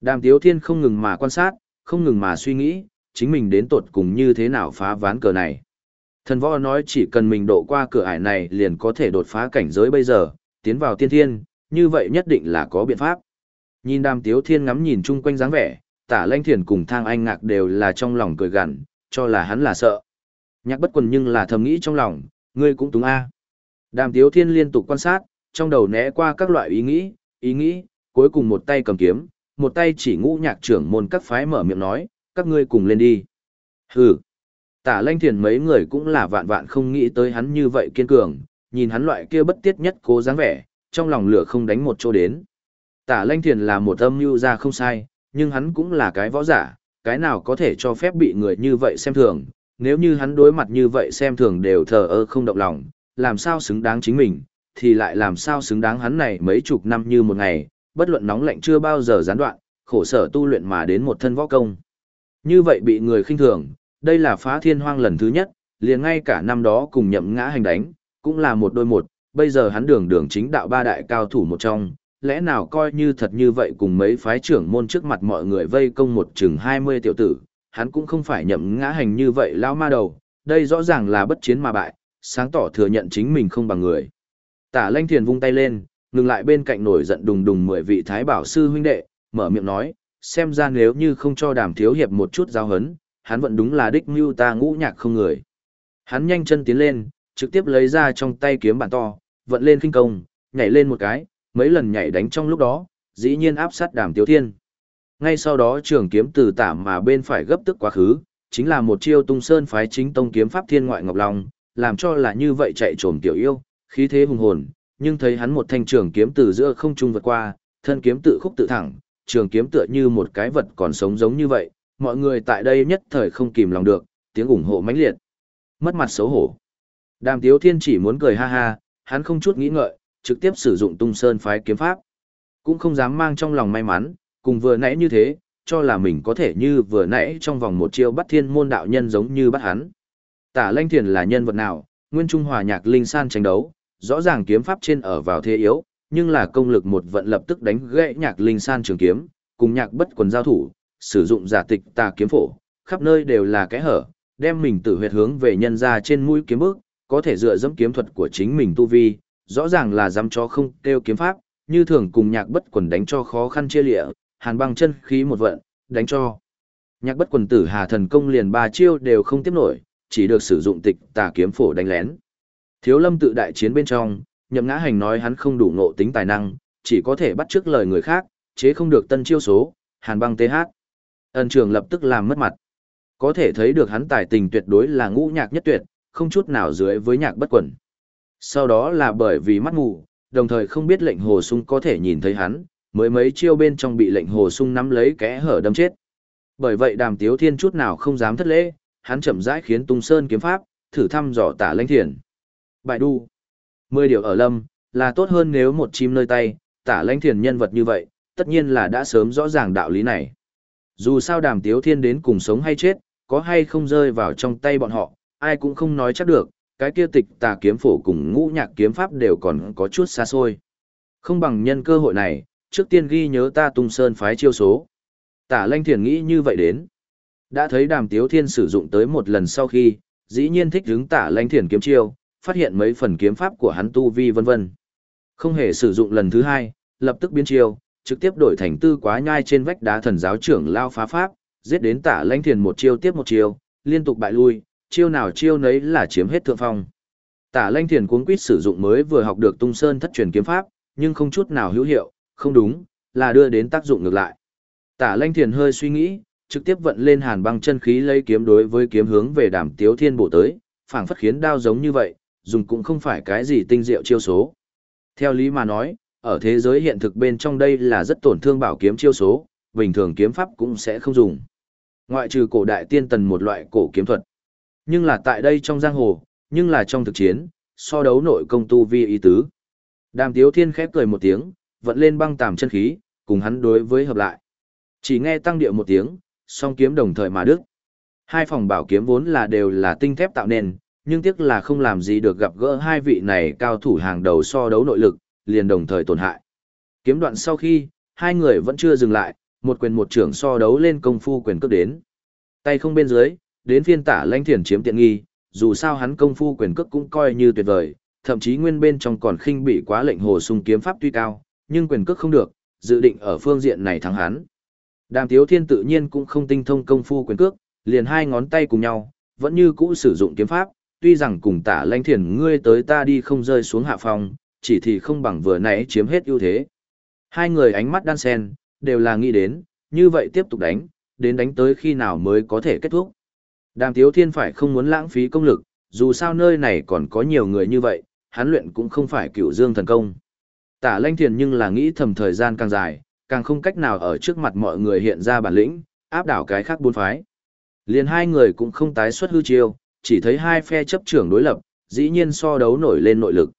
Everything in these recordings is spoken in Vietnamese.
Đàm Tiếu Thiên không ngừng mà quan sát, không ngừng mà suy nghĩ, chính mình đến tột cùng như thế nào phá ván cờ này. Thần võ nói chỉ cần mình độ qua cửa ải này liền có thể đột phá cảnh giới bây giờ, tiến vào tiên thiên, như vậy nhất định là có biện pháp. Nhìn đàm tiếu thiên ngắm nhìn chung quanh dáng vẻ, tả lanh thiền cùng thang anh ngạc đều là trong lòng cười gằn, cho là hắn là sợ. Nhạc bất quần nhưng là thầm nghĩ trong lòng, ngươi cũng túng a. Đàm tiếu thiên liên tục quan sát, trong đầu né qua các loại ý nghĩ, ý nghĩ, cuối cùng một tay cầm kiếm, một tay chỉ ngũ nhạc trưởng môn các phái mở miệng nói, các ngươi cùng lên đi. Hừ. Tả lanh thiền mấy người cũng là vạn vạn không nghĩ tới hắn như vậy kiên cường, nhìn hắn loại kia bất tiết nhất cố dáng vẻ, trong lòng lửa không đánh một chỗ đến. Tả lanh thiền là một âm mưu ra không sai, nhưng hắn cũng là cái võ giả, cái nào có thể cho phép bị người như vậy xem thường, nếu như hắn đối mặt như vậy xem thường đều thờ ơ không động lòng, làm sao xứng đáng chính mình, thì lại làm sao xứng đáng hắn này mấy chục năm như một ngày, bất luận nóng lạnh chưa bao giờ gián đoạn, khổ sở tu luyện mà đến một thân võ công. Như vậy bị người khinh thường, đây là phá thiên hoang lần thứ nhất, liền ngay cả năm đó cùng nhậm ngã hành đánh, cũng là một đôi một, bây giờ hắn đường đường chính đạo ba đại cao thủ một trong, lẽ nào coi như thật như vậy cùng mấy phái trưởng môn trước mặt mọi người vây công một chừng 20 tiểu tử, hắn cũng không phải nhậm ngã hành như vậy lao ma đầu, đây rõ ràng là bất chiến mà bại, sáng tỏ thừa nhận chính mình không bằng người. Tả lanh thiền vung tay lên, ngừng lại bên cạnh nổi giận đùng đùng mười vị thái bảo sư huynh đệ, mở miệng nói, xem ra nếu như không cho đàm thiếu hiệp một chút giao hấn, hắn vẫn đúng là đích mưu ta ngũ nhạc không người. Hắn nhanh chân tiến lên, trực tiếp lấy ra trong tay kiếm bản to, vận lên kinh công, nhảy lên một cái, mấy lần nhảy đánh trong lúc đó, dĩ nhiên áp sát đàm tiếu thiên. Ngay sau đó trường kiếm từ tả mà bên phải gấp tức quá khứ, chính là một chiêu tung sơn phái chính tông kiếm pháp thiên ngoại ngọc long, làm cho là như vậy chạy trồm tiểu yêu, khí thế hùng hồn, nhưng thấy hắn một thanh trường kiếm từ giữa không trung vượt qua, thân kiếm tự khúc tự thẳng, trường kiếm tựa như một cái vật còn sống giống như vậy, mọi người tại đây nhất thời không kìm lòng được, tiếng ủng hộ mãnh liệt. Mất mặt xấu hổ. Đàm Tiếu Thiên chỉ muốn cười ha ha, hắn không chút nghĩ ngợi, trực tiếp sử dụng tung sơn phái kiếm pháp. Cũng không dám mang trong lòng may mắn, cùng vừa nãy như thế, cho là mình có thể như vừa nãy trong vòng một chiêu bắt thiên môn đạo nhân giống như bắt hắn. Tả Lanh Thiền là nhân vật nào, Nguyên Trung Hòa Nhạc Linh San tranh đấu, rõ ràng kiếm pháp trên ở vào thế yếu, nhưng là công lực một vận lập tức đánh gãy Nhạc Linh San trường kiếm, cùng Nhạc Bất Quần giao thủ, sử dụng giả tịch tà kiếm phổ, khắp nơi đều là cái hở, đem mình tự huyệt hướng về nhân ra trên mũi kiếm bước, có thể dựa dẫm kiếm thuật của chính mình tu vi, rõ ràng là dám cho không kêu kiếm pháp, như thường cùng nhạc bất quần đánh cho khó khăn chia lịa, hàn băng chân khí một vận, đánh cho. Nhạc bất quần tử hà thần công liền ba chiêu đều không tiếp nổi, chỉ được sử dụng tịch tà kiếm phổ đánh lén. Thiếu lâm tự đại chiến bên trong, nhậm ngã hành nói hắn không đủ ngộ tính tài năng, chỉ có thể bắt trước lời người khác, chế không được tân chiêu số, hàn băng TH. Ân trường lập tức làm mất mặt. Có thể thấy được hắn tài tình tuyệt đối là ngũ nhạc nhất tuyệt, không chút nào dưới với nhạc bất quẩn. Sau đó là bởi vì mắt mù, đồng thời không biết lệnh hồ sung có thể nhìn thấy hắn, mới mấy chiêu bên trong bị lệnh hồ sung nắm lấy kẽ hở đâm chết. Bởi vậy đàm tiếu thiên chút nào không dám thất lễ, hắn chậm rãi khiến tung sơn kiếm pháp, thử thăm dò tả lãnh thiền. Bại đu. Mười điều ở lâm, là tốt hơn nếu một chim nơi tay, tả lãnh thiền nhân vật như vậy, tất nhiên là đã sớm rõ ràng đạo lý này. Dù sao đàm tiếu thiên đến cùng sống hay chết, có hay không rơi vào trong tay bọn họ, ai cũng không nói chắc được, cái kia tịch tà kiếm phổ cùng ngũ nhạc kiếm pháp đều còn có chút xa xôi. Không bằng nhân cơ hội này, trước tiên ghi nhớ ta tung sơn phái chiêu số. Tả lanh thiền nghĩ như vậy đến. Đã thấy đàm tiếu thiên sử dụng tới một lần sau khi, dĩ nhiên thích đứng tả lanh thiền kiếm chiêu, phát hiện mấy phần kiếm pháp của hắn tu vi vân vân. Không hề sử dụng lần thứ hai, lập tức biến chiêu, trực tiếp đổi thành tư quá nhai trên vách đá thần giáo trưởng lao phá pháp, giết đến tả lãnh thiền một chiêu tiếp một chiêu, liên tục bại lui, chiêu nào chiêu nấy là chiếm hết thượng phong. Tả lãnh thiền cuống quýt sử dụng mới vừa học được tung sơn thất truyền kiếm pháp, nhưng không chút nào hữu hiệu, không đúng, là đưa đến tác dụng ngược lại. Tả lãnh thiền hơi suy nghĩ, trực tiếp vận lên hàn băng chân khí lấy kiếm đối với kiếm hướng về đàm tiếu thiên bổ tới, phảng phất khiến đao giống như vậy, dùng cũng không phải cái gì tinh diệu chiêu số. Theo lý mà nói, ở thế giới hiện thực bên trong đây là rất tổn thương bảo kiếm chiêu số, bình thường kiếm pháp cũng sẽ không dùng. Ngoại trừ cổ đại tiên tần một loại cổ kiếm thuật. Nhưng là tại đây trong giang hồ, nhưng là trong thực chiến, so đấu nội công tu vi ý tứ. Đàm Tiếu Thiên khép cười một tiếng, vận lên băng tàm chân khí, cùng hắn đối với hợp lại. Chỉ nghe tăng điệu một tiếng, song kiếm đồng thời mà đức. Hai phòng bảo kiếm vốn là đều là tinh thép tạo nên, nhưng tiếc là không làm gì được gặp gỡ hai vị này cao thủ hàng đầu so đấu nội lực, liền đồng thời tổn hại. Kiếm đoạn sau khi, hai người vẫn chưa dừng lại, một quyền một trưởng so đấu lên công phu quyền cước đến. Tay không bên dưới, đến phiên tả lãnh thiền chiếm tiện nghi, dù sao hắn công phu quyền cước cũng coi như tuyệt vời, thậm chí nguyên bên trong còn khinh bị quá lệnh hồ sung kiếm pháp tuy cao, nhưng quyền cước không được, dự định ở phương diện này thắng hắn. Đàm Tiếu Thiên tự nhiên cũng không tinh thông công phu quyền cước, liền hai ngón tay cùng nhau, vẫn như cũ sử dụng kiếm pháp, tuy rằng cùng tả lãnh thiền ngươi tới ta đi không rơi xuống hạ phòng, chỉ thì không bằng vừa nãy chiếm hết ưu thế. Hai người ánh mắt đan sen, đều là nghĩ đến, như vậy tiếp tục đánh, đến đánh tới khi nào mới có thể kết thúc. Đàm Tiếu Thiên phải không muốn lãng phí công lực, dù sao nơi này còn có nhiều người như vậy, hắn luyện cũng không phải cựu dương thần công. Tả lanh thiền nhưng là nghĩ thầm thời gian càng dài, càng không cách nào ở trước mặt mọi người hiện ra bản lĩnh, áp đảo cái khác buôn phái. Liền hai người cũng không tái xuất hư chiêu, chỉ thấy hai phe chấp trưởng đối lập, dĩ nhiên so đấu nổi lên nội lực.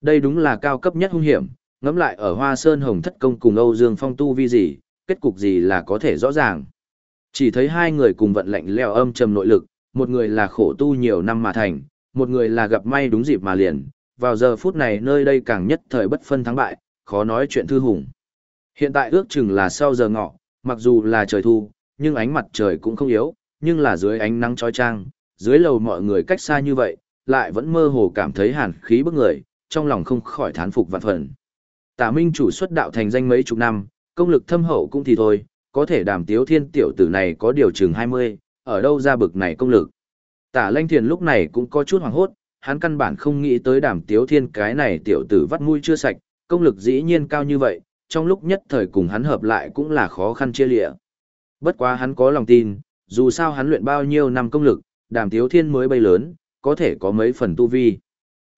Đây đúng là cao cấp nhất hung hiểm, ngẫm lại ở Hoa Sơn Hồng Thất Công cùng Âu Dương Phong tu vi gì, kết cục gì là có thể rõ ràng. Chỉ thấy hai người cùng vận lệnh leo âm trầm nội lực, một người là khổ tu nhiều năm mà thành, một người là gặp may đúng dịp mà liền, vào giờ phút này nơi đây càng nhất thời bất phân thắng bại, khó nói chuyện thư hùng. Hiện tại ước chừng là sau giờ ngọ, mặc dù là trời thu, nhưng ánh mặt trời cũng không yếu, nhưng là dưới ánh nắng trói trang, dưới lầu mọi người cách xa như vậy, lại vẫn mơ hồ cảm thấy hàn khí bức người, trong lòng không khỏi thán phục vạn phần. Tả Minh chủ xuất đạo thành danh mấy chục năm, công lực thâm hậu cũng thì thôi, có thể đàm tiếu thiên tiểu tử này có điều chừng 20, ở đâu ra bực này công lực. Tả Lanh Thiền lúc này cũng có chút hoảng hốt, hắn căn bản không nghĩ tới đàm tiếu thiên cái này tiểu tử vắt mũi chưa sạch, công lực dĩ nhiên cao như vậy, trong lúc nhất thời cùng hắn hợp lại cũng là khó khăn chia lịa. Bất quá hắn có lòng tin, dù sao hắn luyện bao nhiêu năm công lực, đàm tiếu thiên mới bay lớn, có thể có mấy phần tu vi.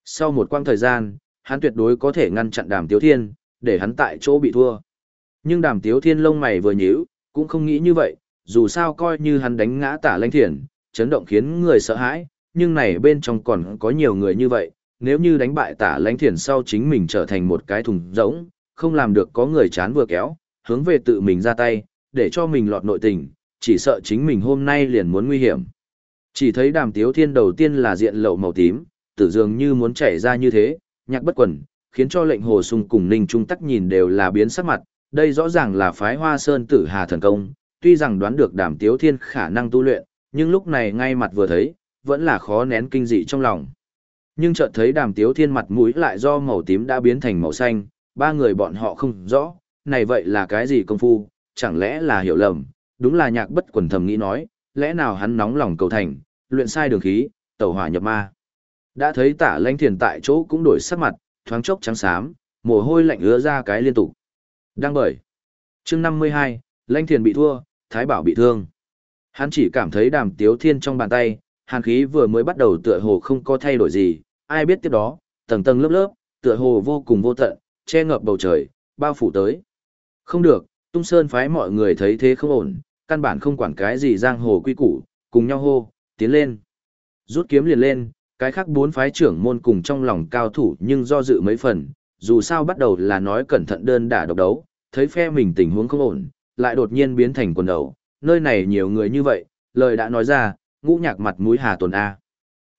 Sau một quãng thời gian, hắn tuyệt đối có thể ngăn chặn đàm tiếu thiên, để hắn tại chỗ bị thua. Nhưng đàm tiếu thiên lông mày vừa nhíu, cũng không nghĩ như vậy, dù sao coi như hắn đánh ngã tả lãnh thiền, chấn động khiến người sợ hãi, nhưng này bên trong còn có nhiều người như vậy, nếu như đánh bại tả lãnh thiền sau chính mình trở thành một cái thùng rỗng, không làm được có người chán vừa kéo, hướng về tự mình ra tay, để cho mình lọt nội tình, chỉ sợ chính mình hôm nay liền muốn nguy hiểm. Chỉ thấy đàm tiếu thiên đầu tiên là diện lậu màu tím, tử dường như muốn chảy ra như thế, nhạc bất quần, khiến cho lệnh hồ sung cùng ninh trung tắc nhìn đều là biến sắc mặt, đây rõ ràng là phái hoa sơn tử hà thần công, tuy rằng đoán được đàm tiếu thiên khả năng tu luyện, nhưng lúc này ngay mặt vừa thấy, vẫn là khó nén kinh dị trong lòng. Nhưng chợt thấy đàm tiếu thiên mặt mũi lại do màu tím đã biến thành màu xanh, ba người bọn họ không rõ, này vậy là cái gì công phu, chẳng lẽ là hiểu lầm, đúng là nhạc bất quần thầm nghĩ nói, lẽ nào hắn nóng lòng cầu thành, luyện sai đường khí, tẩu hỏa nhập ma. Đã thấy tả lãnh thiền tại chỗ cũng đổi sắc mặt, thoáng chốc trắng xám, mồ hôi lạnh ứa ra cái liên tục. Đang bởi. chương 52, lãnh thiền bị thua, thái bảo bị thương. Hắn chỉ cảm thấy đàm tiếu thiên trong bàn tay, hàn khí vừa mới bắt đầu tựa hồ không có thay đổi gì, ai biết tiếp đó, tầng tầng lớp lớp, tựa hồ vô cùng vô tận, che ngập bầu trời, bao phủ tới. Không được, tung sơn phái mọi người thấy thế không ổn, căn bản không quản cái gì giang hồ quy củ, cùng nhau hô, tiến lên. Rút kiếm liền lên, cái khác bốn phái trưởng môn cùng trong lòng cao thủ nhưng do dự mấy phần, dù sao bắt đầu là nói cẩn thận đơn đả độc đấu, thấy phe mình tình huống không ổn, lại đột nhiên biến thành quần đầu, nơi này nhiều người như vậy, lời đã nói ra, ngũ nhạc mặt mũi hà tuần A.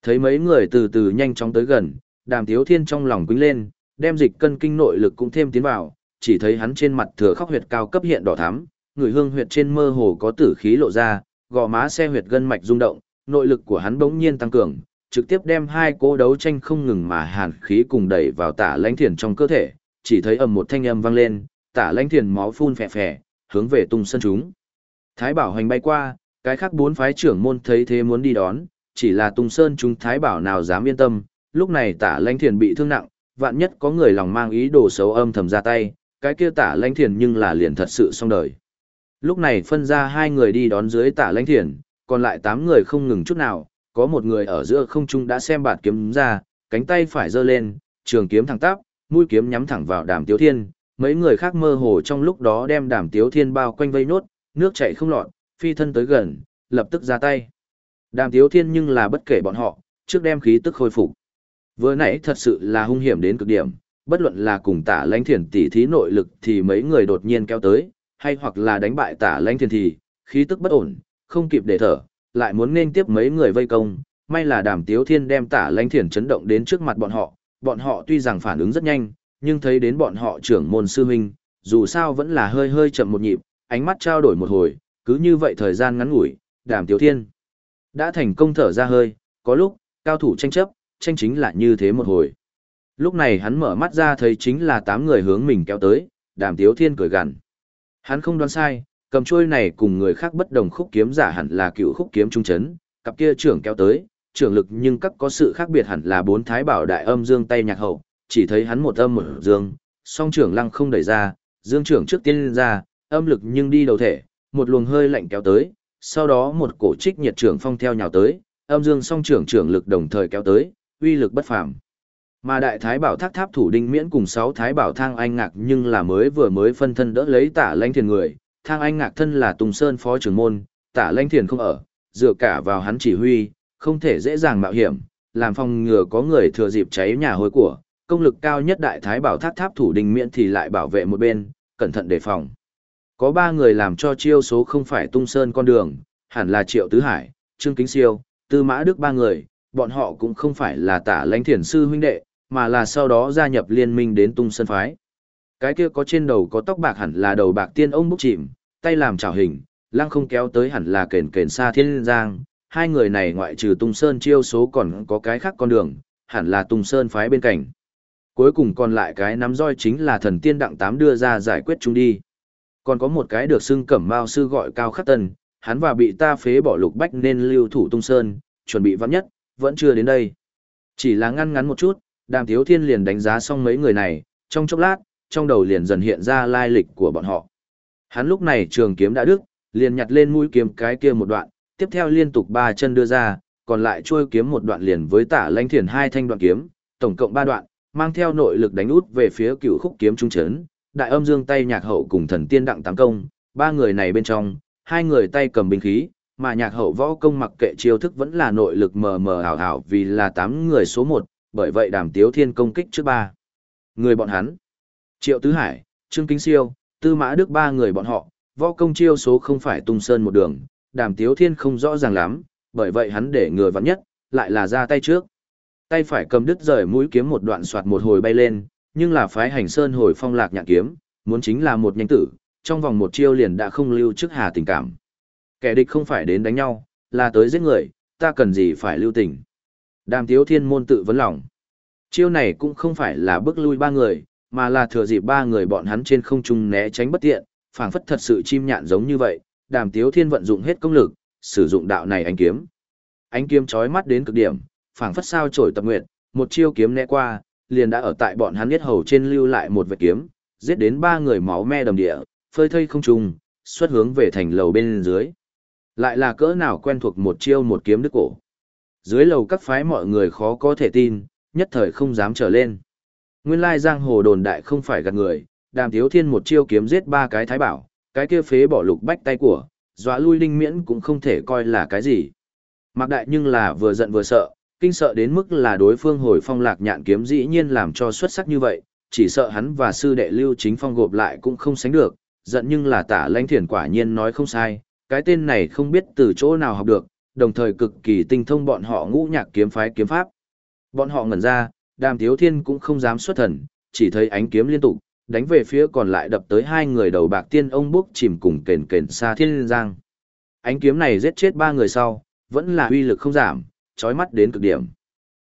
Thấy mấy người từ từ nhanh chóng tới gần, đàm thiếu thiên trong lòng quýnh lên, đem dịch cân kinh nội lực cũng thêm tiến vào, chỉ thấy hắn trên mặt thừa khóc huyệt cao cấp hiện đỏ thắm, người hương huyệt trên mơ hồ có tử khí lộ ra, gò má xe huyệt gân mạch rung động, nội lực của hắn bỗng nhiên tăng cường, trực tiếp đem hai cố đấu tranh không ngừng mà hàn khí cùng đẩy vào tả lãnh thiền trong cơ thể, chỉ thấy ầm một thanh âm vang lên, tả lãnh thiền máu phun phè phè, hướng về tung sân chúng. Thái bảo hành bay qua, cái khác bốn phái trưởng môn thấy thế muốn đi đón, chỉ là tung sơn chúng thái bảo nào dám yên tâm, lúc này tả lãnh thiền bị thương nặng, vạn nhất có người lòng mang ý đồ xấu âm thầm ra tay, cái kia tả lãnh thiền nhưng là liền thật sự xong đời. Lúc này phân ra hai người đi đón dưới tả lãnh thiền, còn lại tám người không ngừng chút nào, có một người ở giữa không trung đã xem bạt kiếm ra, cánh tay phải giơ lên, trường kiếm thẳng tắp, mũi kiếm nhắm thẳng vào đàm tiếu thiên, mấy người khác mơ hồ trong lúc đó đem đàm tiếu thiên bao quanh vây nốt, nước chảy không lọt, phi thân tới gần, lập tức ra tay. Đàm tiếu thiên nhưng là bất kể bọn họ, trước đem khí tức khôi phục. Vừa nãy thật sự là hung hiểm đến cực điểm, bất luận là cùng tả lãnh thiền tỷ thí nội lực thì mấy người đột nhiên kéo tới, hay hoặc là đánh bại tả lãnh thiền thì, khí tức bất ổn, không kịp để thở, lại muốn nên tiếp mấy người vây công, may là đàm tiếu thiên đem tả lãnh thiền chấn động đến trước mặt bọn họ, bọn họ tuy rằng phản ứng rất nhanh, nhưng thấy đến bọn họ trưởng môn sư huynh, dù sao vẫn là hơi hơi chậm một nhịp, ánh mắt trao đổi một hồi, cứ như vậy thời gian ngắn ngủi, đàm tiếu thiên. Đã thành công thở ra hơi, có lúc, cao thủ tranh chấp, tranh chính là như thế một hồi. Lúc này hắn mở mắt ra thấy chính là tám người hướng mình kéo tới, đàm tiếu thiên cười gằn. Hắn không đoán sai, cầm trôi này cùng người khác bất đồng khúc kiếm giả hẳn là cựu khúc kiếm trung chấn, cặp kia trưởng kéo tới, trưởng lực nhưng các có sự khác biệt hẳn là bốn thái bảo đại âm dương tay nhạc hậu, chỉ thấy hắn một âm một dương, song trưởng lăng không đẩy ra, dương trưởng trước tiên lên ra, âm lực nhưng đi đầu thể, một luồng hơi lạnh kéo tới, sau đó một cổ trích nhiệt trưởng phong theo nhào tới, âm dương song trưởng trưởng lực đồng thời kéo tới, uy lực bất phàm. Mà đại thái bảo thác tháp thủ đinh miễn cùng sáu thái bảo thang anh ngạc nhưng là mới vừa mới phân thân đỡ lấy tả lãnh thiền người, thang anh ngạc thân là tùng sơn phó trưởng môn, tả lãnh thiền không ở, dựa cả vào hắn chỉ huy, không thể dễ dàng mạo hiểm, làm phòng ngừa có người thừa dịp cháy nhà hối của, công lực cao nhất đại thái bảo Tháp tháp thủ Đình miễn thì lại bảo vệ một bên, cẩn thận đề phòng. Có ba người làm cho chiêu số không phải tung sơn con đường, hẳn là Triệu Tứ Hải, Trương Kính Siêu, Tư Mã Đức ba người, bọn họ cũng không phải là tả lãnh thiền sư huynh đệ, mà là sau đó gia nhập liên minh đến tung sơn phái. Cái kia có trên đầu có tóc bạc hẳn là đầu bạc tiên ông bốc chìm, tay làm trảo hình, lăng không kéo tới hẳn là kền kền xa thiên giang. Hai người này ngoại trừ tung sơn chiêu số còn có cái khác con đường, hẳn là tung sơn phái bên cạnh. Cuối cùng còn lại cái nắm roi chính là thần tiên đặng tám đưa ra giải quyết chúng đi. Còn có một cái được xưng cẩm mao sư gọi cao khắc tần, hắn và bị ta phế bỏ lục bách nên lưu thủ tung sơn, chuẩn bị vắng nhất, vẫn chưa đến đây. Chỉ là ngăn ngắn một chút, đàm thiếu thiên liền đánh giá xong mấy người này, trong chốc lát, trong đầu liền dần hiện ra lai lịch của bọn họ. Hắn lúc này trường kiếm đã đứt, liền nhặt lên mũi kiếm cái kia một đoạn, tiếp theo liên tục ba chân đưa ra, còn lại trôi kiếm một đoạn liền với tả lãnh thiền hai thanh đoạn kiếm, tổng cộng ba đoạn, mang theo nội lực đánh út về phía cựu khúc kiếm trung chấn, đại âm dương tay nhạc hậu cùng thần tiên đặng tám công, ba người này bên trong, hai người tay cầm binh khí, mà nhạc hậu võ công mặc kệ chiêu thức vẫn là nội lực mờ mờ ảo ảo vì là tám người số một, bởi vậy đàm tiếu thiên công kích trước ba. Người bọn hắn, Triệu Tứ Hải, Trương Kính Siêu, Tư Mã Đức ba người bọn họ, võ công chiêu số không phải tung sơn một đường, đàm tiếu thiên không rõ ràng lắm, bởi vậy hắn để người vặn nhất, lại là ra tay trước. Tay phải cầm đứt rời mũi kiếm một đoạn soạt một hồi bay lên, nhưng là phái hành sơn hồi phong lạc nhạn kiếm, muốn chính là một nhanh tử, trong vòng một chiêu liền đã không lưu trước hà tình cảm. Kẻ địch không phải đến đánh nhau, là tới giết người, ta cần gì phải lưu tình. Đàm tiếu thiên môn tự vấn lòng. Chiêu này cũng không phải là bước lui ba người, mà là thừa dịp ba người bọn hắn trên không trung né tránh bất tiện, phảng phất thật sự chim nhạn giống như vậy, đàm tiếu thiên vận dụng hết công lực, sử dụng đạo này ánh kiếm. Ánh kiếm chói mắt đến cực điểm, phảng phất sao trổi tập nguyện, một chiêu kiếm né qua, liền đã ở tại bọn hắn biết hầu trên lưu lại một vệt kiếm, giết đến ba người máu me đầm địa, phơi thây không trùng, xuất hướng về thành lầu bên dưới. Lại là cỡ nào quen thuộc một chiêu một kiếm đứt cổ. Dưới lầu các phái mọi người khó có thể tin, nhất thời không dám trở lên. Nguyên lai giang hồ đồn đại không phải gạt người, đàm thiếu thiên một chiêu kiếm giết ba cái thái bảo, cái kia phế bỏ lục bách tay của, dọa lui linh miễn cũng không thể coi là cái gì. Mạc đại nhưng là vừa giận vừa sợ, kinh sợ đến mức là đối phương hồi phong lạc nhạn kiếm dĩ nhiên làm cho xuất sắc như vậy, chỉ sợ hắn và sư đệ lưu chính phong gộp lại cũng không sánh được, giận nhưng là tả lãnh thiền quả nhiên nói không sai, cái tên này không biết từ chỗ nào học được, đồng thời cực kỳ tinh thông bọn họ ngũ nhạc kiếm phái kiếm pháp. Bọn họ ngẩn ra, đàm thiếu thiên cũng không dám xuất thần, chỉ thấy ánh kiếm liên tục, đánh về phía còn lại đập tới hai người đầu bạc tiên ông bốc chìm cùng kền kền xa thiên giang. Ánh kiếm này giết chết ba người sau, vẫn là uy lực không giảm, chói mắt đến cực điểm.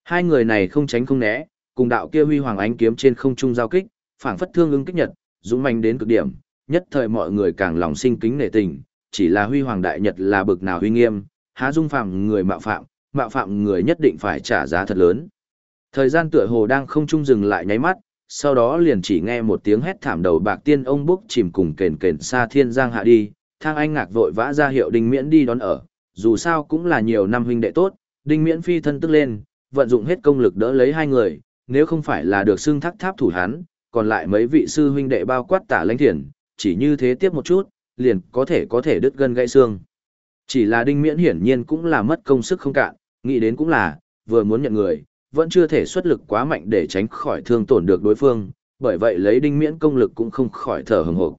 Hai người này không tránh không né, cùng đạo kia huy hoàng ánh kiếm trên không trung giao kích, phảng phất thương ứng kích nhật, dũng manh đến cực điểm, nhất thời mọi người càng lòng sinh kính nể tình, chỉ là huy hoàng đại nhật là bực nào huy nghiêm, há dung phạm người mạo phạm, mạo phạm người nhất định phải trả giá thật lớn. Thời gian tựa hồ đang không trung dừng lại nháy mắt, sau đó liền chỉ nghe một tiếng hét thảm đầu bạc tiên ông bốc chìm cùng kền kền xa thiên giang hạ đi, thang anh ngạc vội vã ra hiệu đinh miễn đi đón ở, dù sao cũng là nhiều năm huynh đệ tốt, đinh miễn phi thân tức lên, vận dụng hết công lực đỡ lấy hai người, nếu không phải là được xưng thác tháp thủ hắn, còn lại mấy vị sư huynh đệ bao quát tả lãnh thiền, chỉ như thế tiếp một chút, liền có thể có thể đứt gân gãy xương. Chỉ là đinh miễn hiển nhiên cũng là mất công sức không cạn, nghĩ đến cũng là, vừa muốn nhận người, vẫn chưa thể xuất lực quá mạnh để tránh khỏi thương tổn được đối phương, bởi vậy lấy đinh miễn công lực cũng không khỏi thở hừng hộp.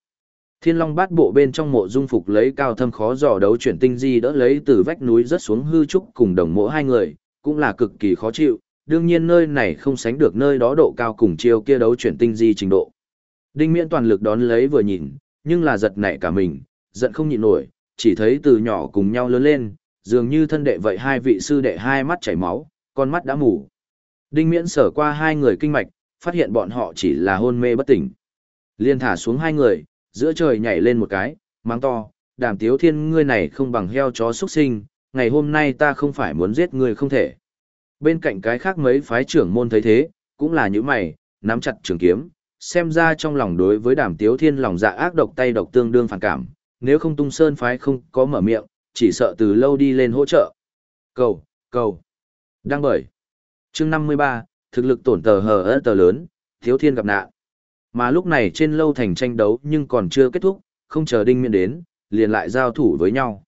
Thiên Long bát bộ bên trong mộ dung phục lấy cao thâm khó dò đấu chuyển tinh di đỡ lấy từ vách núi rất xuống hư trúc cùng đồng mộ hai người, cũng là cực kỳ khó chịu, đương nhiên nơi này không sánh được nơi đó độ cao cùng chiêu kia đấu chuyển tinh di trình độ. Đinh miễn toàn lực đón lấy vừa nhìn, nhưng là giật nảy cả mình, giận không nhịn nổi, chỉ thấy từ nhỏ cùng nhau lớn lên, dường như thân đệ vậy hai vị sư đệ hai mắt chảy máu, con mắt đã mù. Đinh miễn sở qua hai người kinh mạch, phát hiện bọn họ chỉ là hôn mê bất tỉnh. Liên thả xuống hai người, giữa trời nhảy lên một cái, mang to, đàm tiếu thiên ngươi này không bằng heo chó xuất sinh, ngày hôm nay ta không phải muốn giết ngươi không thể. Bên cạnh cái khác mấy phái trưởng môn thấy thế, cũng là những mày, nắm chặt trường kiếm, xem ra trong lòng đối với đàm tiếu thiên lòng dạ ác độc tay độc tương đương phản cảm, nếu không tung sơn phái không có mở miệng, chỉ sợ từ lâu đi lên hỗ trợ. Cầu, cầu. Đang bởi chương 53, thực lực tổn tờ hờ ớt tờ lớn, thiếu thiên gặp nạn. Mà lúc này trên lâu thành tranh đấu nhưng còn chưa kết thúc, không chờ đinh miên đến, liền lại giao thủ với nhau.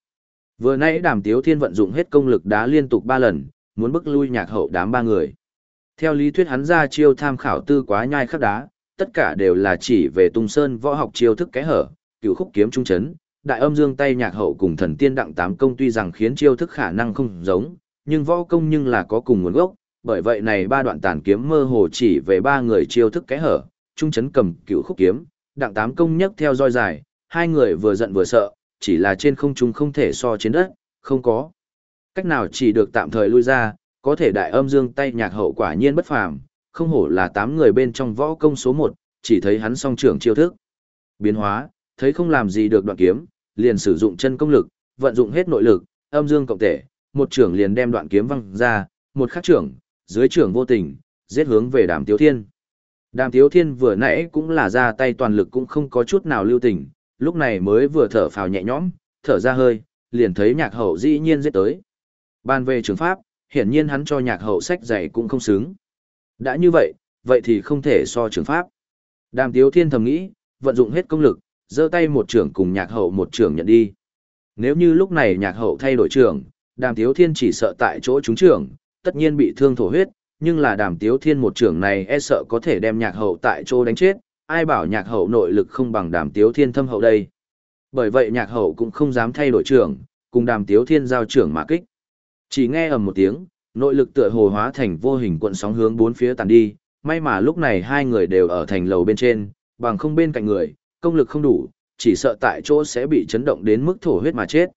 Vừa nãy đàm tiếu thiên vận dụng hết công lực đá liên tục ba lần, muốn bức lui nhạc hậu đám ba người. Theo lý thuyết hắn ra chiêu tham khảo tư quá nhai khắc đá, tất cả đều là chỉ về tung sơn võ học chiêu thức kẽ hở, cựu khúc kiếm trung chấn, đại âm dương tay nhạc hậu cùng thần tiên đặng tám công tuy rằng khiến chiêu thức khả năng không giống, nhưng võ công nhưng là có cùng nguồn gốc, bởi vậy này ba đoạn tàn kiếm mơ hồ chỉ về ba người chiêu thức kẽ hở, trung chấn cầm cựu khúc kiếm, đặng tám công nhấc theo roi dài, hai người vừa giận vừa sợ, chỉ là trên không trung không thể so trên đất, không có. Cách nào chỉ được tạm thời lui ra, có thể đại âm dương tay nhạc hậu quả nhiên bất phàm, không hổ là tám người bên trong võ công số một, chỉ thấy hắn song trưởng chiêu thức. Biến hóa, thấy không làm gì được đoạn kiếm, liền sử dụng chân công lực, vận dụng hết nội lực, âm dương cộng thể, một trưởng liền đem đoạn kiếm văng ra, một khắc trưởng, dưới trưởng vô tình, giết hướng về đàm tiếu thiên. Đàm tiếu thiên vừa nãy cũng là ra tay toàn lực cũng không có chút nào lưu tình, lúc này mới vừa thở phào nhẹ nhõm, thở ra hơi, liền thấy nhạc hậu dĩ nhiên giết tới. Ban về trường pháp, hiển nhiên hắn cho nhạc hậu sách dạy cũng không xứng. Đã như vậy, vậy thì không thể so trường pháp. Đàm tiếu thiên thầm nghĩ, vận dụng hết công lực, giơ tay một trưởng cùng nhạc hậu một trưởng nhận đi. Nếu như lúc này nhạc hậu thay đổi trưởng, đàm tiếu thiên chỉ sợ tại chỗ trúng trưởng, tất nhiên bị thương thổ huyết, nhưng là đàm tiếu thiên một trưởng này e sợ có thể đem nhạc hậu tại chỗ đánh chết, ai bảo nhạc hậu nội lực không bằng đàm tiếu thiên thâm hậu đây. Bởi vậy nhạc hậu cũng không dám thay đổi trưởng, cùng đàm tiếu thiên giao trưởng mà kích. Chỉ nghe ầm một tiếng, nội lực tựa hồ hóa thành vô hình cuộn sóng hướng bốn phía tàn đi, may mà lúc này hai người đều ở thành lầu bên trên, bằng không bên cạnh người, công lực không đủ, chỉ sợ tại chỗ sẽ bị chấn động đến mức thổ huyết mà chết.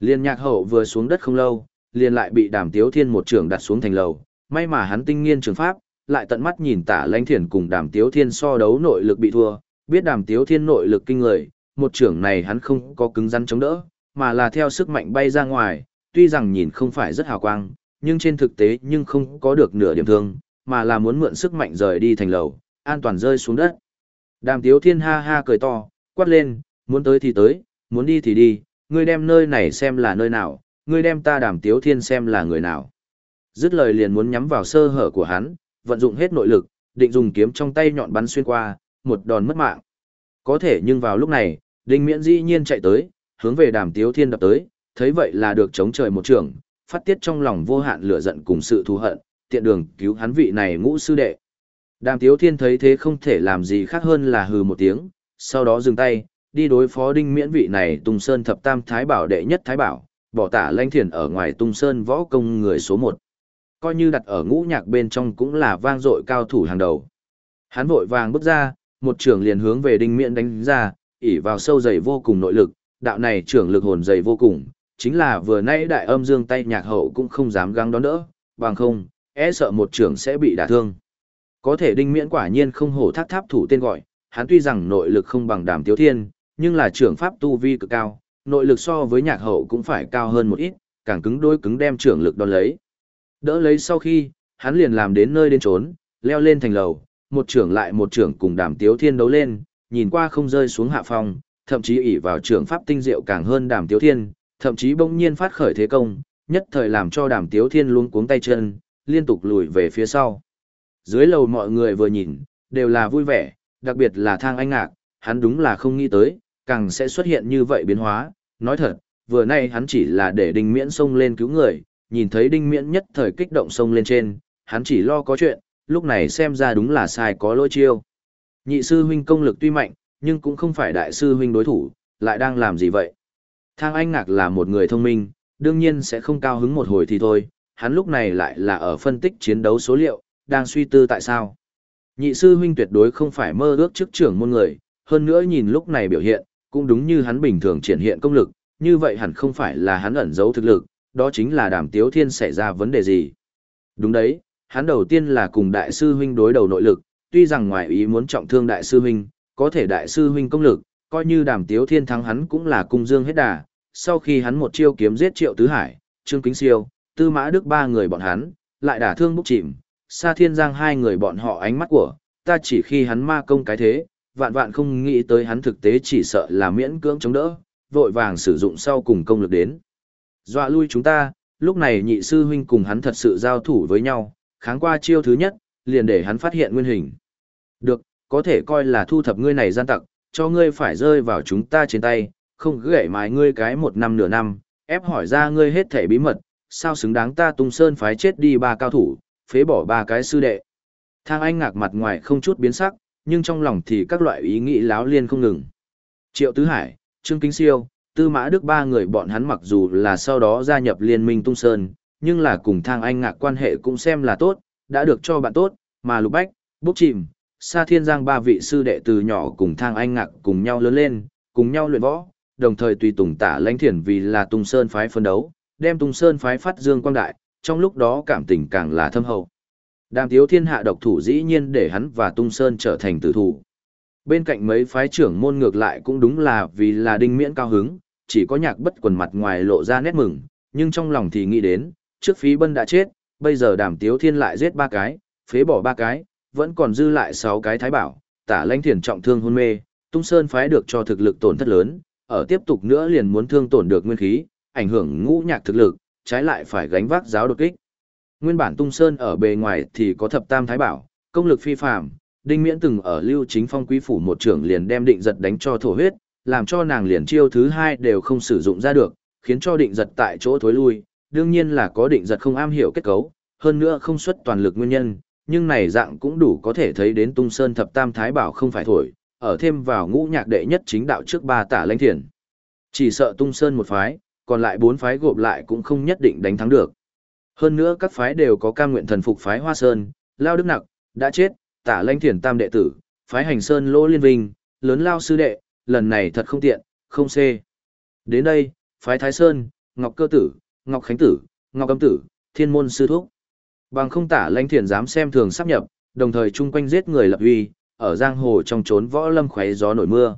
Liên nhạc hậu vừa xuống đất không lâu, liền lại bị đàm tiếu thiên một trường đặt xuống thành lầu, may mà hắn tinh nghiên trường pháp, lại tận mắt nhìn tả lãnh thiền cùng đàm tiếu thiên so đấu nội lực bị thua, biết đàm tiếu thiên nội lực kinh người, một trưởng này hắn không có cứng rắn chống đỡ, mà là theo sức mạnh bay ra ngoài, tuy rằng nhìn không phải rất hào quang, nhưng trên thực tế nhưng không có được nửa điểm thương, mà là muốn mượn sức mạnh rời đi thành lầu, an toàn rơi xuống đất. Đàm tiếu thiên ha ha cười to, quát lên, muốn tới thì tới, muốn đi thì đi, ngươi đem nơi này xem là nơi nào, ngươi đem ta đàm tiếu thiên xem là người nào. Dứt lời liền muốn nhắm vào sơ hở của hắn, vận dụng hết nội lực, định dùng kiếm trong tay nhọn bắn xuyên qua, một đòn mất mạng. Có thể nhưng vào lúc này, đinh miễn dĩ nhiên chạy tới, hướng về đàm tiếu thiên đập tới, thấy vậy là được chống trời một trường, phát tiết trong lòng vô hạn lửa giận cùng sự thù hận, tiện đường cứu hắn vị này ngũ sư đệ. Đàm Tiếu Thiên thấy thế không thể làm gì khác hơn là hừ một tiếng, sau đó dừng tay, đi đối phó đinh miễn vị này Tùng Sơn thập tam thái bảo đệ nhất thái bảo, bỏ tả lanh thiền ở ngoài Tung Sơn võ công người số một. Coi như đặt ở ngũ nhạc bên trong cũng là vang dội cao thủ hàng đầu. Hắn vội vàng bước ra, một trưởng liền hướng về đinh miễn đánh ra, ỉ vào sâu dày vô cùng nội lực, đạo này trưởng lực hồn dày vô cùng, chính là vừa nãy đại âm dương tay nhạc hậu cũng không dám gắng đón đỡ, bằng không, e sợ một trưởng sẽ bị đả thương. Có thể đinh miễn quả nhiên không hổ thác tháp thủ tên gọi, hắn tuy rằng nội lực không bằng đàm tiếu thiên, nhưng là trưởng pháp tu vi cực cao, nội lực so với nhạc hậu cũng phải cao hơn một ít, càng cứng đôi cứng đem trưởng lực đón lấy. Đỡ lấy sau khi, hắn liền làm đến nơi đến trốn, leo lên thành lầu, một trưởng lại một trưởng cùng đàm tiếu thiên đấu lên, nhìn qua không rơi xuống hạ phong, thậm chí ỷ vào trưởng pháp tinh diệu càng hơn đàm tiếu thiên, thậm chí bỗng nhiên phát khởi thế công, nhất thời làm cho đàm tiếu thiên luôn cuống tay chân, liên tục lùi về phía sau. Dưới lầu mọi người vừa nhìn, đều là vui vẻ, đặc biệt là thang anh ngạc, hắn đúng là không nghĩ tới, càng sẽ xuất hiện như vậy biến hóa. Nói thật, vừa nay hắn chỉ là để đinh miễn xông lên cứu người, nhìn thấy đinh miễn nhất thời kích động xông lên trên, hắn chỉ lo có chuyện, lúc này xem ra đúng là sai có lỗi chiêu. Nhị sư huynh công lực tuy mạnh, nhưng cũng không phải đại sư huynh đối thủ, lại đang làm gì vậy? Thang Anh Ngạc là một người thông minh, đương nhiên sẽ không cao hứng một hồi thì thôi, hắn lúc này lại là ở phân tích chiến đấu số liệu, đang suy tư tại sao. Nhị sư huynh tuyệt đối không phải mơ ước trước trưởng môn người, hơn nữa nhìn lúc này biểu hiện, cũng đúng như hắn bình thường triển hiện công lực, như vậy hẳn không phải là hắn ẩn giấu thực lực, đó chính là đàm tiếu thiên xảy ra vấn đề gì. Đúng đấy, hắn đầu tiên là cùng đại sư huynh đối đầu nội lực, tuy rằng ngoài ý muốn trọng thương đại sư huynh, có thể đại sư huynh công lực, coi như đàm tiếu thiên thắng hắn cũng là cung dương hết đà, sau khi hắn một chiêu kiếm giết triệu tứ hải, trương kính siêu, tư mã đức ba người bọn hắn, lại đả thương bốc chìm, xa thiên giang hai người bọn họ ánh mắt của, ta chỉ khi hắn ma công cái thế, vạn vạn không nghĩ tới hắn thực tế chỉ sợ là miễn cưỡng chống đỡ, vội vàng sử dụng sau cùng công lực đến. Dọa lui chúng ta, lúc này nhị sư huynh cùng hắn thật sự giao thủ với nhau, kháng qua chiêu thứ nhất, liền để hắn phát hiện nguyên hình. Được, có thể coi là thu thập ngươi này gian tặc, cho ngươi phải rơi vào chúng ta trên tay, không gãy mái ngươi cái một năm nửa năm, ép hỏi ra ngươi hết thể bí mật, sao xứng đáng ta tung sơn phái chết đi ba cao thủ, phế bỏ ba cái sư đệ. Thang anh ngạc mặt ngoài không chút biến sắc, nhưng trong lòng thì các loại ý nghĩ láo liên không ngừng. Triệu Tứ Hải, Trương Kính Siêu, Tư Mã Đức ba người bọn hắn mặc dù là sau đó gia nhập liên minh tung sơn, nhưng là cùng thang anh ngạc quan hệ cũng xem là tốt, đã được cho bạn tốt, mà Lục Bách, Bốc Chìm, Sa Thiên Giang ba vị sư đệ từ nhỏ cùng thang anh ngạc cùng nhau lớn lên, cùng nhau luyện võ, đồng thời tùy tùng tả lãnh thiền vì là tung sơn phái phân đấu, đem tung sơn phái phát dương quang đại, trong lúc đó cảm tình càng là thâm hậu. Đàm tiếu thiên hạ độc thủ dĩ nhiên để hắn và tung sơn trở thành tử thủ. Bên cạnh mấy phái trưởng môn ngược lại cũng đúng là vì là đinh miễn cao hứng, chỉ có nhạc bất quần mặt ngoài lộ ra nét mừng, nhưng trong lòng thì nghĩ đến, trước phí bân đã chết, bây giờ đàm tiếu thiên lại giết ba cái, phế bỏ ba cái, vẫn còn dư lại sáu cái thái bảo, tả lãnh thiền trọng thương hôn mê, tung sơn phái được cho thực lực tổn thất lớn, ở tiếp tục nữa liền muốn thương tổn được nguyên khí, ảnh hưởng ngũ nhạc thực lực, trái lại phải gánh vác giáo đột kích. Nguyên bản tung sơn ở bề ngoài thì có thập tam thái bảo, công lực phi phàm, đinh miễn từng ở lưu chính phong quý phủ một trưởng liền đem định giật đánh cho thổ huyết, làm cho nàng liền chiêu thứ hai đều không sử dụng ra được, khiến cho định giật tại chỗ thối lui, đương nhiên là có định giật không am hiểu kết cấu, hơn nữa không xuất toàn lực nguyên nhân, nhưng này dạng cũng đủ có thể thấy đến tung sơn thập tam thái bảo không phải thổi, ở thêm vào ngũ nhạc đệ nhất chính đạo trước ba tả lãnh thiền. Chỉ sợ tung sơn một phái, còn lại bốn phái gộp lại cũng không nhất định đánh thắng được. Hơn nữa các phái đều có cam nguyện thần phục phái Hoa Sơn, Lao Đức Nặc, đã chết, tả lãnh thiền tam đệ tử, phái hành Sơn Lỗ Liên Vinh, lớn Lao Sư Đệ, lần này thật không tiện, không xê. Đến đây, phái Thái Sơn, Ngọc Cơ Tử, Ngọc Khánh Tử, Ngọc Âm Tử, Thiên Môn Sư Thúc. Bằng không tả lãnh thiền dám xem thường sắp nhập, đồng thời chung quanh giết người lập uy, ở giang hồ trong trốn võ lâm khoé gió nổi mưa.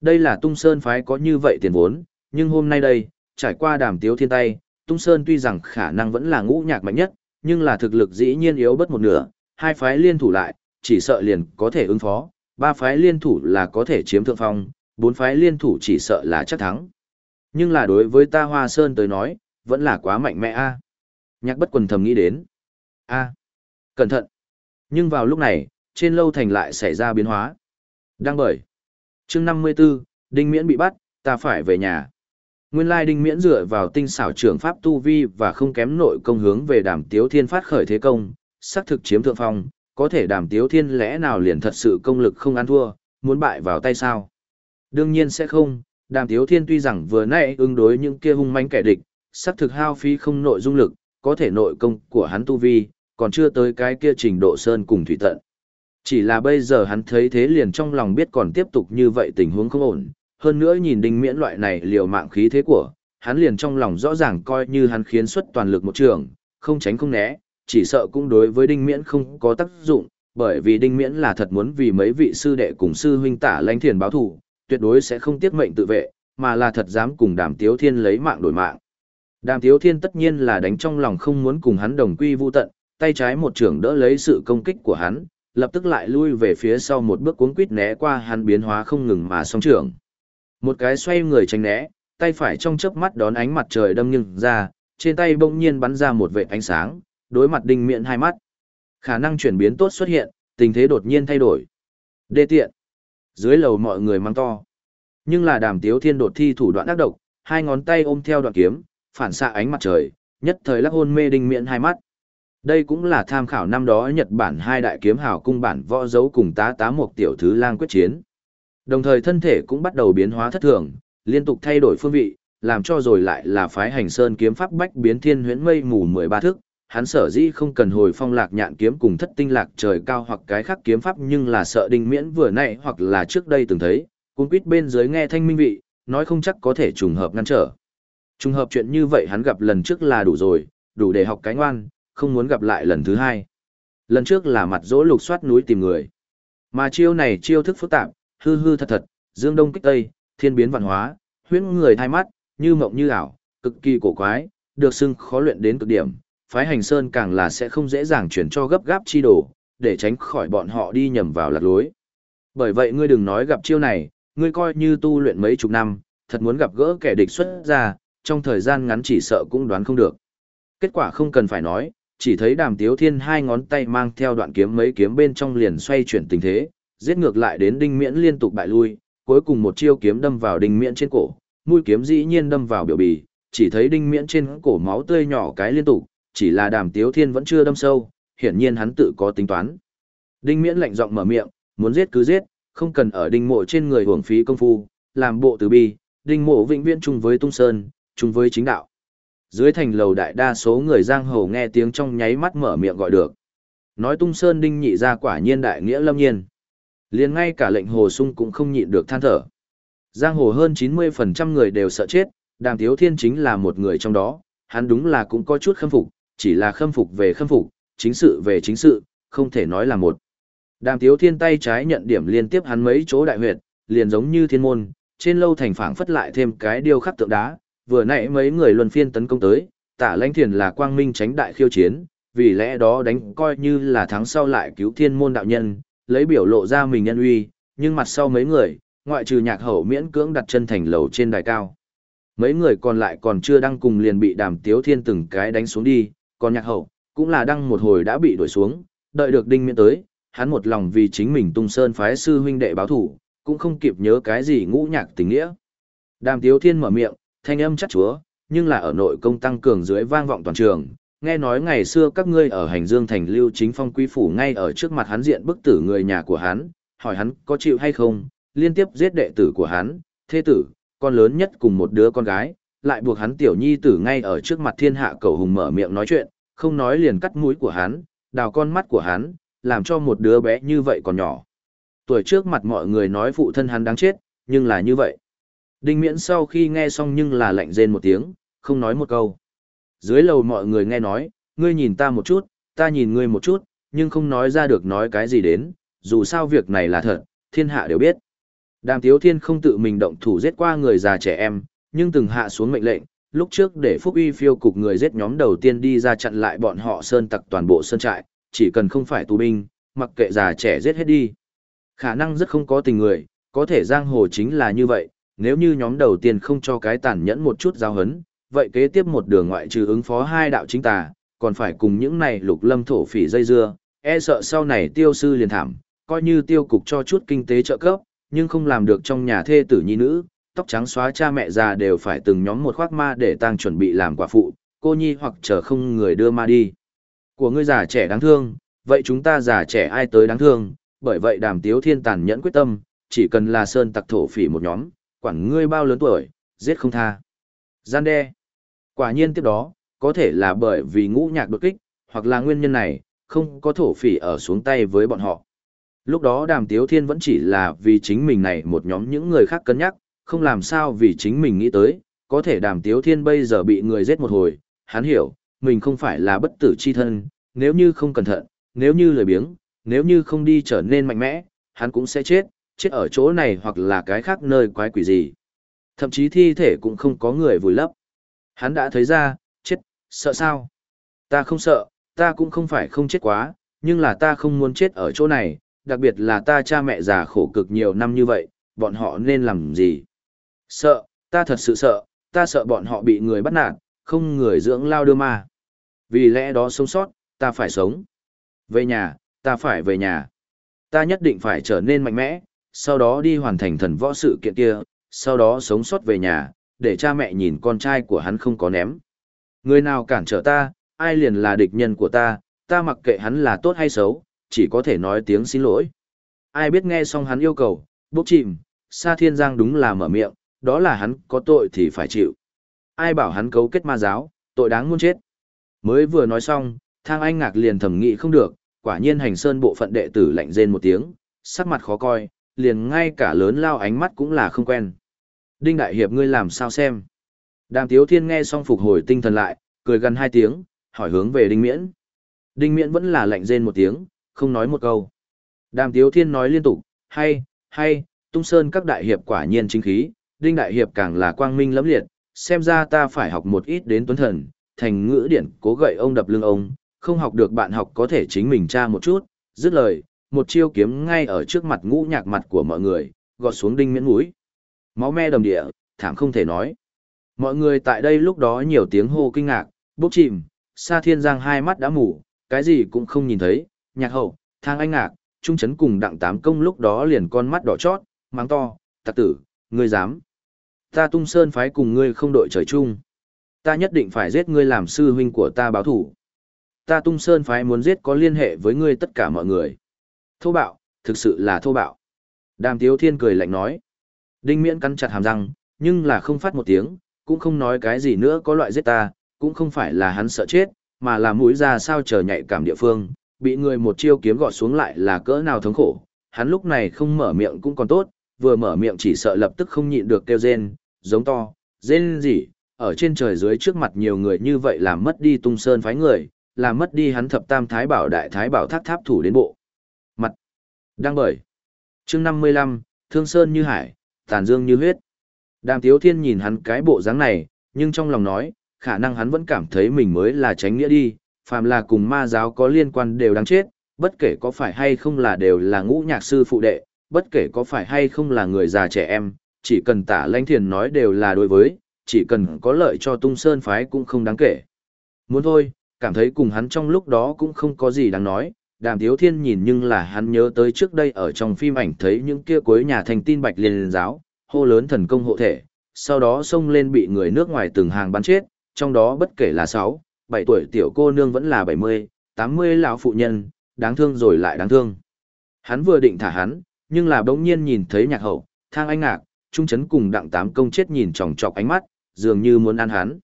Đây là tung sơn phái có như vậy tiền vốn, nhưng hôm nay đây, trải qua đàm tiếu thiên tay, tung sơn tuy rằng khả năng vẫn là ngũ nhạc mạnh nhất, nhưng là thực lực dĩ nhiên yếu bất một nửa, hai phái liên thủ lại, chỉ sợ liền có thể ứng phó, ba phái liên thủ là có thể chiếm thượng phong, bốn phái liên thủ chỉ sợ là chắc thắng. Nhưng là đối với ta Hoa Sơn tới nói, vẫn là quá mạnh mẽ a. Nhạc bất quần thầm nghĩ đến. A. Cẩn thận. Nhưng vào lúc này, trên lâu thành lại xảy ra biến hóa. Đang bởi. chương 54, Đinh Miễn bị bắt, ta phải về nhà. Nguyên lai Đinh Miễn dựa vào tinh xảo trưởng pháp tu vi và không kém nội công hướng về đàm tiếu thiên phát khởi thế công, xác thực chiếm thượng phong, có thể đàm tiếu thiên lẽ nào liền thật sự công lực không ăn thua, muốn bại vào tay sao? Đương nhiên sẽ không, đàm tiếu thiên tuy rằng vừa nãy ứng đối những kia hung manh kẻ địch, xác thực hao phí không nội dung lực, có thể nội công của hắn tu vi, còn chưa tới cái kia trình độ sơn cùng thủy tận. Chỉ là bây giờ hắn thấy thế liền trong lòng biết còn tiếp tục như vậy tình huống không ổn, hơn nữa nhìn đinh miễn loại này liều mạng khí thế của, hắn liền trong lòng rõ ràng coi như hắn khiến xuất toàn lực một trường, không tránh không né, chỉ sợ cũng đối với đinh miễn không có tác dụng, bởi vì đinh miễn là thật muốn vì mấy vị sư đệ cùng sư huynh tả lãnh thiền báo thù, tuyệt đối sẽ không tiết mệnh tự vệ, mà là thật dám cùng đàm tiếu thiên lấy mạng đổi mạng. Đàm tiếu thiên tất nhiên là đánh trong lòng không muốn cùng hắn đồng quy vu tận, tay trái một trưởng đỡ lấy sự công kích của hắn, lập tức lại lui về phía sau một bước cuống quít né qua hắn biến hóa không ngừng mà song trưởng. Một cái xoay người tránh né, tay phải trong chớp mắt đón ánh mặt trời đâm nhưng ra, trên tay bỗng nhiên bắn ra một vệt ánh sáng, đối mặt đinh miệng hai mắt. Khả năng chuyển biến tốt xuất hiện, tình thế đột nhiên thay đổi. Đê tiện. Dưới lầu mọi người mang to. Nhưng là đàm tiếu thiên đột thi thủ đoạn ác độc, hai ngón tay ôm theo đoạn kiếm, phản xạ ánh mặt trời, nhất thời lắc hôn mê đinh miệng hai mắt. Đây cũng là tham khảo năm đó Nhật Bản hai đại kiếm hào cung bản võ dấu cùng tá tá một tiểu thứ lang quyết chiến. Đồng thời thân thể cũng bắt đầu biến hóa thất thường, liên tục thay đổi phương vị, làm cho rồi lại là phái hành sơn kiếm pháp bách biến thiên huyễn mây mù 13 thức. Hắn sở dĩ không cần hồi phong lạc nhạn kiếm cùng thất tinh lạc trời cao hoặc cái khác kiếm pháp nhưng là sợ đinh miễn vừa nãy hoặc là trước đây từng thấy, Cung quýt bên dưới nghe thanh minh vị, nói không chắc có thể trùng hợp ngăn trở. Trùng hợp chuyện như vậy hắn gặp lần trước là đủ rồi, đủ để học cái ngoan, không muốn gặp lại lần thứ hai. Lần trước là mặt dỗ lục soát núi tìm người. Mà chiêu này chiêu thức phức tạp, hư hư thật thật, dương đông kích tây, thiên biến văn hóa, huyễn người thay mắt, như mộng như ảo, cực kỳ cổ quái, được xưng khó luyện đến cực điểm. Phái hành sơn càng là sẽ không dễ dàng chuyển cho gấp gáp chi đồ, để tránh khỏi bọn họ đi nhầm vào lạc lối. Bởi vậy ngươi đừng nói gặp chiêu này, ngươi coi như tu luyện mấy chục năm, thật muốn gặp gỡ kẻ địch xuất ra, trong thời gian ngắn chỉ sợ cũng đoán không được. Kết quả không cần phải nói, chỉ thấy đàm tiếu thiên hai ngón tay mang theo đoạn kiếm mấy kiếm bên trong liền xoay chuyển tình thế, giết ngược lại đến đinh miễn liên tục bại lui, cuối cùng một chiêu kiếm đâm vào đinh miễn trên cổ, mũi kiếm dĩ nhiên đâm vào biểu bì, chỉ thấy đinh miễn trên cổ máu tươi nhỏ cái liên tục, chỉ là đàm tiếu thiên vẫn chưa đâm sâu, hiển nhiên hắn tự có tính toán. Đinh miễn lạnh giọng mở miệng, muốn giết cứ giết, không cần ở đinh mộ trên người hưởng phí công phu, làm bộ từ bi, đinh mộ vĩnh viễn chung với tung sơn, chung với chính đạo. Dưới thành lầu đại đa số người giang hồ nghe tiếng trong nháy mắt mở miệng gọi được. Nói tung sơn đinh nhị ra quả nhiên đại nghĩa lâm nhiên liền ngay cả lệnh hồ sung cũng không nhịn được than thở. Giang hồ hơn 90% người đều sợ chết, đàm tiếu thiên chính là một người trong đó, hắn đúng là cũng có chút khâm phục, chỉ là khâm phục về khâm phục, chính sự về chính sự, không thể nói là một. Đàm tiếu thiên tay trái nhận điểm liên tiếp hắn mấy chỗ đại huyệt, liền giống như thiên môn, trên lâu thành phảng phất lại thêm cái điêu khắc tượng đá, vừa nãy mấy người luân phiên tấn công tới, tả lãnh thiền là quang minh tránh đại khiêu chiến, vì lẽ đó đánh coi như là thắng sau lại cứu thiên môn đạo nhân, lấy biểu lộ ra mình nhân uy, nhưng mặt sau mấy người, ngoại trừ nhạc hậu miễn cưỡng đặt chân thành lầu trên đài cao. Mấy người còn lại còn chưa đăng cùng liền bị đàm tiếu thiên từng cái đánh xuống đi, còn nhạc hậu, cũng là đăng một hồi đã bị đuổi xuống, đợi được đinh miễn tới, hắn một lòng vì chính mình tung sơn phái sư huynh đệ báo thủ, cũng không kịp nhớ cái gì ngũ nhạc tình nghĩa. Đàm tiếu thiên mở miệng, thanh âm chắc chúa, nhưng là ở nội công tăng cường dưới vang vọng toàn trường. Nghe nói ngày xưa các ngươi ở hành dương thành lưu chính phong quý phủ ngay ở trước mặt hắn diện bức tử người nhà của hắn, hỏi hắn có chịu hay không, liên tiếp giết đệ tử của hắn, thế tử, con lớn nhất cùng một đứa con gái, lại buộc hắn tiểu nhi tử ngay ở trước mặt thiên hạ cầu hùng mở miệng nói chuyện, không nói liền cắt mũi của hắn, đào con mắt của hắn, làm cho một đứa bé như vậy còn nhỏ. Tuổi trước mặt mọi người nói phụ thân hắn đáng chết, nhưng là như vậy. Đinh miễn sau khi nghe xong nhưng là lạnh rên một tiếng, không nói một câu. Dưới lầu mọi người nghe nói, ngươi nhìn ta một chút, ta nhìn ngươi một chút, nhưng không nói ra được nói cái gì đến, dù sao việc này là thật, thiên hạ đều biết. Đàm Tiếu Thiên không tự mình động thủ giết qua người già trẻ em, nhưng từng hạ xuống mệnh lệnh, lúc trước để Phúc Uy phiêu cục người giết nhóm đầu tiên đi ra chặn lại bọn họ sơn tặc toàn bộ sơn trại, chỉ cần không phải tù binh, mặc kệ già trẻ giết hết đi. Khả năng rất không có tình người, có thể giang hồ chính là như vậy, nếu như nhóm đầu tiên không cho cái tàn nhẫn một chút giao hấn, vậy kế tiếp một đường ngoại trừ ứng phó hai đạo chính tà, còn phải cùng những này lục lâm thổ phỉ dây dưa, e sợ sau này tiêu sư liền thảm, coi như tiêu cục cho chút kinh tế trợ cấp, nhưng không làm được trong nhà thê tử nhi nữ, tóc trắng xóa cha mẹ già đều phải từng nhóm một khoác ma để tăng chuẩn bị làm quả phụ, cô nhi hoặc chờ không người đưa ma đi. Của ngươi già trẻ đáng thương, vậy chúng ta già trẻ ai tới đáng thương, bởi vậy đàm tiếu thiên tàn nhẫn quyết tâm, chỉ cần là sơn tặc thổ phỉ một nhóm, quản ngươi bao lớn tuổi, giết không tha. Gian đe. Quả nhiên tiếp đó, có thể là bởi vì ngũ nhạc đột kích, hoặc là nguyên nhân này, không có thổ phỉ ở xuống tay với bọn họ. Lúc đó đàm tiếu thiên vẫn chỉ là vì chính mình này một nhóm những người khác cân nhắc, không làm sao vì chính mình nghĩ tới, có thể đàm tiếu thiên bây giờ bị người giết một hồi, hắn hiểu, mình không phải là bất tử chi thân, nếu như không cẩn thận, nếu như lười biếng, nếu như không đi trở nên mạnh mẽ, hắn cũng sẽ chết, chết ở chỗ này hoặc là cái khác nơi quái quỷ gì. Thậm chí thi thể cũng không có người vùi lấp. Hắn đã thấy ra, chết, sợ sao? Ta không sợ, ta cũng không phải không chết quá, nhưng là ta không muốn chết ở chỗ này, đặc biệt là ta cha mẹ già khổ cực nhiều năm như vậy, bọn họ nên làm gì? Sợ, ta thật sự sợ, ta sợ bọn họ bị người bắt nạt, không người dưỡng lao đưa mà, Vì lẽ đó sống sót, ta phải sống. Về nhà, ta phải về nhà. Ta nhất định phải trở nên mạnh mẽ, sau đó đi hoàn thành thần võ sự kiện kia, sau đó sống sót về nhà, để cha mẹ nhìn con trai của hắn không có ném. Người nào cản trở ta, ai liền là địch nhân của ta, ta mặc kệ hắn là tốt hay xấu, chỉ có thể nói tiếng xin lỗi. Ai biết nghe xong hắn yêu cầu, bốc chìm, Sa Thiên Giang đúng là mở miệng, đó là hắn có tội thì phải chịu. Ai bảo hắn cấu kết ma giáo, tội đáng muôn chết. Mới vừa nói xong, thang anh ngạc liền thầm nghĩ không được, quả nhiên hành sơn bộ phận đệ tử lạnh rên một tiếng, sắc mặt khó coi, liền ngay cả lớn lao ánh mắt cũng là không quen. Đinh Đại Hiệp ngươi làm sao xem? Đàm Tiếu Thiên nghe xong phục hồi tinh thần lại, cười gần hai tiếng, hỏi hướng về Đinh Miễn. Đinh Miễn vẫn là lạnh rên một tiếng, không nói một câu. Đàm Tiếu Thiên nói liên tục, hay, hay, tung sơn các đại hiệp quả nhiên chính khí, Đinh Đại Hiệp càng là quang minh lẫm liệt, xem ra ta phải học một ít đến tuấn thần, thành ngữ điển cố gậy ông đập lưng ông, không học được bạn học có thể chính mình tra một chút, dứt lời, một chiêu kiếm ngay ở trước mặt ngũ nhạc mặt của mọi người, gọt xuống đinh miễn mũi. Máu me đầm địa, thảm không thể nói. Mọi người tại đây lúc đó nhiều tiếng hô kinh ngạc, bốc chìm, Sa Thiên Giang hai mắt đã mù, cái gì cũng không nhìn thấy, nhạc hậu, thang anh ngạc, trung chấn cùng đặng tám công lúc đó liền con mắt đỏ chót, mắng to, tặc tử, ngươi dám. Ta tung sơn phái cùng ngươi không đội trời chung. Ta nhất định phải giết ngươi làm sư huynh của ta báo thủ. Ta tung sơn phái muốn giết có liên hệ với ngươi tất cả mọi người. Thô bạo, thực sự là thô bạo. Đàm Tiếu Thiên cười lạnh nói. Đinh Miễn cắn chặt hàm răng, nhưng là không phát một tiếng, cũng không nói cái gì nữa có loại giết ta, cũng không phải là hắn sợ chết, mà là mũi ra sao chờ nhạy cảm địa phương, bị người một chiêu kiếm gọt xuống lại là cỡ nào thống khổ. Hắn lúc này không mở miệng cũng còn tốt, vừa mở miệng chỉ sợ lập tức không nhịn được kêu rên, giống to, rên gì, ở trên trời dưới trước mặt nhiều người như vậy làm mất đi tung sơn phái người, làm mất đi hắn thập tam thái bảo đại thái bảo tháp tháp thủ đến bộ. Mặt. Đang bởi. chương 55, thương sơn như hải, tàn dương như huyết. Đàm Tiếu Thiên nhìn hắn cái bộ dáng này, nhưng trong lòng nói, khả năng hắn vẫn cảm thấy mình mới là tránh nghĩa đi, phàm là cùng ma giáo có liên quan đều đáng chết, bất kể có phải hay không là đều là ngũ nhạc sư phụ đệ, bất kể có phải hay không là người già trẻ em, chỉ cần tả lãnh thiền nói đều là đối với, chỉ cần có lợi cho tung sơn phái cũng không đáng kể. Muốn thôi, cảm thấy cùng hắn trong lúc đó cũng không có gì đáng nói, đàm thiếu thiên nhìn nhưng là hắn nhớ tới trước đây ở trong phim ảnh thấy những kia cuối nhà thành tin bạch liên giáo, hô lớn thần công hộ thể, sau đó xông lên bị người nước ngoài từng hàng bắn chết, trong đó bất kể là 6, 7 tuổi tiểu cô nương vẫn là 70, 80 lão phụ nhân, đáng thương rồi lại đáng thương. Hắn vừa định thả hắn, nhưng là bỗng nhiên nhìn thấy nhạc hậu, thang anh ngạc, trung chấn cùng đặng tám công chết nhìn tròng trọc ánh mắt, dường như muốn ăn hắn.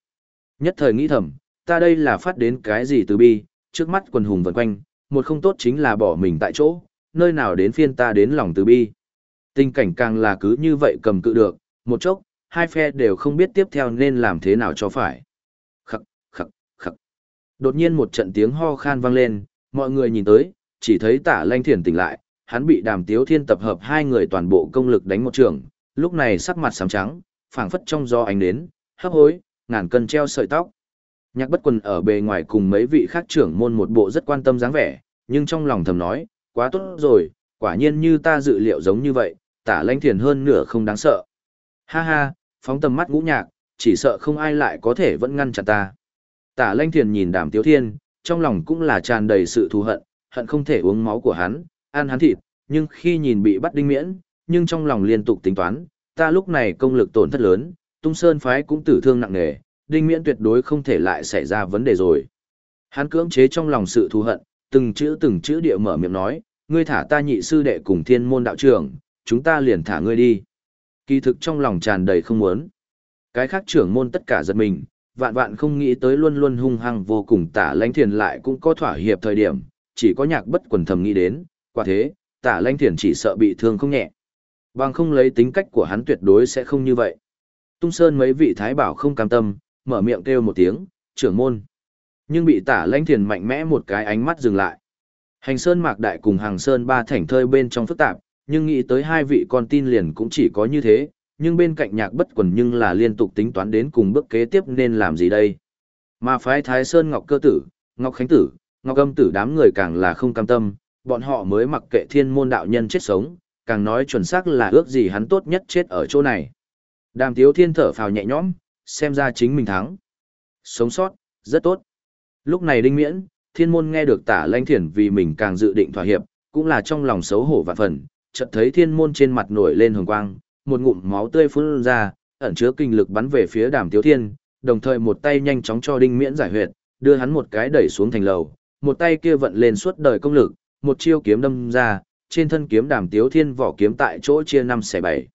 Nhất thời nghĩ thầm, ta đây là phát đến cái gì từ bi, trước mắt quần hùng vần quanh, một không tốt chính là bỏ mình tại chỗ, nơi nào đến phiên ta đến lòng từ bi. Tình cảnh càng là cứ như vậy cầm cự được, một chốc, hai phe đều không biết tiếp theo nên làm thế nào cho phải. Khắc, khắc, khắc. Đột nhiên một trận tiếng ho khan vang lên, mọi người nhìn tới, chỉ thấy tả lanh thiền tỉnh lại, hắn bị đàm tiếu thiên tập hợp hai người toàn bộ công lực đánh một trường, lúc này sắc mặt sám trắng, phảng phất trong gió ánh đến, hấp hối, ngàn cân treo sợi tóc. Nhạc bất quần ở bề ngoài cùng mấy vị khác trưởng môn một bộ rất quan tâm dáng vẻ, nhưng trong lòng thầm nói, quá tốt rồi, quả nhiên như ta dự liệu giống như vậy, tả lãnh thiền hơn nửa không đáng sợ. Ha ha, phóng tầm mắt ngũ nhạc, chỉ sợ không ai lại có thể vẫn ngăn chặn ta. Tả lãnh thiền nhìn đàm tiếu thiên, trong lòng cũng là tràn đầy sự thù hận, hận không thể uống máu của hắn, ăn hắn thịt, nhưng khi nhìn bị bắt đinh miễn, nhưng trong lòng liên tục tính toán, ta lúc này công lực tổn thất lớn, tung sơn phái cũng tử thương nặng nề, đinh miễn tuyệt đối không thể lại xảy ra vấn đề rồi. Hắn cưỡng chế trong lòng sự thù hận, từng chữ từng chữ địa mở miệng nói, ngươi thả ta nhị sư đệ cùng thiên môn đạo trưởng, chúng ta liền thả ngươi đi. Kỳ thực trong lòng tràn đầy không muốn. Cái khác trưởng môn tất cả giật mình, vạn vạn không nghĩ tới luôn luôn hung hăng vô cùng tả lãnh thiền lại cũng có thỏa hiệp thời điểm, chỉ có nhạc bất quần thầm nghĩ đến, quả thế, tả lãnh thiền chỉ sợ bị thương không nhẹ. Bằng không lấy tính cách của hắn tuyệt đối sẽ không như vậy. Tung Sơn mấy vị thái bảo không cam tâm, mở miệng kêu một tiếng, trưởng môn. Nhưng bị tả lãnh thiền mạnh mẽ một cái ánh mắt dừng lại. Hành Sơn Mạc Đại cùng Hàng Sơn ba thảnh thơi bên trong phức tạp, nhưng nghĩ tới hai vị con tin liền cũng chỉ có như thế, nhưng bên cạnh nhạc bất quần nhưng là liên tục tính toán đến cùng bước kế tiếp nên làm gì đây. Mà phái Thái Sơn Ngọc Cơ Tử, Ngọc Khánh Tử, Ngọc Âm Tử đám người càng là không cam tâm, bọn họ mới mặc kệ thiên môn đạo nhân chết sống, càng nói chuẩn xác là ước gì hắn tốt nhất chết ở chỗ này. Đàm Tiếu Thiên thở phào nhẹ nhõm, xem ra chính mình thắng. Sống sót, rất tốt. Lúc này đinh miễn, thiên môn nghe được tả lanh thiền vì mình càng dự định thỏa hiệp, cũng là trong lòng xấu hổ và phần, chợt thấy thiên môn trên mặt nổi lên hồng quang, một ngụm máu tươi phun ra, ẩn chứa kinh lực bắn về phía đàm tiếu thiên, đồng thời một tay nhanh chóng cho đinh miễn giải huyệt, đưa hắn một cái đẩy xuống thành lầu, một tay kia vận lên suốt đời công lực, một chiêu kiếm đâm ra, trên thân kiếm đàm tiếu thiên vỏ kiếm tại chỗ chia năm xẻ bảy.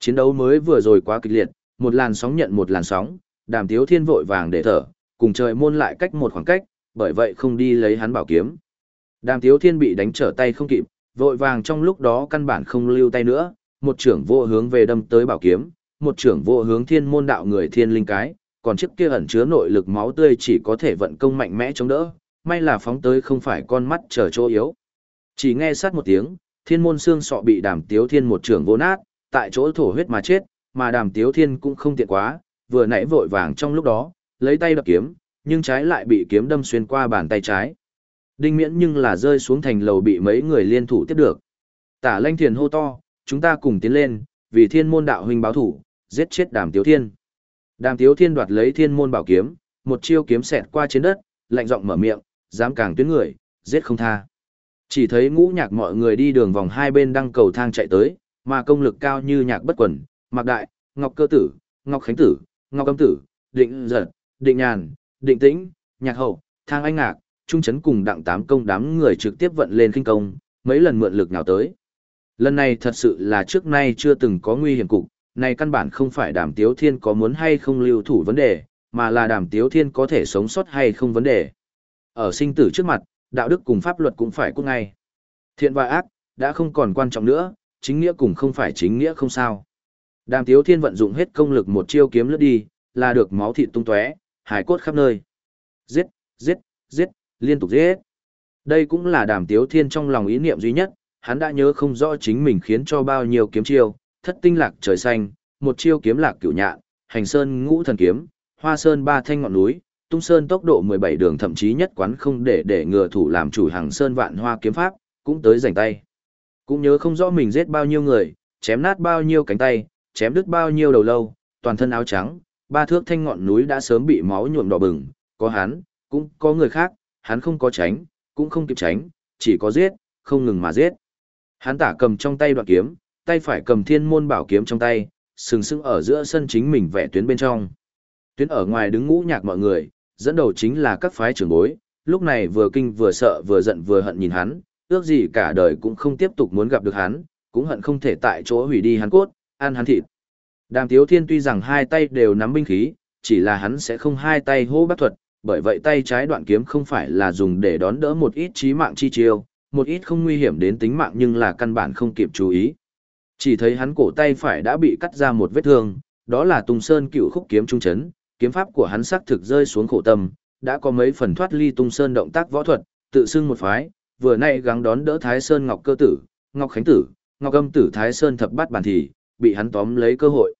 Chiến đấu mới vừa rồi quá kịch liệt, một làn sóng nhận một làn sóng, đàm tiếu thiên vội vàng để thở, cùng trời môn lại cách một khoảng cách, bởi vậy không đi lấy hắn bảo kiếm. Đàm tiếu thiên bị đánh trở tay không kịp, vội vàng trong lúc đó căn bản không lưu tay nữa, một trưởng vô hướng về đâm tới bảo kiếm, một trưởng vô hướng thiên môn đạo người thiên linh cái, còn chiếc kia ẩn chứa nội lực máu tươi chỉ có thể vận công mạnh mẽ chống đỡ, may là phóng tới không phải con mắt trở chỗ yếu. Chỉ nghe sát một tiếng, thiên môn xương sọ bị đàm tiếu thiên một trưởng vô nát, tại chỗ thổ huyết mà chết, mà đàm tiếu thiên cũng không tiện quá, vừa nãy vội vàng trong lúc đó, lấy tay đập kiếm, nhưng trái lại bị kiếm đâm xuyên qua bàn tay trái. Đinh miễn nhưng là rơi xuống thành lầu bị mấy người liên thủ tiếp được. Tả lanh thiền hô to, chúng ta cùng tiến lên, vì thiên môn đạo huynh báo thủ, giết chết đàm tiếu thiên. Đàm tiếu thiên đoạt lấy thiên môn bảo kiếm, một chiêu kiếm xẹt qua trên đất, lạnh giọng mở miệng, dám càng tuyến người, giết không tha. Chỉ thấy ngũ nhạc mọi người đi đường vòng hai bên đăng cầu thang chạy tới, mà công lực cao như nhạc bất quần, mạc đại, ngọc cơ tử, ngọc khánh tử, ngọc âm tử, định giật, định nhàn, định tĩnh, nhạc hậu, thang anh ngạc, trung Trấn cùng đặng tám công đám người trực tiếp vận lên kinh công, mấy lần mượn lực nào tới. Lần này thật sự là trước nay chưa từng có nguy hiểm cục, này căn bản không phải đàm tiếu thiên có muốn hay không lưu thủ vấn đề, mà là đàm tiếu thiên có thể sống sót hay không vấn đề. Ở sinh tử trước mặt, đạo đức cùng pháp luật cũng phải cút ngay. Thiện và ác, đã không còn quan trọng nữa, chính nghĩa cùng không phải chính nghĩa không sao. Đàm tiếu thiên vận dụng hết công lực một chiêu kiếm lướt đi, là được máu thịt tung tóe, hải cốt khắp nơi. Giết, giết, giết, liên tục giết. Đây cũng là đàm tiếu thiên trong lòng ý niệm duy nhất, hắn đã nhớ không rõ chính mình khiến cho bao nhiêu kiếm chiêu, thất tinh lạc trời xanh, một chiêu kiếm lạc cửu nhạn, hành sơn ngũ thần kiếm, hoa sơn ba thanh ngọn núi, tung sơn tốc độ 17 đường thậm chí nhất quán không để để ngừa thủ làm chủ hàng sơn vạn hoa kiếm pháp, cũng tới giành tay. Cũng nhớ không rõ mình giết bao nhiêu người, chém nát bao nhiêu cánh tay, chém đứt bao nhiêu đầu lâu, toàn thân áo trắng, ba thước thanh ngọn núi đã sớm bị máu nhuộm đỏ bừng, có hắn, cũng có người khác, hắn không có tránh, cũng không kịp tránh, chỉ có giết, không ngừng mà giết. Hắn tả cầm trong tay đoạn kiếm, tay phải cầm thiên môn bảo kiếm trong tay, sừng sững ở giữa sân chính mình vẽ tuyến bên trong. Tuyến ở ngoài đứng ngũ nhạc mọi người, dẫn đầu chính là các phái trưởng bối, lúc này vừa kinh vừa sợ vừa giận vừa hận nhìn hắn, ước gì cả đời cũng không tiếp tục muốn gặp được hắn, cũng hận không thể tại chỗ hủy đi hắn cốt, ăn hắn thịt. Đàm Tiếu Thiên tuy rằng hai tay đều nắm binh khí, chỉ là hắn sẽ không hai tay hô bắt thuật, bởi vậy tay trái đoạn kiếm không phải là dùng để đón đỡ một ít chí mạng chi chiêu, một ít không nguy hiểm đến tính mạng nhưng là căn bản không kịp chú ý. Chỉ thấy hắn cổ tay phải đã bị cắt ra một vết thương, đó là Tùng Sơn cựu khúc kiếm trung chấn, kiếm pháp của hắn sắc thực rơi xuống khổ tâm, đã có mấy phần thoát ly Tung Sơn động tác võ thuật, tự xưng một phái, vừa nay gắng đón đỡ Thái Sơn Ngọc Cơ Tử, Ngọc Khánh Tử, Ngọc Âm Tử Thái Sơn thập bát bản thì, bị hắn tóm lấy cơ hội.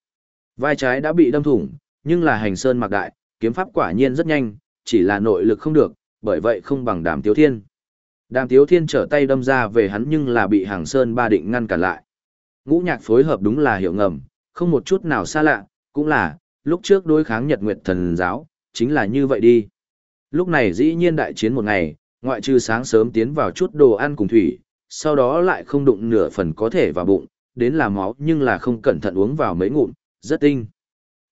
Vai trái đã bị đâm thủng, nhưng là hành sơn mặc đại, kiếm pháp quả nhiên rất nhanh, chỉ là nội lực không được, bởi vậy không bằng đàm tiếu thiên. Đàm tiếu thiên trở tay đâm ra về hắn nhưng là bị hàng sơn ba định ngăn cản lại. Ngũ nhạc phối hợp đúng là hiệu ngầm, không một chút nào xa lạ, cũng là, lúc trước đối kháng nhật nguyệt thần giáo, chính là như vậy đi. Lúc này dĩ nhiên đại chiến một ngày, ngoại trừ sáng sớm tiến vào chút đồ ăn cùng thủy, sau đó lại không đụng nửa phần có thể vào bụng, đến là máu nhưng là không cẩn thận uống vào mấy ngụm, rất tinh.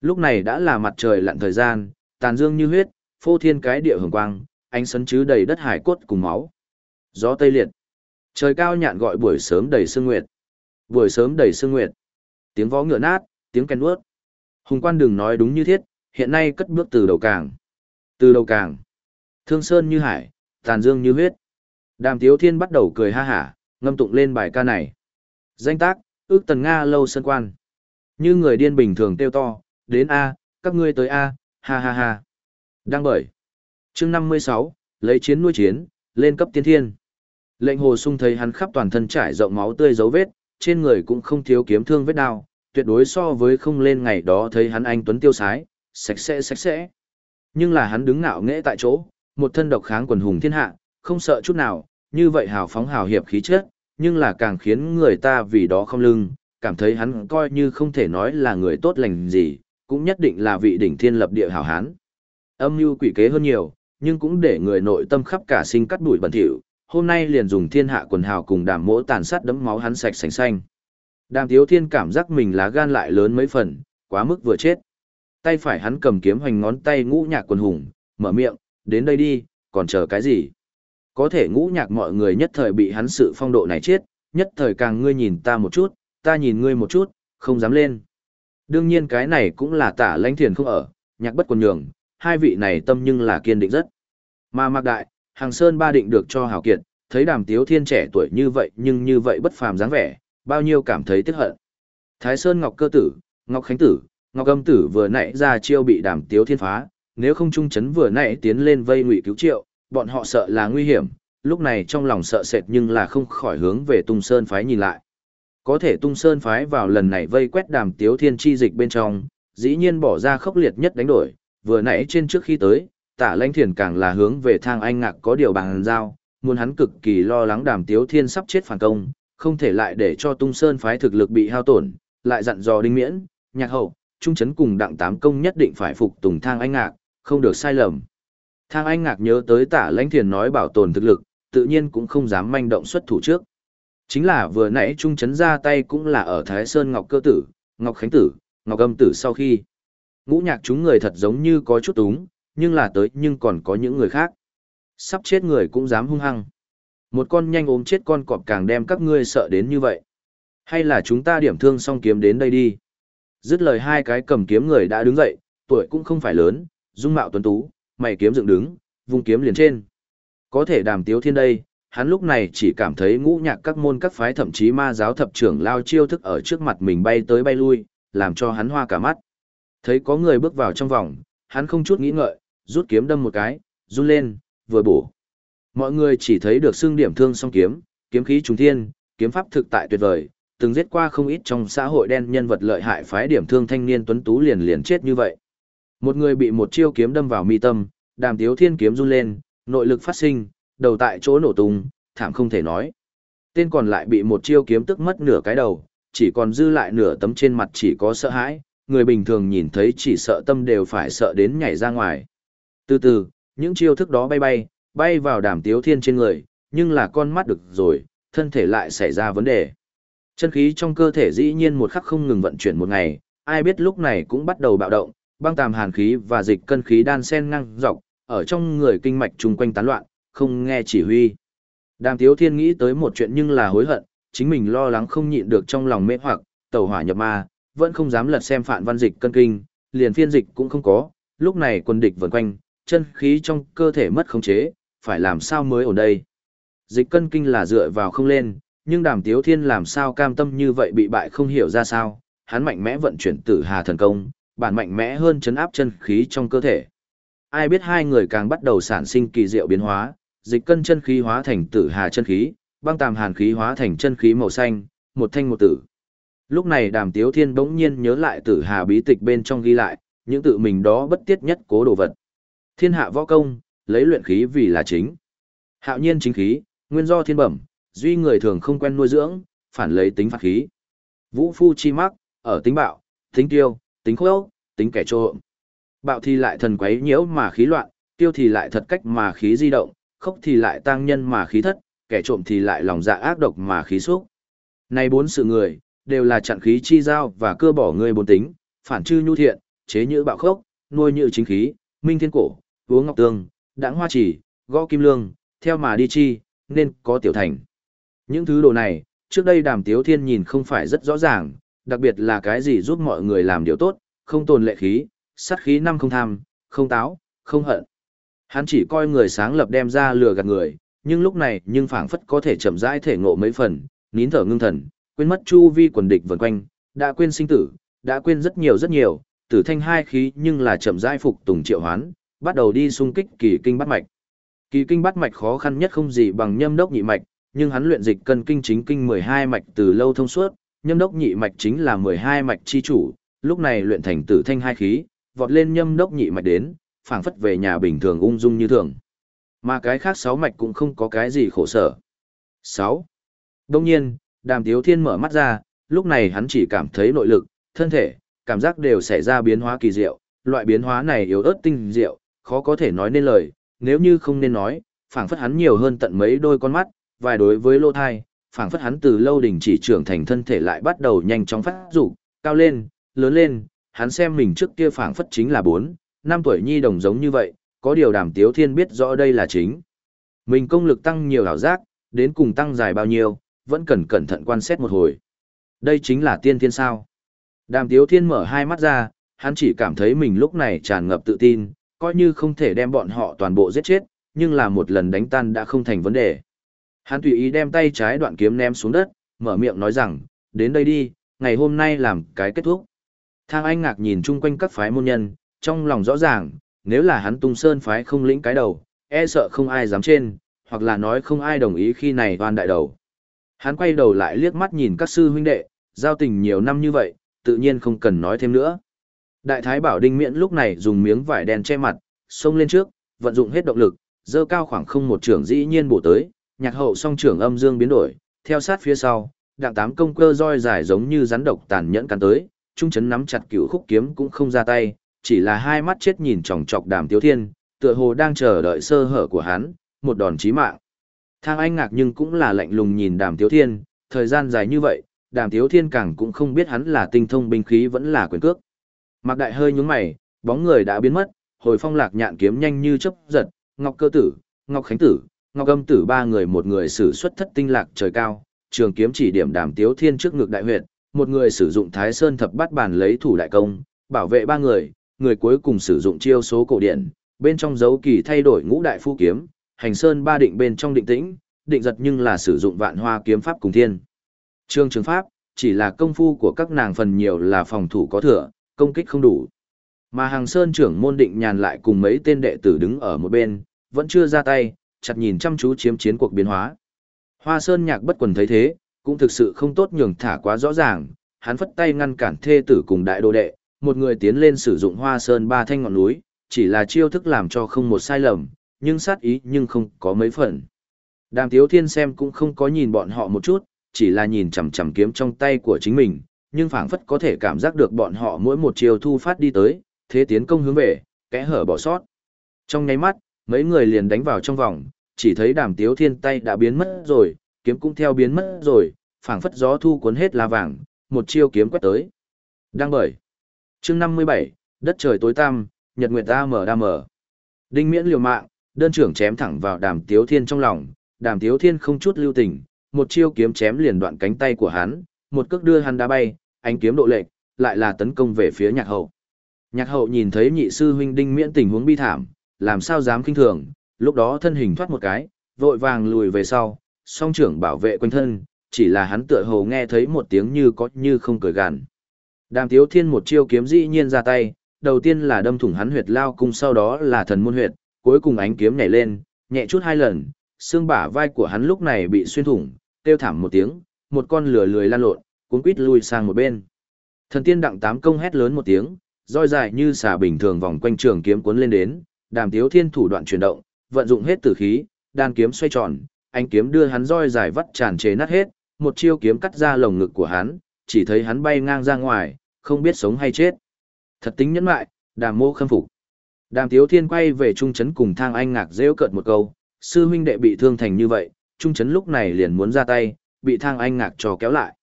Lúc này đã là mặt trời lặn thời gian, tàn dương như huyết, phô thiên cái địa hồng quang, ánh sấn chứ đầy đất hải cốt cùng máu. Gió tây liệt. Trời cao nhạn gọi buổi sớm đầy sương nguyệt. Buổi sớm đầy sương nguyệt. Tiếng vó ngựa nát, tiếng kèn nuốt. Hùng quan đừng nói đúng như thiết, hiện nay cất bước từ đầu càng. Từ đầu càng. Thương sơn như hải, tàn dương như huyết. Đàm Tiếu Thiên bắt đầu cười ha hả, ngâm tụng lên bài ca này. Danh tác, ước tần Nga lâu Sân quan. Như người điên bình thường kêu to, đến A, các ngươi tới A, ha ha ha. Đăng bởi. chương 56, lấy chiến nuôi chiến, lên cấp tiên thiên. Lệnh hồ sung thấy hắn khắp toàn thân trải rộng máu tươi dấu vết, trên người cũng không thiếu kiếm thương vết đao, tuyệt đối so với không lên ngày đó thấy hắn anh tuấn tiêu sái, sạch sẽ sạch sẽ. Nhưng là hắn đứng ngạo nghễ tại chỗ, một thân độc kháng quần hùng thiên hạ, không sợ chút nào, như vậy hào phóng hào hiệp khí chất, nhưng là càng khiến người ta vì đó không lưng, cảm thấy hắn coi như không thể nói là người tốt lành gì, cũng nhất định là vị đỉnh thiên lập địa hảo hán. Âm mưu quỷ kế hơn nhiều, nhưng cũng để người nội tâm khắp cả sinh cắt đuổi bẩn thỉu, hôm nay liền dùng thiên hạ quần hào cùng đàm mỗ tàn sát đấm máu hắn sạch sành xanh. Đàm Tiếu Thiên cảm giác mình lá gan lại lớn mấy phần, quá mức vừa chết. Tay phải hắn cầm kiếm hoành ngón tay ngũ nhạc quần hùng, mở miệng, đến đây đi, còn chờ cái gì? Có thể ngũ nhạc mọi người nhất thời bị hắn sự phong độ này chết, nhất thời càng ngươi nhìn ta một chút, ta nhìn ngươi một chút, không dám lên. Đương nhiên cái này cũng là tả lãnh thiền không ở, nhạc bất quần nhường, hai vị này tâm nhưng là kiên định rất. Mà Mạc Đại, Hàng Sơn ba định được cho Hảo Kiệt, thấy đàm tiếu thiên trẻ tuổi như vậy nhưng như vậy bất phàm dáng vẻ, bao nhiêu cảm thấy tiếc hận. Thái Sơn Ngọc Cơ Tử, Ngọc Khánh Tử, Ngọc Âm Tử vừa nãy ra chiêu bị đàm tiếu thiên phá, nếu không trung chấn vừa nãy tiến lên vây ngụy cứu triệu, bọn họ sợ là nguy hiểm, lúc này trong lòng sợ sệt nhưng là không khỏi hướng về Tung Sơn phái nhìn lại. Có thể Tung Sơn phái vào lần này vây quét đàm tiếu thiên chi dịch bên trong, dĩ nhiên bỏ ra khốc liệt nhất đánh đổi, vừa nãy trên trước khi tới, tả lãnh thiền càng là hướng về thang anh ngạc có điều bằng giao, muốn hắn cực kỳ lo lắng đàm tiếu thiên sắp chết phản công, không thể lại để cho tung sơn phái thực lực bị hao tổn, lại dặn dò đinh miễn, nhạc hậu, trung chấn cùng đặng tám công nhất định phải phục tùng thang anh ngạc, không được sai lầm. Thang anh ngạc nhớ tới tả lãnh thiền nói bảo tồn thực lực, tự nhiên cũng không dám manh động xuất thủ trước. Chính là vừa nãy trung Trấn ra tay cũng là ở Thái Sơn Ngọc Cơ Tử, Ngọc Khánh Tử, Ngọc Âm Tử sau khi. Ngũ nhạc chúng người thật giống như có chút túng, nhưng là tới nhưng còn có những người khác. Sắp chết người cũng dám hung hăng. Một con nhanh ốm chết con cọp càng đem các ngươi sợ đến như vậy. Hay là chúng ta điểm thương xong kiếm đến đây đi. Dứt lời hai cái cầm kiếm người đã đứng dậy, tuổi cũng không phải lớn, dung mạo tuấn tú, mày kiếm dựng đứng, vung kiếm liền trên. Có thể đàm tiếu thiên đây, hắn lúc này chỉ cảm thấy ngũ nhạc các môn các phái thậm chí ma giáo thập trưởng lao chiêu thức ở trước mặt mình bay tới bay lui, làm cho hắn hoa cả mắt. Thấy có người bước vào trong vòng, hắn không chút nghĩ ngợi, rút kiếm đâm một cái, run lên, vừa bổ. Mọi người chỉ thấy được xương điểm thương song kiếm, kiếm khí trùng thiên, kiếm pháp thực tại tuyệt vời, từng giết qua không ít trong xã hội đen nhân vật lợi hại phái điểm thương thanh niên tuấn tú liền liền chết như vậy. Một người bị một chiêu kiếm đâm vào mi tâm, đàm tiếu thiên kiếm run lên, nội lực phát sinh, đầu tại chỗ nổ tung, thảm không thể nói. Tên còn lại bị một chiêu kiếm tức mất nửa cái đầu, chỉ còn dư lại nửa tấm trên mặt chỉ có sợ hãi, người bình thường nhìn thấy chỉ sợ tâm đều phải sợ đến nhảy ra ngoài. Từ từ, những chiêu thức đó bay bay, bay vào đàm tiếu thiên trên người, nhưng là con mắt được rồi, thân thể lại xảy ra vấn đề. Chân khí trong cơ thể dĩ nhiên một khắc không ngừng vận chuyển một ngày, ai biết lúc này cũng bắt đầu bạo động, băng tàm hàn khí và dịch cân khí đan sen ngang dọc, ở trong người kinh mạch chung quanh tán loạn, không nghe chỉ huy. Đàm tiếu thiên nghĩ tới một chuyện nhưng là hối hận, chính mình lo lắng không nhịn được trong lòng mê hoặc, tẩu hỏa nhập ma, vẫn không dám lật xem phản văn dịch cân kinh, liền phiên dịch cũng không có, lúc này quân địch vần quanh, chân khí trong cơ thể mất khống chế, phải làm sao mới ổn đây. Dịch cân kinh là dựa vào không lên, nhưng đàm tiếu thiên làm sao cam tâm như vậy bị bại không hiểu ra sao, hắn mạnh mẽ vận chuyển tử hà thần công, bản mạnh mẽ hơn chấn áp chân khí trong cơ thể. Ai biết hai người càng bắt đầu sản sinh kỳ diệu biến hóa, dịch cân chân khí hóa thành tử hà chân khí, băng tàm hàn khí hóa thành chân khí màu xanh, một thanh một tử. Lúc này đàm tiếu thiên bỗng nhiên nhớ lại tử hà bí tịch bên trong ghi lại, những tự mình đó bất tiết nhất cố đồ vật. Thiên hạ võ công, lấy luyện khí vì là chính. Hạo nhiên chính khí, nguyên do thiên bẩm, duy người thường không quen nuôi dưỡng, phản lấy tính phạt khí. Vũ phu chi mắc, ở tính bạo, tính tiêu, tính khối tính kẻ trộm. Bạo thì lại thần quấy nhiễu mà khí loạn, tiêu thì lại thật cách mà khí di động, khốc thì lại tăng nhân mà khí thất, kẻ trộm thì lại lòng dạ ác độc mà khí xúc. Này bốn sự người, đều là chặn khí chi giao và cơ bỏ người bốn tính, phản chư nhu thiện, chế nhữ bạo khốc, nuôi nhữ chính khí, minh thiên cổ, uống ngọc tương, đãng hoa chỉ, gõ kim lương, theo mà đi chi, nên có tiểu thành. Những thứ đồ này, trước đây đàm tiếu thiên nhìn không phải rất rõ ràng, đặc biệt là cái gì giúp mọi người làm điều tốt, không tồn lệ khí, sát khí năm không tham, không táo, không hận. Hắn chỉ coi người sáng lập đem ra lừa gạt người, nhưng lúc này nhưng phảng phất có thể chậm rãi thể ngộ mấy phần, nín thở ngưng thần, quên mất chu vi quần địch vần quanh, đã quên sinh tử, đã quên rất nhiều rất nhiều, tử thanh hai khí nhưng là chậm rãi phục tùng triệu hoán, bắt đầu đi xung kích kỳ kinh bắt mạch. Kỳ kinh bắt mạch khó khăn nhất không gì bằng nhâm đốc nhị mạch, nhưng hắn luyện dịch cân kinh chính kinh 12 mạch từ lâu thông suốt, nhâm đốc nhị mạch chính là 12 mạch chi chủ, lúc này luyện thành tử thanh hai khí, vọt lên nhâm đốc nhị mạch đến, phảng phất về nhà bình thường ung dung như thường. Mà cái khác sáu mạch cũng không có cái gì khổ sở. 6. Đông nhiên, đàm tiếu thiên mở mắt ra, lúc này hắn chỉ cảm thấy nội lực, thân thể, cảm giác đều xảy ra biến hóa kỳ diệu, loại biến hóa này yếu ớt tinh diệu, khó có thể nói nên lời, nếu như không nên nói, phảng phất hắn nhiều hơn tận mấy đôi con mắt, vài đối với lô thai, phảng phất hắn từ lâu đình chỉ trưởng thành thân thể lại bắt đầu nhanh chóng phát dục, cao lên, lớn lên, hắn xem mình trước kia phảng phất chính là 4, năm tuổi nhi đồng giống như vậy, có điều đàm tiếu thiên biết rõ đây là chính. Mình công lực tăng nhiều hảo giác, đến cùng tăng dài bao nhiêu, vẫn cần cẩn thận quan sát một hồi. Đây chính là tiên thiên sao. Đàm tiếu thiên mở hai mắt ra, hắn chỉ cảm thấy mình lúc này tràn ngập tự tin, coi như không thể đem bọn họ toàn bộ giết chết, nhưng là một lần đánh tan đã không thành vấn đề. Hắn tùy ý đem tay trái đoạn kiếm ném xuống đất, mở miệng nói rằng, đến đây đi, ngày hôm nay làm cái kết thúc. Thang Anh ngạc nhìn chung quanh các phái môn nhân, trong lòng rõ ràng, nếu là hắn tung sơn phái không lĩnh cái đầu, e sợ không ai dám trên, hoặc là nói không ai đồng ý khi này toàn đại đầu. Hắn quay đầu lại liếc mắt nhìn các sư huynh đệ, giao tình nhiều năm như vậy, tự nhiên không cần nói thêm nữa. Đại thái bảo đinh miễn lúc này dùng miếng vải đen che mặt, xông lên trước, vận dụng hết động lực, dơ cao khoảng không một trưởng dĩ nhiên bổ tới, nhạc hậu song trưởng âm dương biến đổi, theo sát phía sau, đặng tám công cơ roi dài giống như rắn độc tàn nhẫn cắn tới, trung chấn nắm chặt cựu khúc kiếm cũng không ra tay, chỉ là hai mắt chết nhìn chòng chọc đàm tiếu thiên, tựa hồ đang chờ đợi sơ hở của hắn, một đòn chí mạng. Thang anh ngạc nhưng cũng là lạnh lùng nhìn đàm tiếu thiên, thời gian dài như vậy, đàm tiếu thiên càng cũng không biết hắn là tinh thông binh khí vẫn là quyền cước. Mạc đại hơi nhúng mày, bóng người đã biến mất, hồi phong lạc nhạn kiếm nhanh như chớp giật, ngọc cơ tử, ngọc khánh tử, ngọc âm tử ba người một người sử xuất thất tinh lạc trời cao, trường kiếm chỉ điểm đàm tiếu thiên trước ngực đại huyệt, một người sử dụng thái sơn thập bát bàn lấy thủ đại công, bảo vệ ba người, người cuối cùng sử dụng chiêu số cổ điển, bên trong dấu kỳ thay đổi ngũ đại phu kiếm, hành sơn ba định bên trong định tĩnh, định giật nhưng là sử dụng vạn hoa kiếm pháp cùng thiên. Trương trường pháp, chỉ là công phu của các nàng phần nhiều là phòng thủ có thừa, công kích không đủ. Mà hàng sơn trưởng môn định nhàn lại cùng mấy tên đệ tử đứng ở một bên, vẫn chưa ra tay, chặt nhìn chăm chú chiếm chiến cuộc biến hóa. Hoa sơn nhạc bất quần thấy thế, cũng thực sự không tốt nhường thả quá rõ ràng, hắn phất tay ngăn cản thê tử cùng đại đồ đệ, một người tiến lên sử dụng hoa sơn ba thanh ngọn núi, chỉ là chiêu thức làm cho không một sai lầm, nhưng sát ý nhưng không có mấy phần. Đàm Tiếu Thiên xem cũng không có nhìn bọn họ một chút, chỉ là nhìn chằm chằm kiếm trong tay của chính mình, nhưng phảng phất có thể cảm giác được bọn họ mỗi một chiều thu phát đi tới, thế tiến công hướng về, kẽ hở bỏ sót. Trong nháy mắt, mấy người liền đánh vào trong vòng, chỉ thấy Đàm Tiếu Thiên tay đã biến mất rồi, kiếm cũng theo biến mất rồi, phảng phất gió thu cuốn hết lá vàng, một chiêu kiếm quét tới. Đang bởi. Chương 57, đất trời tối tăm, nhật nguyệt ta mở đa mở. Đinh Miễn liều mạng, đơn trưởng chém thẳng vào Đàm Tiếu Thiên trong lòng, Đàm Tiếu Thiên không chút lưu tình, một chiêu kiếm chém liền đoạn cánh tay của hắn, một cước đưa hắn đá bay, ánh kiếm độ lệch, lại là tấn công về phía nhạc hậu. Nhạc hậu nhìn thấy nhị sư huynh đinh miễn tình huống bi thảm, làm sao dám kinh thường, lúc đó thân hình thoát một cái, vội vàng lùi về sau, song trưởng bảo vệ quanh thân, chỉ là hắn tựa hồ nghe thấy một tiếng như có như không cười gằn. Đàm Tiếu Thiên một chiêu kiếm dĩ nhiên ra tay, đầu tiên là đâm thủng hắn huyệt lao cung sau đó là thần môn huyệt, cuối cùng ánh kiếm nhảy lên, nhẹ chút hai lần, xương bả vai của hắn lúc này bị xuyên thủng, kêu thảm một tiếng, một con lửa lười lan lộn, cuốn quít lui sang một bên. Thần tiên đặng tám công hét lớn một tiếng, roi dài như xà bình thường vòng quanh trường kiếm cuốn lên đến, đàm tiếu thiên thủ đoạn chuyển động, vận dụng hết tử khí, đan kiếm xoay tròn, anh kiếm đưa hắn roi dài vắt tràn chế nát hết, một chiêu kiếm cắt ra lồng ngực của hắn, chỉ thấy hắn bay ngang ra ngoài, không biết sống hay chết. Thật tính nhẫn mại, đàm mô khâm phục. Đàm tiếu thiên quay về trung chấn cùng thang anh ngạc rêu cợt một câu, sư huynh đệ bị thương thành như vậy, trung chấn lúc này liền muốn ra tay, bị thang anh ngạc cho kéo lại.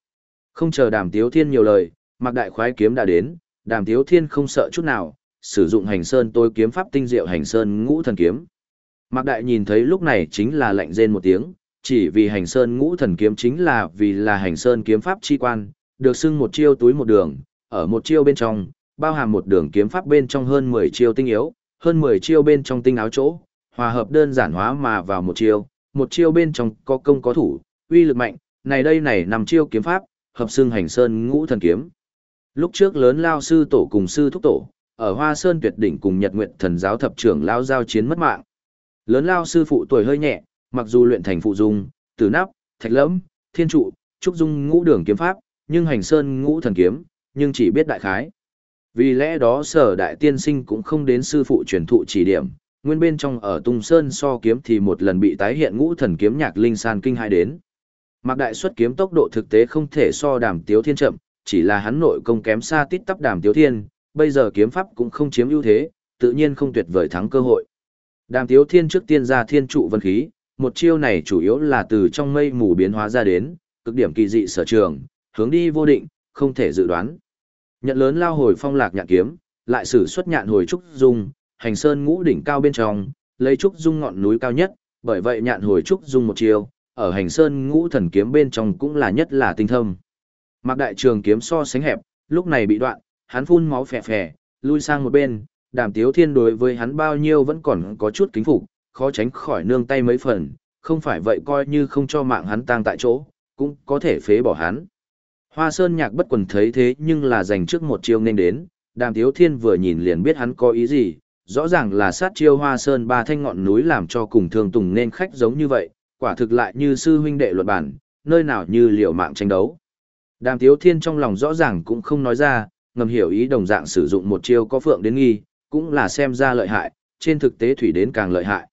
Không chờ đàm tiếu thiên nhiều lời, mặc đại khoái kiếm đã đến, đàm tiếu thiên không sợ chút nào, sử dụng hành sơn tôi kiếm pháp tinh diệu hành sơn ngũ thần kiếm. Mạc Đại nhìn thấy lúc này chính là lạnh rên một tiếng, chỉ vì hành sơn ngũ thần kiếm chính là vì là hành sơn kiếm pháp chi quan, được xưng một chiêu túi một đường, ở một chiêu bên trong, bao hàm một đường kiếm pháp bên trong hơn 10 chiêu tinh yếu, hơn 10 chiêu bên trong tinh áo chỗ, hòa hợp đơn giản hóa mà vào một chiêu, một chiêu bên trong có công có thủ, uy lực mạnh, này đây này nằm chiêu kiếm pháp, hợp xưng hành sơn ngũ thần kiếm. Lúc trước lớn lao sư tổ cùng sư thúc tổ, ở Hoa Sơn tuyệt đỉnh cùng Nhật Nguyệt thần giáo thập trưởng lao giao chiến mất mạng. Lớn lao sư phụ tuổi hơi nhẹ, mặc dù luyện thành phụ dung, tử nắp, thạch lẫm, thiên trụ, trúc dung ngũ đường kiếm pháp, nhưng hành sơn ngũ thần kiếm, nhưng chỉ biết đại khái. Vì lẽ đó sở đại tiên sinh cũng không đến sư phụ truyền thụ chỉ điểm, nguyên bên trong ở tung sơn so kiếm thì một lần bị tái hiện ngũ thần kiếm nhạc linh san kinh hai đến. Mạc đại xuất kiếm tốc độ thực tế không thể so đàm tiếu thiên chậm, chỉ là hắn nội công kém xa tít tắp đàm tiếu thiên, bây giờ kiếm pháp cũng không chiếm ưu thế, tự nhiên không tuyệt vời thắng cơ hội. Đàm tiếu thiên trước tiên ra thiên trụ vân khí, một chiêu này chủ yếu là từ trong mây mù biến hóa ra đến, cực điểm kỳ dị sở trường, hướng đi vô định, không thể dự đoán. Nhận lớn lao hồi phong lạc nhạn kiếm, lại sử xuất nhạn hồi trúc dung, hành sơn ngũ đỉnh cao bên trong, lấy trúc dung ngọn núi cao nhất, bởi vậy nhạn hồi trúc dung một chiêu, ở hành sơn ngũ thần kiếm bên trong cũng là nhất là tinh thâm. Mạc đại trường kiếm so sánh hẹp, lúc này bị đoạn, hắn phun máu phè phè, lui sang một bên, đàm tiếu thiên đối với hắn bao nhiêu vẫn còn có chút kính phục, khó tránh khỏi nương tay mấy phần, không phải vậy coi như không cho mạng hắn tang tại chỗ, cũng có thể phế bỏ hắn. Hoa Sơn Nhạc bất quần thấy thế nhưng là dành trước một chiêu nên đến, Đàm Tiếu Thiên vừa nhìn liền biết hắn có ý gì, rõ ràng là sát chiêu Hoa Sơn ba thanh ngọn núi làm cho cùng Thương Tùng nên khách giống như vậy, quả thực lại như sư huynh đệ luật bản, nơi nào như liều mạng tranh đấu. Đàm Tiếu Thiên trong lòng rõ ràng cũng không nói ra, ngầm hiểu ý đồng dạng sử dụng một chiêu có phượng đến nghi, cũng là xem ra lợi hại, trên thực tế thủy đến càng lợi hại.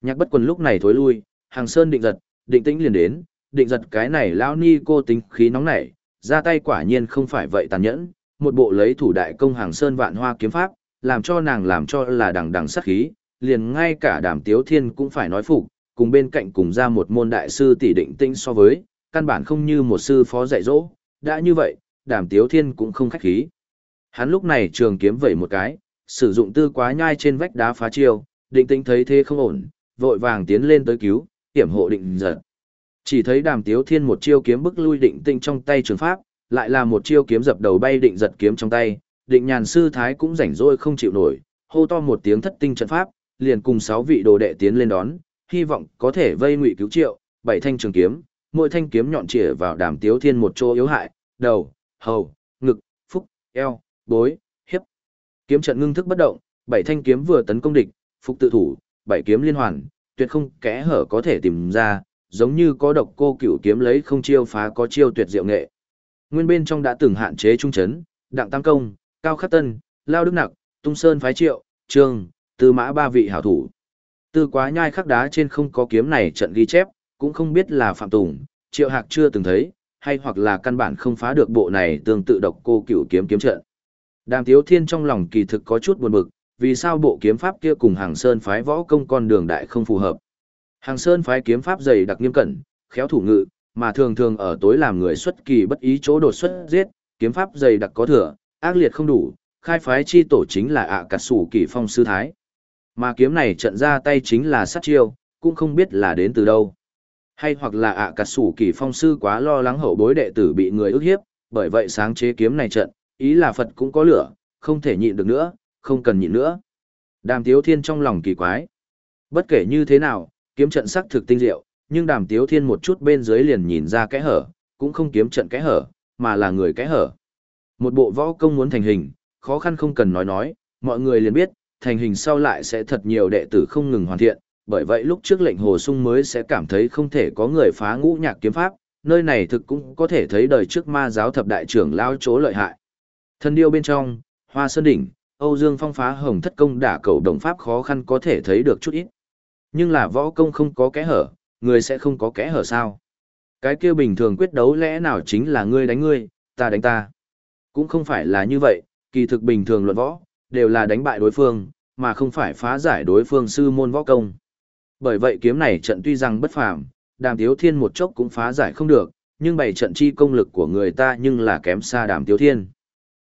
Nhạc bất quần lúc này thối lui, hàng sơn định giật, định tĩnh liền đến, định giật cái này lão ni cô tính khí nóng nảy, ra tay quả nhiên không phải vậy tàn nhẫn, một bộ lấy thủ đại công hàng sơn vạn hoa kiếm pháp, làm cho nàng làm cho là đằng đằng sát khí, liền ngay cả đàm tiếu thiên cũng phải nói phục, cùng bên cạnh cùng ra một môn đại sư tỷ định tĩnh so với, căn bản không như một sư phó dạy dỗ, đã như vậy, đàm tiếu thiên cũng không khách khí. Hắn lúc này trường kiếm vẩy một cái, sử dụng tư quá nhai trên vách đá phá chiêu, định tĩnh thấy thế không ổn, vội vàng tiến lên tới cứu, hiểm hộ định giật. Chỉ thấy đàm tiếu thiên một chiêu kiếm bức lui định tinh trong tay trường pháp, lại là một chiêu kiếm dập đầu bay định giật kiếm trong tay, định nhàn sư thái cũng rảnh rỗi không chịu nổi, hô to một tiếng thất tinh trận pháp, liền cùng sáu vị đồ đệ tiến lên đón, hy vọng có thể vây ngụy cứu triệu, bảy thanh trường kiếm, mỗi thanh kiếm nhọn chĩa vào đàm tiếu thiên một chỗ yếu hại, đầu, hầu, ngực, phúc, eo, bối. Kiếm trận ngưng thức bất động, bảy thanh kiếm vừa tấn công địch, phục tự thủ, bảy kiếm liên hoàn, tuyệt không kẽ hở có thể tìm ra, giống như có độc cô cửu kiếm lấy không chiêu phá có chiêu tuyệt diệu nghệ. Nguyên bên trong đã từng hạn chế trung chấn, đặng tam công, cao khắc tân, lao đức nặc, tung sơn phái triệu, trương, tư mã ba vị hảo thủ. Tư quá nhai khắc đá trên không có kiếm này trận ghi chép, cũng không biết là phạm tùng, triệu hạc chưa từng thấy, hay hoặc là căn bản không phá được bộ này tương tự độc cô cửu kiếm kiếm trận. Đàm Tiếu Thiên trong lòng kỳ thực có chút buồn bực, vì sao bộ kiếm pháp kia cùng hàng sơn phái võ công con đường đại không phù hợp. Hàng sơn phái kiếm pháp dày đặc nghiêm cẩn, khéo thủ ngự, mà thường thường ở tối làm người xuất kỳ bất ý chỗ đột xuất giết, kiếm pháp dày đặc có thừa, ác liệt không đủ, khai phái chi tổ chính là ạ à cà sủ kỳ phong sư thái. Mà kiếm này trận ra tay chính là sát chiêu, cũng không biết là đến từ đâu. Hay hoặc là ạ à cà sủ kỳ phong sư quá lo lắng hậu bối đệ tử bị người ức hiếp, bởi vậy sáng chế kiếm này trận, ý là Phật cũng có lửa, không thể nhịn được nữa, không cần nhịn nữa. Đàm Tiếu Thiên trong lòng kỳ quái. Bất kể như thế nào, kiếm trận sắc thực tinh diệu, nhưng Đàm Tiếu Thiên một chút bên dưới liền nhìn ra kẽ hở, cũng không kiếm trận kẽ hở, mà là người kẽ hở. Một bộ võ công muốn thành hình, khó khăn không cần nói nói, mọi người liền biết, thành hình sau lại sẽ thật nhiều đệ tử không ngừng hoàn thiện, bởi vậy lúc trước lệnh Hồ Sung mới sẽ cảm thấy không thể có người phá ngũ nhạc kiếm pháp, nơi này thực cũng có thể thấy đời trước ma giáo thập đại trưởng lao chỗ lợi hại. Thân điêu bên trong, hoa sơn đỉnh, Âu Dương Phong phá hồng thất công đả cầu đồng pháp khó khăn có thể thấy được chút ít. Nhưng là võ công không có kẽ hở, người sẽ không có kẽ hở sao? Cái kia bình thường quyết đấu lẽ nào chính là ngươi đánh ngươi, ta đánh ta. Cũng không phải là như vậy, kỳ thực bình thường luận võ, đều là đánh bại đối phương, mà không phải phá giải đối phương sư môn võ công. Bởi vậy kiếm này trận tuy rằng bất phàm, đàm tiếu thiên một chốc cũng phá giải không được, nhưng bảy trận chi công lực của người ta nhưng là kém xa đàm tiếu thiên.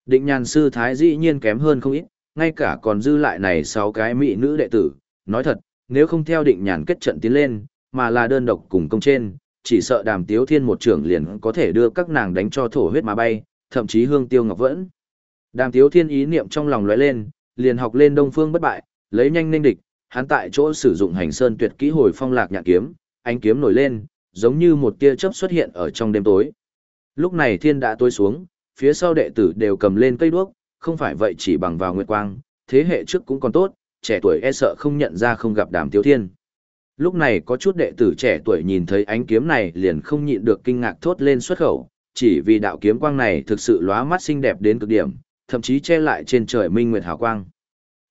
Định nhàn sư thái dĩ nhiên kém hơn không ít, ngay cả còn dư lại này sáu cái mỹ nữ đệ tử, nói thật, nếu không theo định nhàn kết trận tiến lên, mà là đơn độc cùng công trên, chỉ sợ đàm tiếu thiên một trưởng liền có thể đưa các nàng đánh cho thổ huyết mà bay, thậm chí hương tiêu ngọc vẫn. Đàm tiếu thiên ý niệm trong lòng lóe lên, liền học lên đông phương bất bại, lấy nhanh ninh địch, hắn tại chỗ sử dụng hành sơn tuyệt kỹ hồi phong lạc nhạn kiếm, ánh kiếm nổi lên, giống như một tia chớp xuất hiện ở trong đêm tối. Lúc này thiên đã tối xuống, phía sau đệ tử đều cầm lên cây đuốc, không phải vậy chỉ bằng vào nguyệt quang, thế hệ trước cũng còn tốt, trẻ tuổi e sợ không nhận ra không gặp đàm tiếu thiên. Lúc này có chút đệ tử trẻ tuổi nhìn thấy ánh kiếm này liền không nhịn được kinh ngạc thốt lên xuất khẩu, chỉ vì đạo kiếm quang này thực sự lóa mắt xinh đẹp đến cực điểm, thậm chí che lại trên trời minh nguyệt hào quang.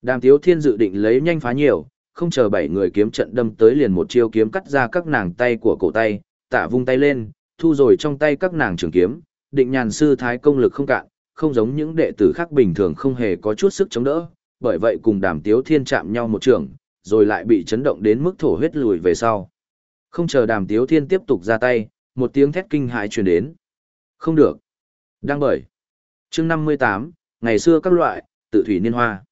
Đàm tiếu thiên dự định lấy nhanh phá nhiều, không chờ bảy người kiếm trận đâm tới liền một chiêu kiếm cắt ra các nàng tay của cổ tay, tạ vung tay lên, thu rồi trong tay các nàng trường kiếm, định nhàn sư thái công lực không cạn, không giống những đệ tử khác bình thường không hề có chút sức chống đỡ, bởi vậy cùng đàm tiếu thiên chạm nhau một trường, rồi lại bị chấn động đến mức thổ huyết lùi về sau. Không chờ đàm tiếu thiên tiếp tục ra tay, một tiếng thét kinh hãi truyền đến. Không được. Đang bởi. chương 58, ngày xưa các loại, tự thủy niên hoa.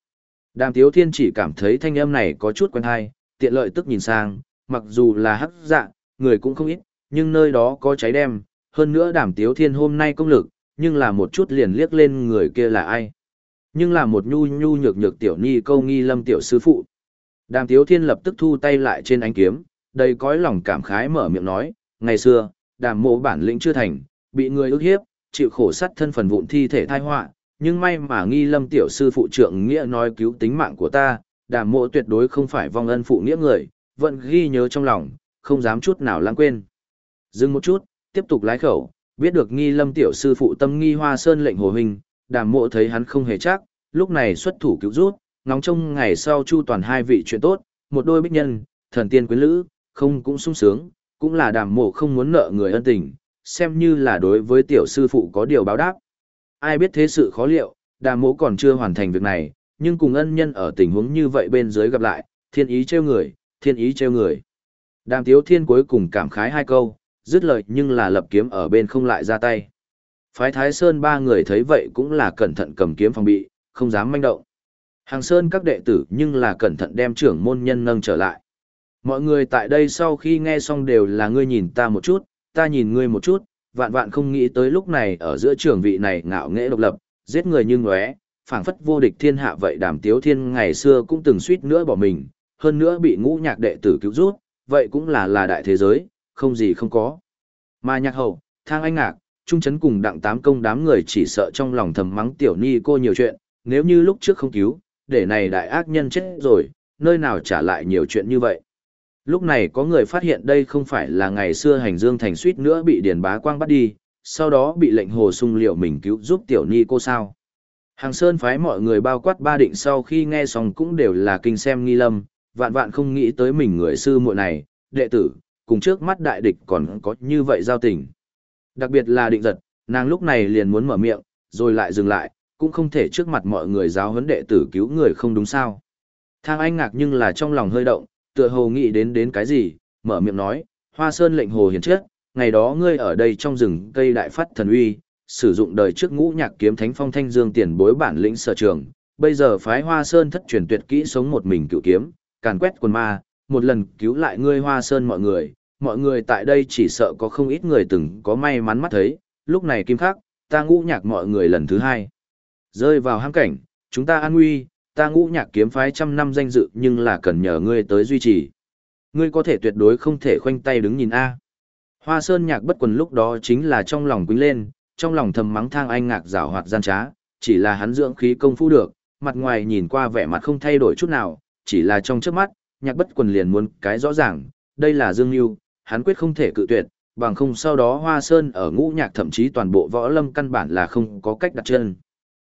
Đàm tiếu thiên chỉ cảm thấy thanh âm này có chút quen hay, tiện lợi tức nhìn sang, mặc dù là hắc dạ, người cũng không ít, nhưng nơi đó có cháy đem, hơn nữa đàm tiếu thiên hôm nay công lực, nhưng là một chút liền liếc lên người kia là ai. Nhưng là một nhu nhu nhược nhược tiểu ni câu nghi lâm tiểu sư phụ. Đàm tiếu thiên lập tức thu tay lại trên ánh kiếm, đầy cõi lòng cảm khái mở miệng nói, ngày xưa, đàm mộ bản lĩnh chưa thành, bị người ức hiếp, chịu khổ sắt thân phần vụn thi thể thai họa nhưng may mà nghi lâm tiểu sư phụ trượng nghĩa nói cứu tính mạng của ta, đàm mộ tuyệt đối không phải vong ân phụ nghĩa người, vẫn ghi nhớ trong lòng, không dám chút nào lãng quên. Dừng một chút, tiếp tục lái khẩu, biết được nghi lâm tiểu sư phụ tâm nghi hoa sơn lệnh hồ hình, đàm mộ thấy hắn không hề chắc, lúc này xuất thủ cứu rút, ngóng trông ngày sau chu toàn hai vị chuyện tốt, một đôi bích nhân, thần tiên quyến lữ, không cũng sung sướng, cũng là đàm mộ không muốn nợ người ân tình, xem như là đối với tiểu sư phụ có điều báo đáp. Ai biết thế sự khó liệu, đàm mộ còn chưa hoàn thành việc này, nhưng cùng ân nhân ở tình huống như vậy bên dưới gặp lại, thiên ý trêu người, thiên ý trêu người. Đàm tiếu thiên cuối cùng cảm khái hai câu, dứt lời nhưng là lập kiếm ở bên không lại ra tay. Phái Thái Sơn ba người thấy vậy cũng là cẩn thận cầm kiếm phòng bị, không dám manh động. Hàng Sơn các đệ tử nhưng là cẩn thận đem trưởng môn nhân nâng trở lại. Mọi người tại đây sau khi nghe xong đều là ngươi nhìn ta một chút, ta nhìn ngươi một chút, vạn vạn không nghĩ tới lúc này ở giữa trường vị này ngạo nghễ độc lập, giết người như ngóe, phảng phất vô địch thiên hạ vậy đàm tiếu thiên ngày xưa cũng từng suýt nữa bỏ mình, hơn nữa bị ngũ nhạc đệ tử cứu rút, vậy cũng là là đại thế giới, không gì không có. Mà nhạc hậu, thang anh ngạc, trung chấn cùng đặng tám công đám người chỉ sợ trong lòng thầm mắng tiểu ni cô nhiều chuyện, nếu như lúc trước không cứu, để này đại ác nhân chết rồi, nơi nào trả lại nhiều chuyện như vậy. Lúc này có người phát hiện đây không phải là ngày xưa hành dương thành suýt nữa bị điền bá quang bắt đi, sau đó bị lệnh hồ sung liệu mình cứu giúp tiểu ni cô sao. Hàng Sơn phái mọi người bao quát ba định sau khi nghe xong cũng đều là kinh xem nghi lâm, vạn vạn không nghĩ tới mình người sư muội này, đệ tử, cùng trước mắt đại địch còn có như vậy giao tình. Đặc biệt là định giật, nàng lúc này liền muốn mở miệng, rồi lại dừng lại, cũng không thể trước mặt mọi người giáo huấn đệ tử cứu người không đúng sao. Thang anh ngạc nhưng là trong lòng hơi động, tựa hồ nghĩ đến đến cái gì, mở miệng nói, hoa sơn lệnh hồ hiền chết, ngày đó ngươi ở đây trong rừng cây đại phát thần uy, sử dụng đời trước ngũ nhạc kiếm thánh phong thanh dương tiền bối bản lĩnh sở trường, bây giờ phái hoa sơn thất truyền tuyệt kỹ sống một mình cựu kiếm, càn quét quần ma, một lần cứu lại ngươi hoa sơn mọi người, mọi người tại đây chỉ sợ có không ít người từng có may mắn mắt thấy, lúc này kim khắc, ta ngũ nhạc mọi người lần thứ hai. Rơi vào hang cảnh, chúng ta an nguy, ta ngũ nhạc kiếm phái trăm năm danh dự nhưng là cần nhờ ngươi tới duy trì. Ngươi có thể tuyệt đối không thể khoanh tay đứng nhìn A. Hoa sơn nhạc bất quần lúc đó chính là trong lòng quýnh lên, trong lòng thầm mắng thang anh ngạc rào hoạt gian trá, chỉ là hắn dưỡng khí công phu được, mặt ngoài nhìn qua vẻ mặt không thay đổi chút nào, chỉ là trong trước mắt, nhạc bất quần liền muốn cái rõ ràng, đây là Dương yêu, hắn quyết không thể cự tuyệt, bằng không sau đó Hoa Sơn ở ngũ nhạc thậm chí toàn bộ võ lâm căn bản là không có cách đặt chân.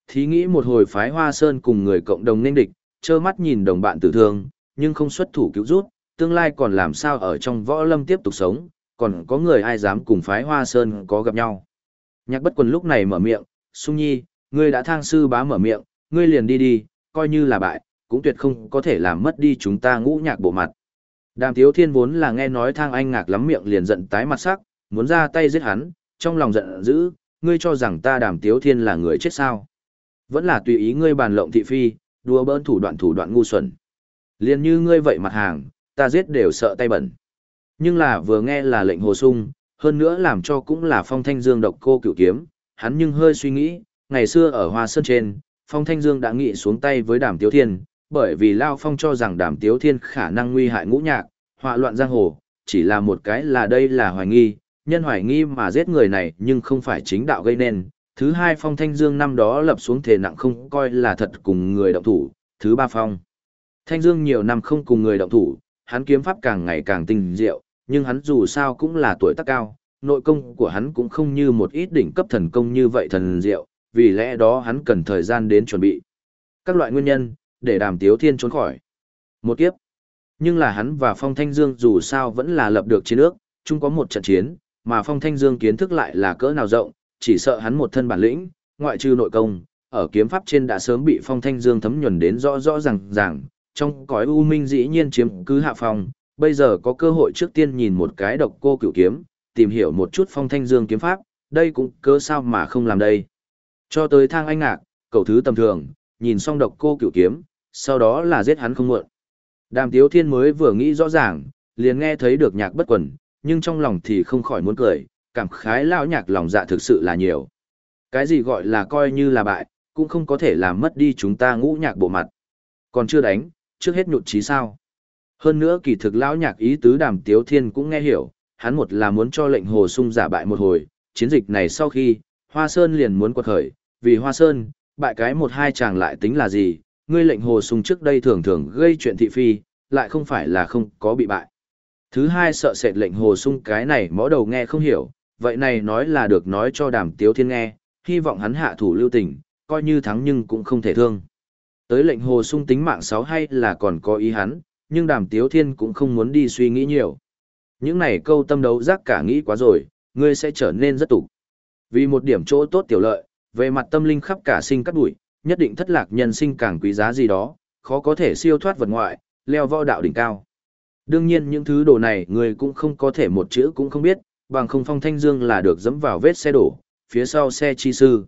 Thí nghĩ một hồi phái Hoa Sơn cùng người cộng đồng nên địch, trơ mắt nhìn đồng bạn tử thương, nhưng không xuất thủ cứu rút, tương lai còn làm sao ở trong võ lâm tiếp tục sống, còn có người ai dám cùng phái Hoa Sơn có gặp nhau. Nhạc bất quần lúc này mở miệng, sung nhi, ngươi đã thang sư bá mở miệng, ngươi liền đi đi, coi như là bại, cũng tuyệt không có thể làm mất đi chúng ta ngũ nhạc bộ mặt. Đàm Tiếu Thiên vốn là nghe nói thang anh ngạc lắm miệng liền giận tái mặt sắc, muốn ra tay giết hắn, trong lòng giận dữ, ngươi cho rằng ta Đàm Tiếu Thiên là người chết sao. Vẫn là tùy ý ngươi bàn lộng thị phi, đùa bỡn thủ đoạn thủ đoạn ngu xuẩn. Liền như ngươi vậy mặt hàng, ta giết đều sợ tay bẩn. Nhưng là vừa nghe là lệnh hồ sung, hơn nữa làm cho cũng là phong thanh dương độc cô cựu kiếm, hắn nhưng hơi suy nghĩ, ngày xưa ở Hoa Sơn trên, phong thanh dương đã nghị xuống tay với đàm tiếu thiên, bởi vì Lao Phong cho rằng đàm tiếu thiên khả năng nguy hại ngũ nhạc, họa loạn giang hồ, chỉ là một cái là đây là hoài nghi, nhân hoài nghi mà giết người này nhưng không phải chính đạo gây nên. Thứ hai Phong Thanh Dương năm đó lập xuống thể nặng không coi là thật cùng người động thủ. Thứ ba Phong Thanh Dương nhiều năm không cùng người động thủ, hắn kiếm pháp càng ngày càng tinh diệu, nhưng hắn dù sao cũng là tuổi tác cao, nội công của hắn cũng không như một ít đỉnh cấp thần công như vậy thần diệu, vì lẽ đó hắn cần thời gian đến chuẩn bị. Các loại nguyên nhân, để đàm tiếu thiên trốn khỏi. Một kiếp. Nhưng là hắn và Phong Thanh Dương dù sao vẫn là lập được chiến ước, chung có một trận chiến, mà Phong Thanh Dương kiến thức lại là cỡ nào rộng, chỉ sợ hắn một thân bản lĩnh, ngoại trừ nội công, ở kiếm pháp trên đã sớm bị Phong Thanh Dương thấm nhuần đến rõ rõ ràng ràng, trong cõi u minh dĩ nhiên chiếm cứ hạ phong, bây giờ có cơ hội trước tiên nhìn một cái độc cô cửu kiếm, tìm hiểu một chút Phong Thanh Dương kiếm pháp, đây cũng cớ sao mà không làm đây. Cho tới thang anh ngạc, cầu thứ tầm thường, nhìn xong độc cô cửu kiếm, sau đó là giết hắn không muộn. Đàm Tiếu Thiên mới vừa nghĩ rõ ràng, liền nghe thấy được nhạc bất quần, nhưng trong lòng thì không khỏi muốn cười, cảm khái lao nhạc lòng dạ thực sự là nhiều. Cái gì gọi là coi như là bại, cũng không có thể làm mất đi chúng ta ngũ nhạc bộ mặt. Còn chưa đánh, trước hết nhụt chí sao. Hơn nữa kỳ thực lão nhạc ý tứ đàm tiếu thiên cũng nghe hiểu, hắn một là muốn cho lệnh hồ sung giả bại một hồi, chiến dịch này sau khi, Hoa Sơn liền muốn quật khởi, vì Hoa Sơn, bại cái một hai chàng lại tính là gì, ngươi lệnh hồ Sùng trước đây thường thường gây chuyện thị phi, lại không phải là không có bị bại. Thứ hai sợ sệt lệnh hồ sung cái này mõ đầu nghe không hiểu, vậy này nói là được nói cho đàm tiếu thiên nghe, hy vọng hắn hạ thủ lưu tình, coi như thắng nhưng cũng không thể thương. Tới lệnh hồ sung tính mạng sáu hay là còn có ý hắn, nhưng đàm tiếu thiên cũng không muốn đi suy nghĩ nhiều. Những này câu tâm đấu giác cả nghĩ quá rồi, ngươi sẽ trở nên rất tục. Vì một điểm chỗ tốt tiểu lợi, về mặt tâm linh khắp cả sinh cắt bụi, nhất định thất lạc nhân sinh càng quý giá gì đó, khó có thể siêu thoát vật ngoại, leo võ đạo đỉnh cao. Đương nhiên những thứ đồ này người cũng không có thể một chữ cũng không biết, bằng không phong thanh dương là được dẫm vào vết xe đổ, phía sau xe chi sư.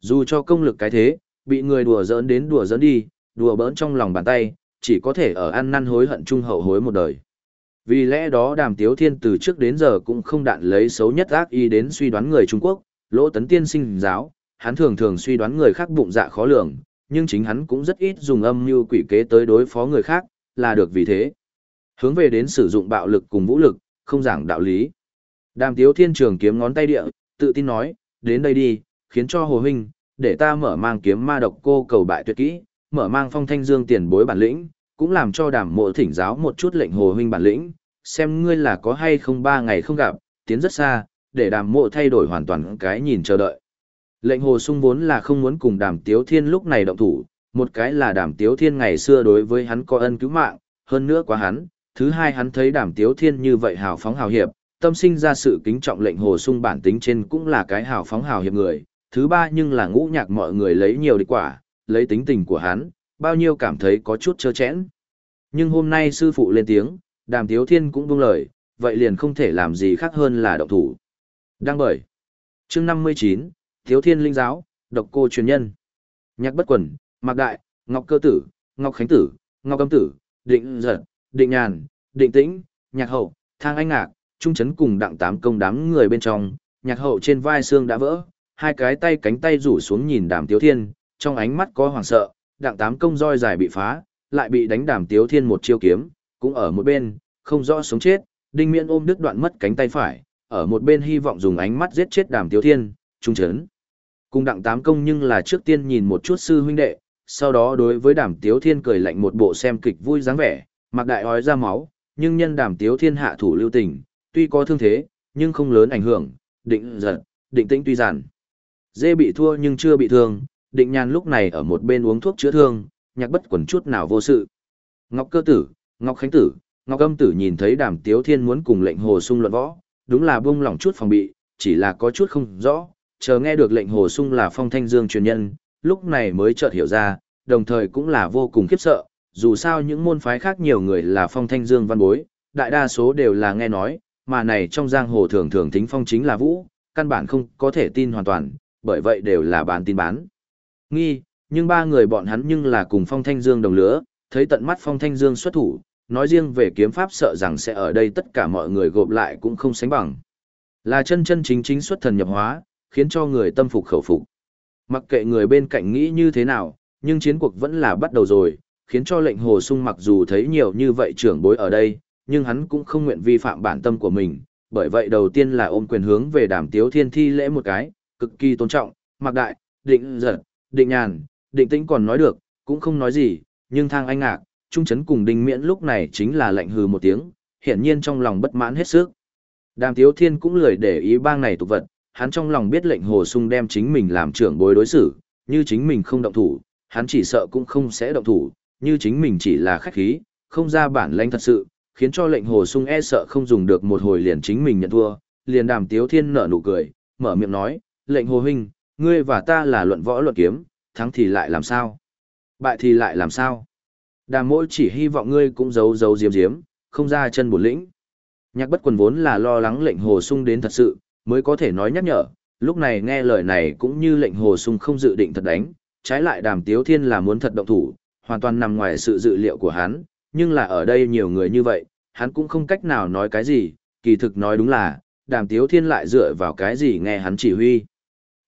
Dù cho công lực cái thế, bị người đùa giỡn đến đùa giỡn đi, đùa bỡn trong lòng bàn tay, chỉ có thể ở ăn năn hối hận trung hậu hối một đời. Vì lẽ đó đàm tiếu thiên từ trước đến giờ cũng không đạn lấy xấu nhất ác y đến suy đoán người Trung Quốc, lỗ tấn tiên sinh giáo, hắn thường thường suy đoán người khác bụng dạ khó lường, nhưng chính hắn cũng rất ít dùng âm mưu quỷ kế tới đối phó người khác, là được vì thế. Hướng về đến sử dụng bạo lực cùng vũ lực, không giảng đạo lý. Đàm tiếu thiên trường kiếm ngón tay địa, tự tin nói, đến đây đi, khiến cho hồ huynh, để ta mở mang kiếm ma độc cô cầu bại tuyệt kỹ, mở mang phong thanh dương tiền bối bản lĩnh, cũng làm cho đàm mộ thỉnh giáo một chút lệnh hồ huynh bản lĩnh, xem ngươi là có hay không ba ngày không gặp, tiến rất xa, để đàm mộ thay đổi hoàn toàn cái nhìn chờ đợi. Lệnh hồ sung vốn là không muốn cùng đàm tiếu thiên lúc này động thủ, một cái là đàm tiếu thiên ngày xưa đối với hắn có ân cứu mạng, hơn nữa quá hắn, thứ hai hắn thấy đàm tiếu thiên như vậy hào phóng hào hiệp, tâm sinh ra sự kính trọng lệnh hồ sung bản tính trên cũng là cái hào phóng hào hiệp người, thứ ba nhưng là ngũ nhạc mọi người lấy nhiều địch quả, lấy tính tình của hắn, bao nhiêu cảm thấy có chút chơ chẽn. Nhưng hôm nay sư phụ lên tiếng, đàm tiếu thiên cũng buông lời, vậy liền không thể làm gì khác hơn là động thủ. Đăng bởi. chương 59, Thiếu Thiên Linh Giáo, Độc Cô Truyền Nhân. Nhạc Bất Quần, Mạc Đại, Ngọc Cơ Tử, Ngọc Khánh Tử, Ngọc Âm Tử, Định Giật, Định Nhàn, Định Tĩnh, Nhạc Hậu, Thang Anh Ngạc, Trung Trấn cùng đặng tám công đám người bên trong, Nhạc Hậu trên vai xương đã vỡ, hai cái tay cánh tay rủ xuống nhìn đàm tiếu thiên, trong ánh mắt có hoảng sợ, đặng tám công roi dài bị phá, lại bị đánh đàm tiếu thiên một chiêu kiếm, cũng ở một bên, không rõ sống chết, đinh miễn ôm đứt đoạn mất cánh tay phải, ở một bên hy vọng dùng ánh mắt giết chết đàm tiếu thiên, trung chấn. Cùng đặng tám công nhưng là trước tiên nhìn một chút sư huynh đệ, sau đó đối với đàm tiếu thiên cười lạnh một bộ xem kịch vui dáng vẻ, mặc đại ói ra máu, nhưng nhân đàm tiếu thiên hạ thủ lưu tình, tuy có thương thế, nhưng không lớn ảnh hưởng, định giật, định tĩnh tuy giản. Dê bị thua nhưng chưa bị thương, định nhàn lúc này ở một bên uống thuốc chữa thương, nhạc bất quần chút nào vô sự. Ngọc cơ tử, Ngọc khánh tử, Ngọc âm tử nhìn thấy đàm tiếu thiên muốn cùng lệnh hồ sung luận võ, đúng là buông lỏng chút phòng bị, chỉ là có chút không rõ, chờ nghe được lệnh hồ sung là phong thanh dương truyền nhân, lúc này mới chợt hiểu ra, đồng thời cũng là vô cùng khiếp sợ, dù sao những môn phái khác nhiều người là phong thanh dương văn bối, đại đa số đều là nghe nói, mà này trong giang hồ thường thường thính phong chính là vũ, căn bản không có thể tin hoàn toàn, bởi vậy đều là bán tin bán. Nghi, nhưng ba người bọn hắn nhưng là cùng phong thanh dương đồng lứa, thấy tận mắt phong thanh dương xuất thủ, nói riêng về kiếm pháp sợ rằng sẽ ở đây tất cả mọi người gộp lại cũng không sánh bằng. Là chân chân chính chính xuất thần nhập hóa, khiến cho người tâm phục khẩu phục. Mặc kệ người bên cạnh nghĩ như thế nào, nhưng chiến cuộc vẫn là bắt đầu rồi, khiến cho lệnh hồ sung mặc dù thấy nhiều như vậy trưởng bối ở đây, nhưng hắn cũng không nguyện vi phạm bản tâm của mình, bởi vậy đầu tiên là ôm quyền hướng về đàm tiếu thiên thi lễ một cái, cực kỳ tôn trọng, mặc đại, định giật, định nhàn, định tĩnh còn nói được, cũng không nói gì, nhưng thang anh ngạc, trung chấn cùng đinh miễn lúc này chính là lệnh hừ một tiếng, hiển nhiên trong lòng bất mãn hết sức. Đàm tiếu thiên cũng lười để ý bang này tục vật, hắn trong lòng biết lệnh hồ sung đem chính mình làm trưởng bối đối xử, như chính mình không động thủ, hắn chỉ sợ cũng không sẽ động thủ, như chính mình chỉ là khách khí, không ra bản lãnh thật sự, khiến cho lệnh hồ sung e sợ không dùng được một hồi liền chính mình nhận thua, liền đàm tiếu thiên nở nụ cười, mở miệng nói, lệnh hồ huynh, ngươi và ta là luận võ luận kiếm, thắng thì lại làm sao? Bại thì lại làm sao? Đàm mỗi chỉ hy vọng ngươi cũng giấu giấu diếm diếm, không ra chân bổn lĩnh. Nhạc bất quần vốn là lo lắng lệnh hồ sung đến thật sự, mới có thể nói nhắc nhở, lúc này nghe lời này cũng như lệnh hồ sung không dự định thật đánh, trái lại đàm tiếu thiên là muốn thật động thủ, hoàn toàn nằm ngoài sự dự liệu của hắn, nhưng là ở đây nhiều người như vậy, hắn cũng không cách nào nói cái gì, kỳ thực nói đúng là, đàm tiếu thiên lại dựa vào cái gì nghe hắn chỉ huy.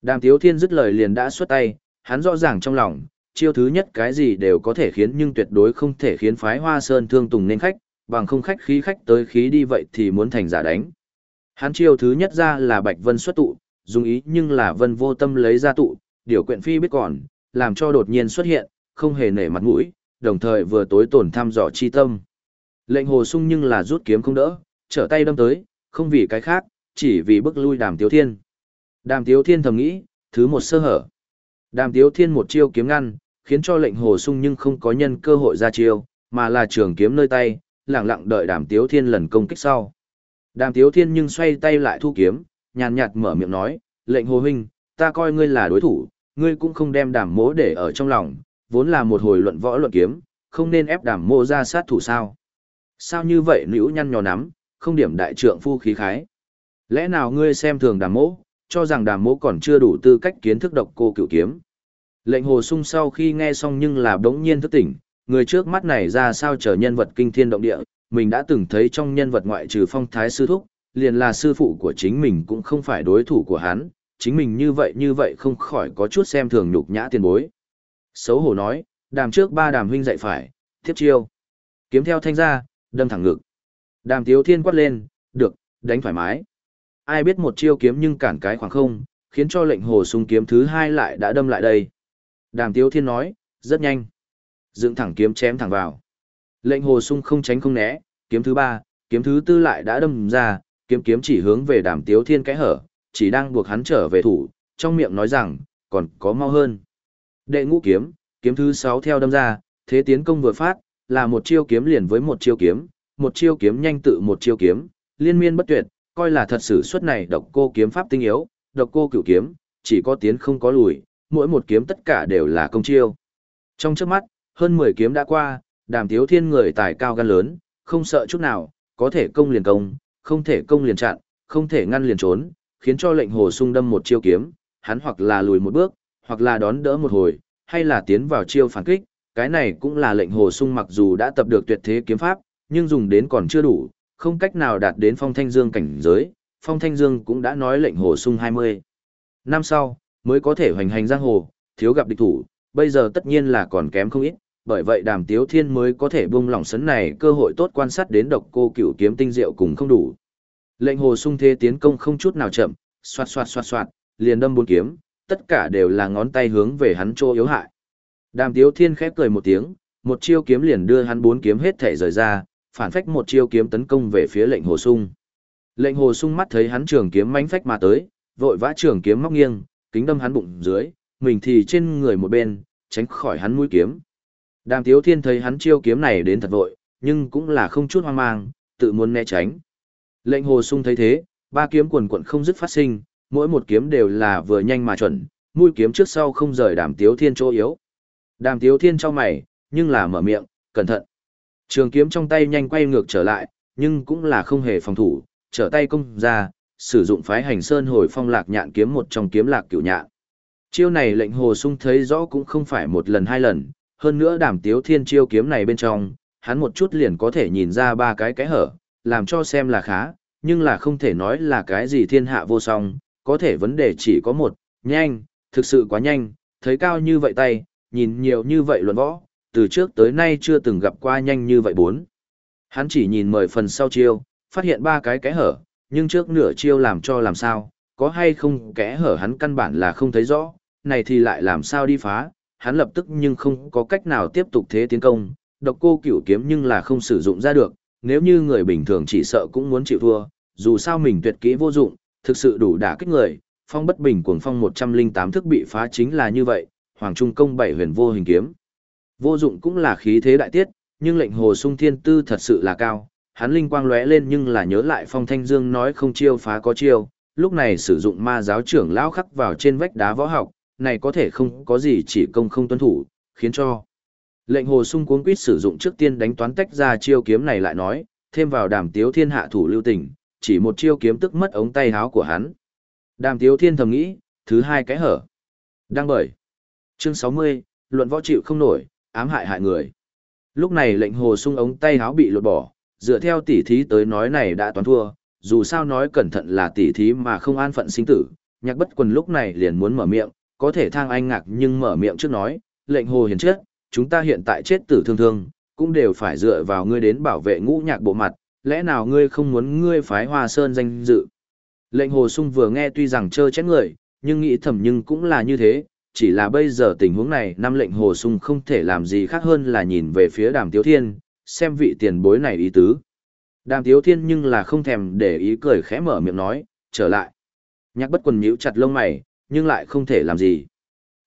Đàm tiếu thiên dứt lời liền đã xuất tay, hắn rõ ràng trong lòng, chiêu thứ nhất cái gì đều có thể khiến nhưng tuyệt đối không thể khiến phái hoa sơn thương tùng nên khách, bằng không khách khí khách tới khí đi vậy thì muốn thành giả đánh. Hắn chiêu thứ nhất ra là Bạch Vân xuất tụ, dùng ý nhưng là Vân vô tâm lấy ra tụ, điều quyện phi biết còn, làm cho đột nhiên xuất hiện, không hề nể mặt mũi, đồng thời vừa tối tổn thăm dò chi tâm. Lệnh hồ sung nhưng là rút kiếm không đỡ, trở tay đâm tới, không vì cái khác, chỉ vì bức lui đàm tiếu thiên. Đàm tiếu thiên thầm nghĩ, thứ một sơ hở. Đàm tiếu thiên một chiêu kiếm ngăn, khiến cho lệnh hồ sung nhưng không có nhân cơ hội ra chiêu, mà là trường kiếm nơi tay, lặng lặng đợi đàm tiếu thiên lần công kích sau. Đàm tiếu thiên nhưng xoay tay lại thu kiếm, nhàn nhạt mở miệng nói, lệnh hồ huynh, ta coi ngươi là đối thủ, ngươi cũng không đem đàm mỗ để ở trong lòng, vốn là một hồi luận võ luận kiếm, không nên ép đàm mô ra sát thủ sao. Sao như vậy nữ nhăn nhò nắm, không điểm đại trượng phu khí khái. Lẽ nào ngươi xem thường đàm mỗ, cho rằng đàm mỗ còn chưa đủ tư cách kiến thức độc cô cựu kiếm. Lệnh hồ sung sau khi nghe xong nhưng là đống nhiên thức tỉnh, người trước mắt này ra sao trở nhân vật kinh thiên động địa, mình đã từng thấy trong nhân vật ngoại trừ phong thái sư thúc, liền là sư phụ của chính mình cũng không phải đối thủ của hắn, chính mình như vậy như vậy không khỏi có chút xem thường nhục nhã tiền bối. Xấu hổ nói, đàm trước ba đàm huynh dạy phải, tiếp chiêu. Kiếm theo thanh ra, đâm thẳng ngực. Đàm tiếu thiên quát lên, được, đánh thoải mái. Ai biết một chiêu kiếm nhưng cản cái khoảng không, khiến cho lệnh hồ sung kiếm thứ hai lại đã đâm lại đây. Đàm tiếu thiên nói, rất nhanh. Dựng thẳng kiếm chém thẳng vào. Lệnh hồ sung không tránh không né, kiếm thứ ba, kiếm thứ tư lại đã đâm ra, kiếm kiếm chỉ hướng về đàm tiếu thiên cái hở, chỉ đang buộc hắn trở về thủ, trong miệng nói rằng, còn có mau hơn. Đệ ngũ kiếm, kiếm thứ sáu theo đâm ra, thế tiến công vừa phát, là một chiêu kiếm liền với một chiêu kiếm, một chiêu kiếm nhanh tự một chiêu kiếm, liên miên bất tuyệt, coi là thật sự suất này độc cô kiếm pháp tinh yếu, độc cô cửu kiếm, chỉ có tiến không có lùi, mỗi một kiếm tất cả đều là công chiêu. Trong trước mắt, hơn 10 kiếm đã qua, đàm tiếu thiên người tài cao gan lớn, không sợ chút nào, có thể công liền công, không thể công liền chặn, không thể ngăn liền trốn, khiến cho lệnh hồ sung đâm một chiêu kiếm, hắn hoặc là lùi một bước, hoặc là đón đỡ một hồi, hay là tiến vào chiêu phản kích, cái này cũng là lệnh hồ sung mặc dù đã tập được tuyệt thế kiếm pháp, nhưng dùng đến còn chưa đủ, không cách nào đạt đến phong thanh dương cảnh giới, phong thanh dương cũng đã nói lệnh hồ sung 20. Năm sau, mới có thể hoành hành giang hồ, thiếu gặp địch thủ, bây giờ tất nhiên là còn kém không ít, bởi vậy đàm tiếu thiên mới có thể buông lỏng sấn này cơ hội tốt quan sát đến độc cô cửu kiếm tinh diệu cùng không đủ. Lệnh hồ sung thế tiến công không chút nào chậm, xoạt xoạt xoạt xoạt, liền đâm bốn kiếm, tất cả đều là ngón tay hướng về hắn chỗ yếu hại. Đàm tiếu thiên khép cười một tiếng, một chiêu kiếm liền đưa hắn bốn kiếm hết thể rời ra, phản phách một chiêu kiếm tấn công về phía lệnh hồ sung. Lệnh hồ sung mắt thấy hắn trường kiếm mánh phách mà tới, vội vã trường kiếm móc nghiêng, kính đâm hắn bụng dưới, mình thì trên người một bên, tránh khỏi hắn mũi kiếm. Đàm Tiếu Thiên thấy hắn chiêu kiếm này đến thật vội, nhưng cũng là không chút hoang mang, tự muốn né tránh. Lệnh Hồ Sung thấy thế, ba kiếm quần quận không dứt phát sinh, mỗi một kiếm đều là vừa nhanh mà chuẩn, mũi kiếm trước sau không rời Đàm Tiếu Thiên chỗ yếu. Đàm Tiếu Thiên cho mày, nhưng là mở miệng, cẩn thận. Trường kiếm trong tay nhanh quay ngược trở lại, nhưng cũng là không hề phòng thủ, trở tay công ra, sử dụng phái hành sơn hồi phong lạc nhạn kiếm một trong kiếm lạc cửu nhạn. Chiêu này lệnh hồ sung thấy rõ cũng không phải một lần hai lần, hơn nữa đàm tiếu thiên chiêu kiếm này bên trong, hắn một chút liền có thể nhìn ra ba cái cái hở, làm cho xem là khá, nhưng là không thể nói là cái gì thiên hạ vô song, có thể vấn đề chỉ có một, nhanh, thực sự quá nhanh, thấy cao như vậy tay, nhìn nhiều như vậy luận võ, từ trước tới nay chưa từng gặp qua nhanh như vậy bốn. Hắn chỉ nhìn mời phần sau chiêu, phát hiện ba cái cái hở, nhưng trước nửa chiêu làm cho làm sao, có hay không kẽ hở hắn căn bản là không thấy rõ, này thì lại làm sao đi phá, hắn lập tức nhưng không có cách nào tiếp tục thế tiến công, độc cô cửu kiếm nhưng là không sử dụng ra được, nếu như người bình thường chỉ sợ cũng muốn chịu thua, dù sao mình tuyệt kỹ vô dụng, thực sự đủ đả kích người, phong bất bình cuồng phong 108 thức bị phá chính là như vậy, hoàng trung công bảy huyền vô hình kiếm. Vô dụng cũng là khí thế đại tiết, nhưng lệnh hồ sung thiên tư thật sự là cao, hắn linh quang lóe lên nhưng là nhớ lại phong thanh dương nói không chiêu phá có chiêu, lúc này sử dụng ma giáo trưởng lão khắc vào trên vách đá võ học, này có thể không có gì chỉ công không tuân thủ, khiến cho lệnh hồ sung cuống quýt sử dụng trước tiên đánh toán tách ra chiêu kiếm này lại nói, thêm vào đàm tiếu thiên hạ thủ lưu tình, chỉ một chiêu kiếm tức mất ống tay háo của hắn. Đàm tiếu thiên thầm nghĩ, thứ hai cái hở. Đang bởi. Chương 60, luận võ chịu không nổi, ám hại hại người. Lúc này lệnh hồ sung ống tay háo bị lột bỏ, dựa theo tỉ thí tới nói này đã toán thua, dù sao nói cẩn thận là tỉ thí mà không an phận sinh tử, nhạc bất quần lúc này liền muốn mở miệng, có thể thang anh ngạc nhưng mở miệng trước nói, lệnh hồ hiền chết, chúng ta hiện tại chết tử thương thương, cũng đều phải dựa vào ngươi đến bảo vệ ngũ nhạc bộ mặt, lẽ nào ngươi không muốn ngươi phái hoa sơn danh dự. Lệnh hồ sung vừa nghe tuy rằng chơ chết người, nhưng nghĩ thầm nhưng cũng là như thế, chỉ là bây giờ tình huống này năm lệnh hồ sung không thể làm gì khác hơn là nhìn về phía đàm tiếu thiên, xem vị tiền bối này ý tứ. Đàm tiếu thiên nhưng là không thèm để ý cười khẽ mở miệng nói, trở lại. Nhạc bất quần nhíu chặt lông mày, nhưng lại không thể làm gì.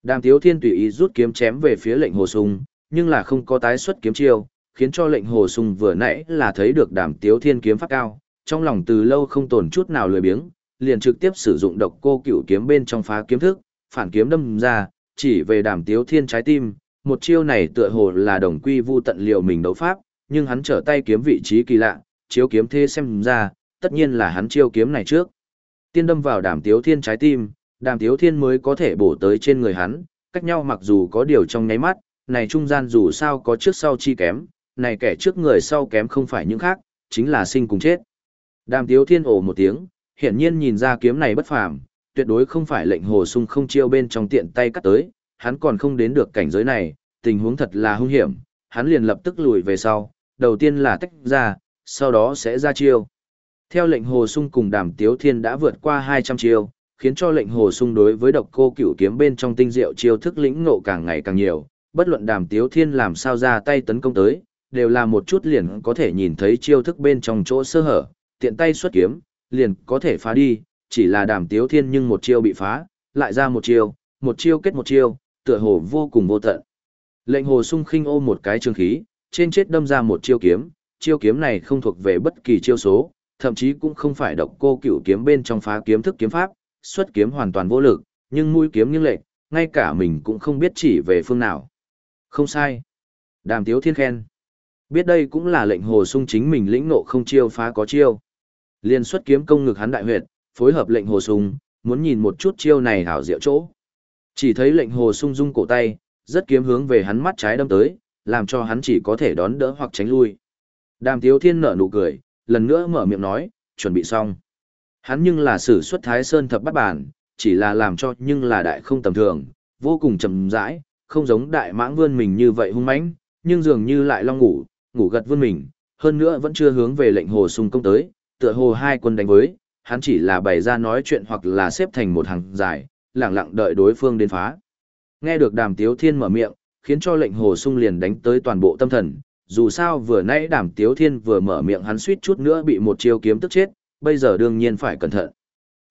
Đàm tiếu thiên tùy ý rút kiếm chém về phía lệnh hồ sung, nhưng là không có tái xuất kiếm chiêu, khiến cho lệnh hồ sung vừa nãy là thấy được đàm tiếu thiên kiếm pháp cao, trong lòng từ lâu không tồn chút nào lười biếng, liền trực tiếp sử dụng độc cô cửu kiếm bên trong phá kiếm thức, phản kiếm đâm ra, chỉ về đàm tiếu thiên trái tim, một chiêu này tựa hồ là đồng quy vu tận liệu mình đấu pháp, nhưng hắn trở tay kiếm vị trí kỳ lạ, chiếu kiếm thế xem ra, tất nhiên là hắn chiêu kiếm này trước. Tiên đâm vào đàm tiếu thiên trái tim, đàm tiếu thiên mới có thể bổ tới trên người hắn, cách nhau mặc dù có điều trong nháy mắt, này trung gian dù sao có trước sau chi kém, này kẻ trước người sau kém không phải những khác, chính là sinh cùng chết. Đàm tiếu thiên ổ một tiếng, hiển nhiên nhìn ra kiếm này bất phàm, tuyệt đối không phải lệnh hồ sung không chiêu bên trong tiện tay cắt tới, hắn còn không đến được cảnh giới này, tình huống thật là hung hiểm, hắn liền lập tức lùi về sau, đầu tiên là tách ra, sau đó sẽ ra chiêu. Theo lệnh hồ sung cùng đàm tiếu thiên đã vượt qua 200 chiêu, khiến cho lệnh hồ sung đối với độc cô cửu kiếm bên trong tinh diệu chiêu thức lĩnh ngộ càng ngày càng nhiều, bất luận đàm tiếu thiên làm sao ra tay tấn công tới, đều là một chút liền có thể nhìn thấy chiêu thức bên trong chỗ sơ hở, tiện tay xuất kiếm, liền có thể phá đi, chỉ là đàm tiếu thiên nhưng một chiêu bị phá, lại ra một chiêu, một chiêu kết một chiêu, tựa hồ vô cùng vô tận. Lệnh hồ sung khinh ô một cái trường khí, trên chết đâm ra một chiêu kiếm, chiêu kiếm này không thuộc về bất kỳ chiêu số, thậm chí cũng không phải độc cô cửu kiếm bên trong phá kiếm thức kiếm pháp, xuất kiếm hoàn toàn vô lực, nhưng mũi kiếm nghiêng lệch, ngay cả mình cũng không biết chỉ về phương nào. Không sai. Đàm tiếu thiên khen. Biết đây cũng là lệnh hồ sung chính mình lĩnh nộ không chiêu phá có chiêu. Liên xuất kiếm công ngực hắn đại huyệt, phối hợp lệnh hồ sung, muốn nhìn một chút chiêu này hảo diệu chỗ. Chỉ thấy lệnh hồ sung rung cổ tay, rất kiếm hướng về hắn mắt trái đâm tới, làm cho hắn chỉ có thể đón đỡ hoặc tránh lui. Đàm tiếu thiên nở nụ cười, lần nữa mở miệng nói, chuẩn bị xong. Hắn nhưng là sử xuất thái sơn thập bắt bản, chỉ là làm cho nhưng là đại không tầm thường, vô cùng chậm rãi, không giống đại mãng vươn mình như vậy hung mãnh, nhưng dường như lại long ngủ, ngủ gật vươn mình, hơn nữa vẫn chưa hướng về lệnh hồ sung công tới, tựa hồ hai quân đánh với, hắn chỉ là bày ra nói chuyện hoặc là xếp thành một hàng dài, lặng lặng đợi đối phương đến phá. Nghe được đàm tiếu thiên mở miệng, khiến cho lệnh hồ sung liền đánh tới toàn bộ tâm thần, dù sao vừa nãy đàm tiếu thiên vừa mở miệng hắn suýt chút nữa bị một chiêu kiếm tức chết, bây giờ đương nhiên phải cẩn thận.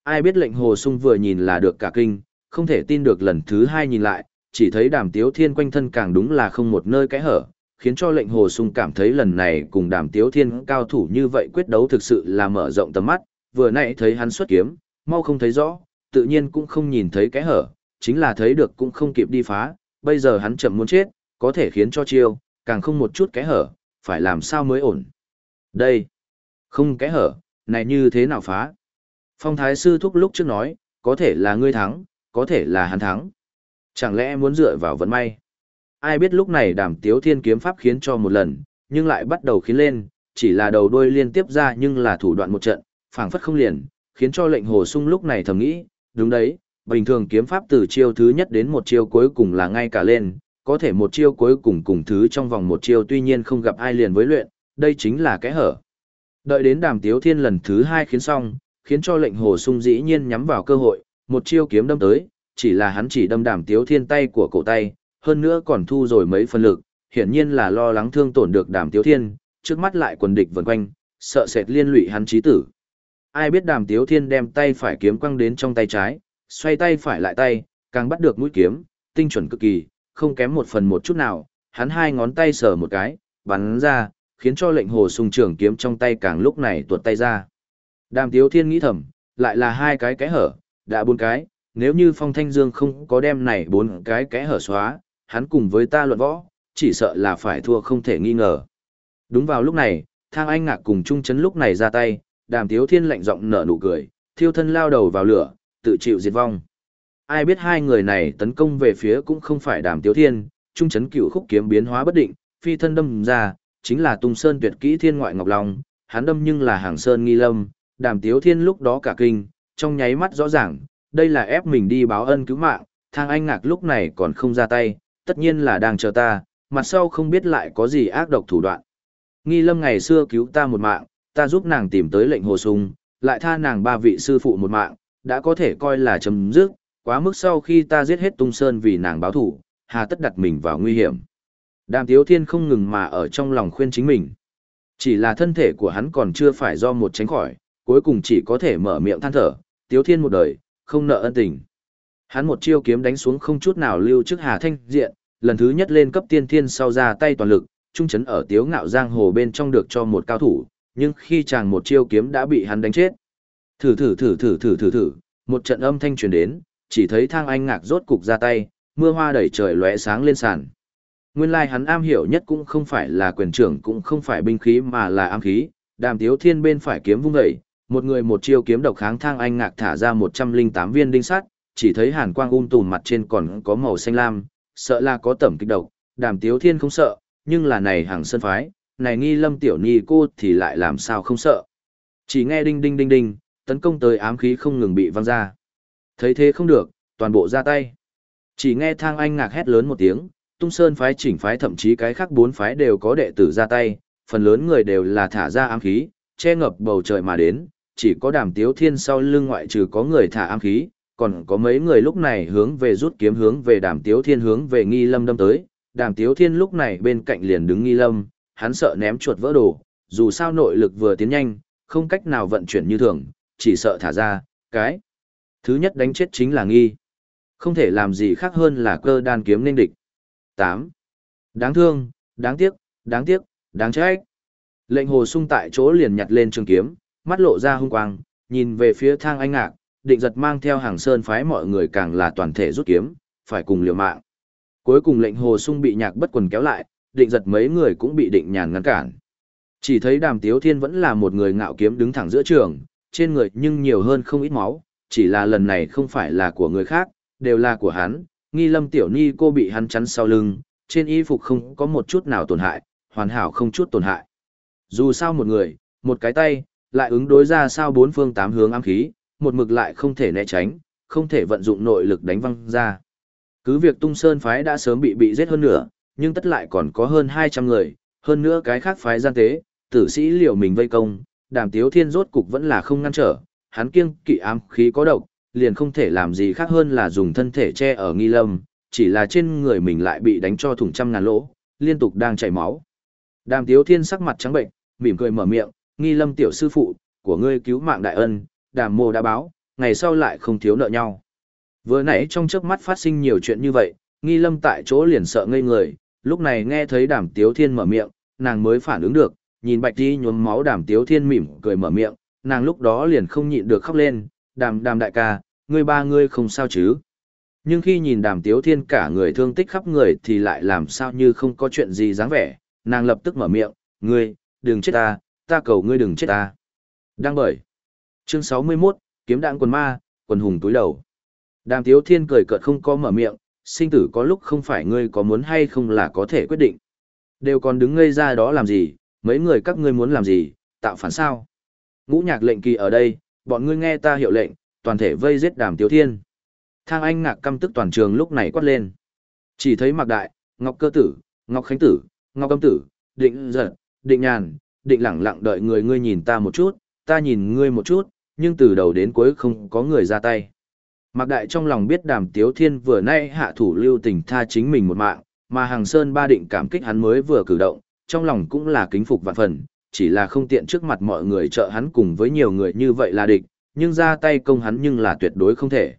Ai biết lệnh hồ sung vừa nhìn là được cả kinh, không thể tin được lần thứ hai nhìn lại, chỉ thấy đàm tiếu thiên quanh thân càng đúng là không một nơi kẽ hở, khiến cho lệnh hồ sung cảm thấy lần này cùng đàm tiếu thiên cao thủ như vậy quyết đấu thực sự là mở rộng tầm mắt, vừa nãy thấy hắn xuất kiếm, mau không thấy rõ, tự nhiên cũng không nhìn thấy kẽ hở, chính là thấy được cũng không kịp đi phá, bây giờ hắn chậm muốn chết, có thể khiến cho chiêu, càng không một chút kẽ hở, phải làm sao mới ổn. Đây, không kẽ hở, này như thế nào phá? Phong Thái Sư thúc lúc trước nói, có thể là ngươi thắng, có thể là hắn thắng. Chẳng lẽ muốn dựa vào vận may? Ai biết lúc này đàm tiếu thiên kiếm pháp khiến cho một lần, nhưng lại bắt đầu khiến lên, chỉ là đầu đuôi liên tiếp ra nhưng là thủ đoạn một trận, phảng phất không liền, khiến cho lệnh hồ sung lúc này thầm nghĩ, đúng đấy, bình thường kiếm pháp từ chiêu thứ nhất đến một chiêu cuối cùng là ngay cả lên, có thể một chiêu cuối cùng cùng thứ trong vòng một chiêu tuy nhiên không gặp ai liền với luyện, đây chính là cái hở. Đợi đến đàm tiếu thiên lần thứ hai khiến xong, khiến cho lệnh hồ sung dĩ nhiên nhắm vào cơ hội, một chiêu kiếm đâm tới, chỉ là hắn chỉ đâm đàm tiếu thiên tay của cổ tay, hơn nữa còn thu rồi mấy phần lực, hiển nhiên là lo lắng thương tổn được đàm tiếu thiên, trước mắt lại quần địch vần quanh, sợ sệt liên lụy hắn chí tử. Ai biết đàm tiếu thiên đem tay phải kiếm quăng đến trong tay trái, xoay tay phải lại tay, càng bắt được mũi kiếm, tinh chuẩn cực kỳ, không kém một phần một chút nào, hắn hai ngón tay sờ một cái, bắn ra, khiến cho lệnh hồ sùng trưởng kiếm trong tay càng lúc này tuột tay ra. Đàm tiếu thiên nghĩ thầm, lại là hai cái cái hở, đã bốn cái, nếu như phong thanh dương không có đem này bốn cái cái hở xóa, hắn cùng với ta luận võ, chỉ sợ là phải thua không thể nghi ngờ. Đúng vào lúc này, thang anh ngạc cùng trung chấn lúc này ra tay, đàm tiếu thiên lạnh giọng nở nụ cười, thiêu thân lao đầu vào lửa, tự chịu diệt vong. Ai biết hai người này tấn công về phía cũng không phải đàm tiếu thiên, trung chấn cựu khúc kiếm biến hóa bất định, phi thân đâm ra, chính là tung sơn tuyệt kỹ thiên ngoại ngọc long, hắn đâm nhưng là hàng sơn nghi lâm, đàm tiếu thiên lúc đó cả kinh, trong nháy mắt rõ ràng, đây là ép mình đi báo ân cứu mạng, thang anh ngạc lúc này còn không ra tay, tất nhiên là đang chờ ta, mặt sau không biết lại có gì ác độc thủ đoạn. Nghi lâm ngày xưa cứu ta một mạng, ta giúp nàng tìm tới lệnh hồ sung, lại tha nàng ba vị sư phụ một mạng, đã có thể coi là chấm dứt, quá mức sau khi ta giết hết tung sơn vì nàng báo thủ, hà tất đặt mình vào nguy hiểm. Đàm Tiếu Thiên không ngừng mà ở trong lòng khuyên chính mình. Chỉ là thân thể của hắn còn chưa phải do một tránh khỏi, cuối cùng chỉ có thể mở miệng than thở, Tiếu Thiên một đời, không nợ ân tình. Hắn một chiêu kiếm đánh xuống không chút nào lưu trước Hà Thanh diện, lần thứ nhất lên cấp tiên thiên sau ra tay toàn lực, trung chấn ở Tiếu Ngạo Giang hồ bên trong được cho một cao thủ, nhưng khi chàng một chiêu kiếm đã bị hắn đánh chết. Thử thử thử thử thử thử thử, một trận âm thanh truyền đến, chỉ thấy thang anh ngạc rốt cục ra tay, mưa hoa đẩy trời lóe sáng lên sàn. Nguyên lai hắn am hiểu nhất cũng không phải là quyền trưởng cũng không phải binh khí mà là am khí, đàm tiếu thiên bên phải kiếm vung dậy, một người một chiêu kiếm độc kháng thang anh ngạc thả ra 108 viên đinh sắt, chỉ thấy hàn quang um tùm mặt trên còn có màu xanh lam, sợ là có tẩm kích độc, đàm tiếu thiên không sợ, nhưng là này hàng sân phái, này nghi lâm tiểu ni cô thì lại làm sao không sợ. Chỉ nghe đinh đinh đinh đinh, tấn công tới ám khí không ngừng bị văng ra. Thấy thế không được, toàn bộ ra tay. Chỉ nghe thang anh ngạc hét lớn một tiếng, tung sơn phái chỉnh phái thậm chí cái khác bốn phái đều có đệ tử ra tay, phần lớn người đều là thả ra ám khí, che ngập bầu trời mà đến, chỉ có đàm tiếu thiên sau lưng ngoại trừ có người thả ám khí, còn có mấy người lúc này hướng về rút kiếm hướng về đàm tiếu thiên hướng về nghi lâm đâm tới, đàm tiếu thiên lúc này bên cạnh liền đứng nghi lâm, hắn sợ ném chuột vỡ đồ, dù sao nội lực vừa tiến nhanh, không cách nào vận chuyển như thường, chỉ sợ thả ra, cái. Thứ nhất đánh chết chính là nghi. Không thể làm gì khác hơn là cơ đan kiếm nên địch. 8. Đáng thương, đáng tiếc, đáng tiếc, đáng trách. Lệnh hồ sung tại chỗ liền nhặt lên trường kiếm, mắt lộ ra hung quang, nhìn về phía thang anh ngạc, định giật mang theo hàng sơn phái mọi người càng là toàn thể rút kiếm, phải cùng liều mạng. Cuối cùng lệnh hồ sung bị nhạc bất quần kéo lại, định giật mấy người cũng bị định nhàn ngăn cản. Chỉ thấy đàm tiếu thiên vẫn là một người ngạo kiếm đứng thẳng giữa trường, trên người nhưng nhiều hơn không ít máu, chỉ là lần này không phải là của người khác, đều là của hắn, nghi lâm tiểu ni cô bị hắn chắn sau lưng, trên y phục không có một chút nào tổn hại, hoàn hảo không chút tổn hại. Dù sao một người, một cái tay, lại ứng đối ra sao bốn phương tám hướng ám khí, một mực lại không thể né tránh, không thể vận dụng nội lực đánh văng ra. Cứ việc tung sơn phái đã sớm bị bị giết hơn nữa, nhưng tất lại còn có hơn 200 người, hơn nữa cái khác phái gian tế, tử sĩ liều mình vây công, đàm tiếu thiên rốt cục vẫn là không ngăn trở, hắn kiêng kỵ ám khí có độc, liền không thể làm gì khác hơn là dùng thân thể che ở nghi lâm, chỉ là trên người mình lại bị đánh cho thủng trăm ngàn lỗ, liên tục đang chảy máu. Đàm tiếu thiên sắc mặt trắng bệnh, mỉm cười mở miệng, nghi lâm tiểu sư phụ, của ngươi cứu mạng đại ân, đàm mô đã báo, ngày sau lại không thiếu nợ nhau. Vừa nãy trong chớp mắt phát sinh nhiều chuyện như vậy, nghi lâm tại chỗ liền sợ ngây người, lúc này nghe thấy đàm tiếu thiên mở miệng, nàng mới phản ứng được, nhìn bạch đi nhuốm máu đàm tiếu thiên mỉm cười mở miệng, nàng lúc đó liền không nhịn được khóc lên, đàm đàm đại ca, ngươi ba ngươi không sao chứ. Nhưng khi nhìn đàm tiếu thiên cả người thương tích khắp người thì lại làm sao như không có chuyện gì dáng vẻ, nàng lập tức mở miệng, ngươi, đừng chết ta, ta cầu ngươi đừng chết ta. Đang bởi. Chương 61, kiếm đạn quần ma, quần hùng túi đầu. Đàm tiếu thiên cười cợt không có mở miệng, sinh tử có lúc không phải ngươi có muốn hay không là có thể quyết định. Đều còn đứng ngây ra đó làm gì, mấy người các ngươi muốn làm gì, tạo phản sao. Ngũ nhạc lệnh kỳ ở đây, bọn ngươi nghe ta hiệu lệnh, toàn thể vây giết đàm tiếu thiên. Thang anh ngạc căm tức toàn trường lúc này quát lên. Chỉ thấy Mạc Đại, Ngọc Cơ Tử, Ngọc Khánh Tử, Ngọc Âm Tử, Định Giật, Định Nhàn, Định lẳng lặng đợi người ngươi nhìn ta một chút, ta nhìn ngươi một chút, nhưng từ đầu đến cuối không có người ra tay. Mạc Đại trong lòng biết đàm tiếu thiên vừa nay hạ thủ lưu tình tha chính mình một mạng, mà hàng sơn ba định cảm kích hắn mới vừa cử động, trong lòng cũng là kính phục vạn phần, chỉ là không tiện trước mặt mọi người trợ hắn cùng với nhiều người như vậy là địch, nhưng ra tay công hắn nhưng là tuyệt đối không thể.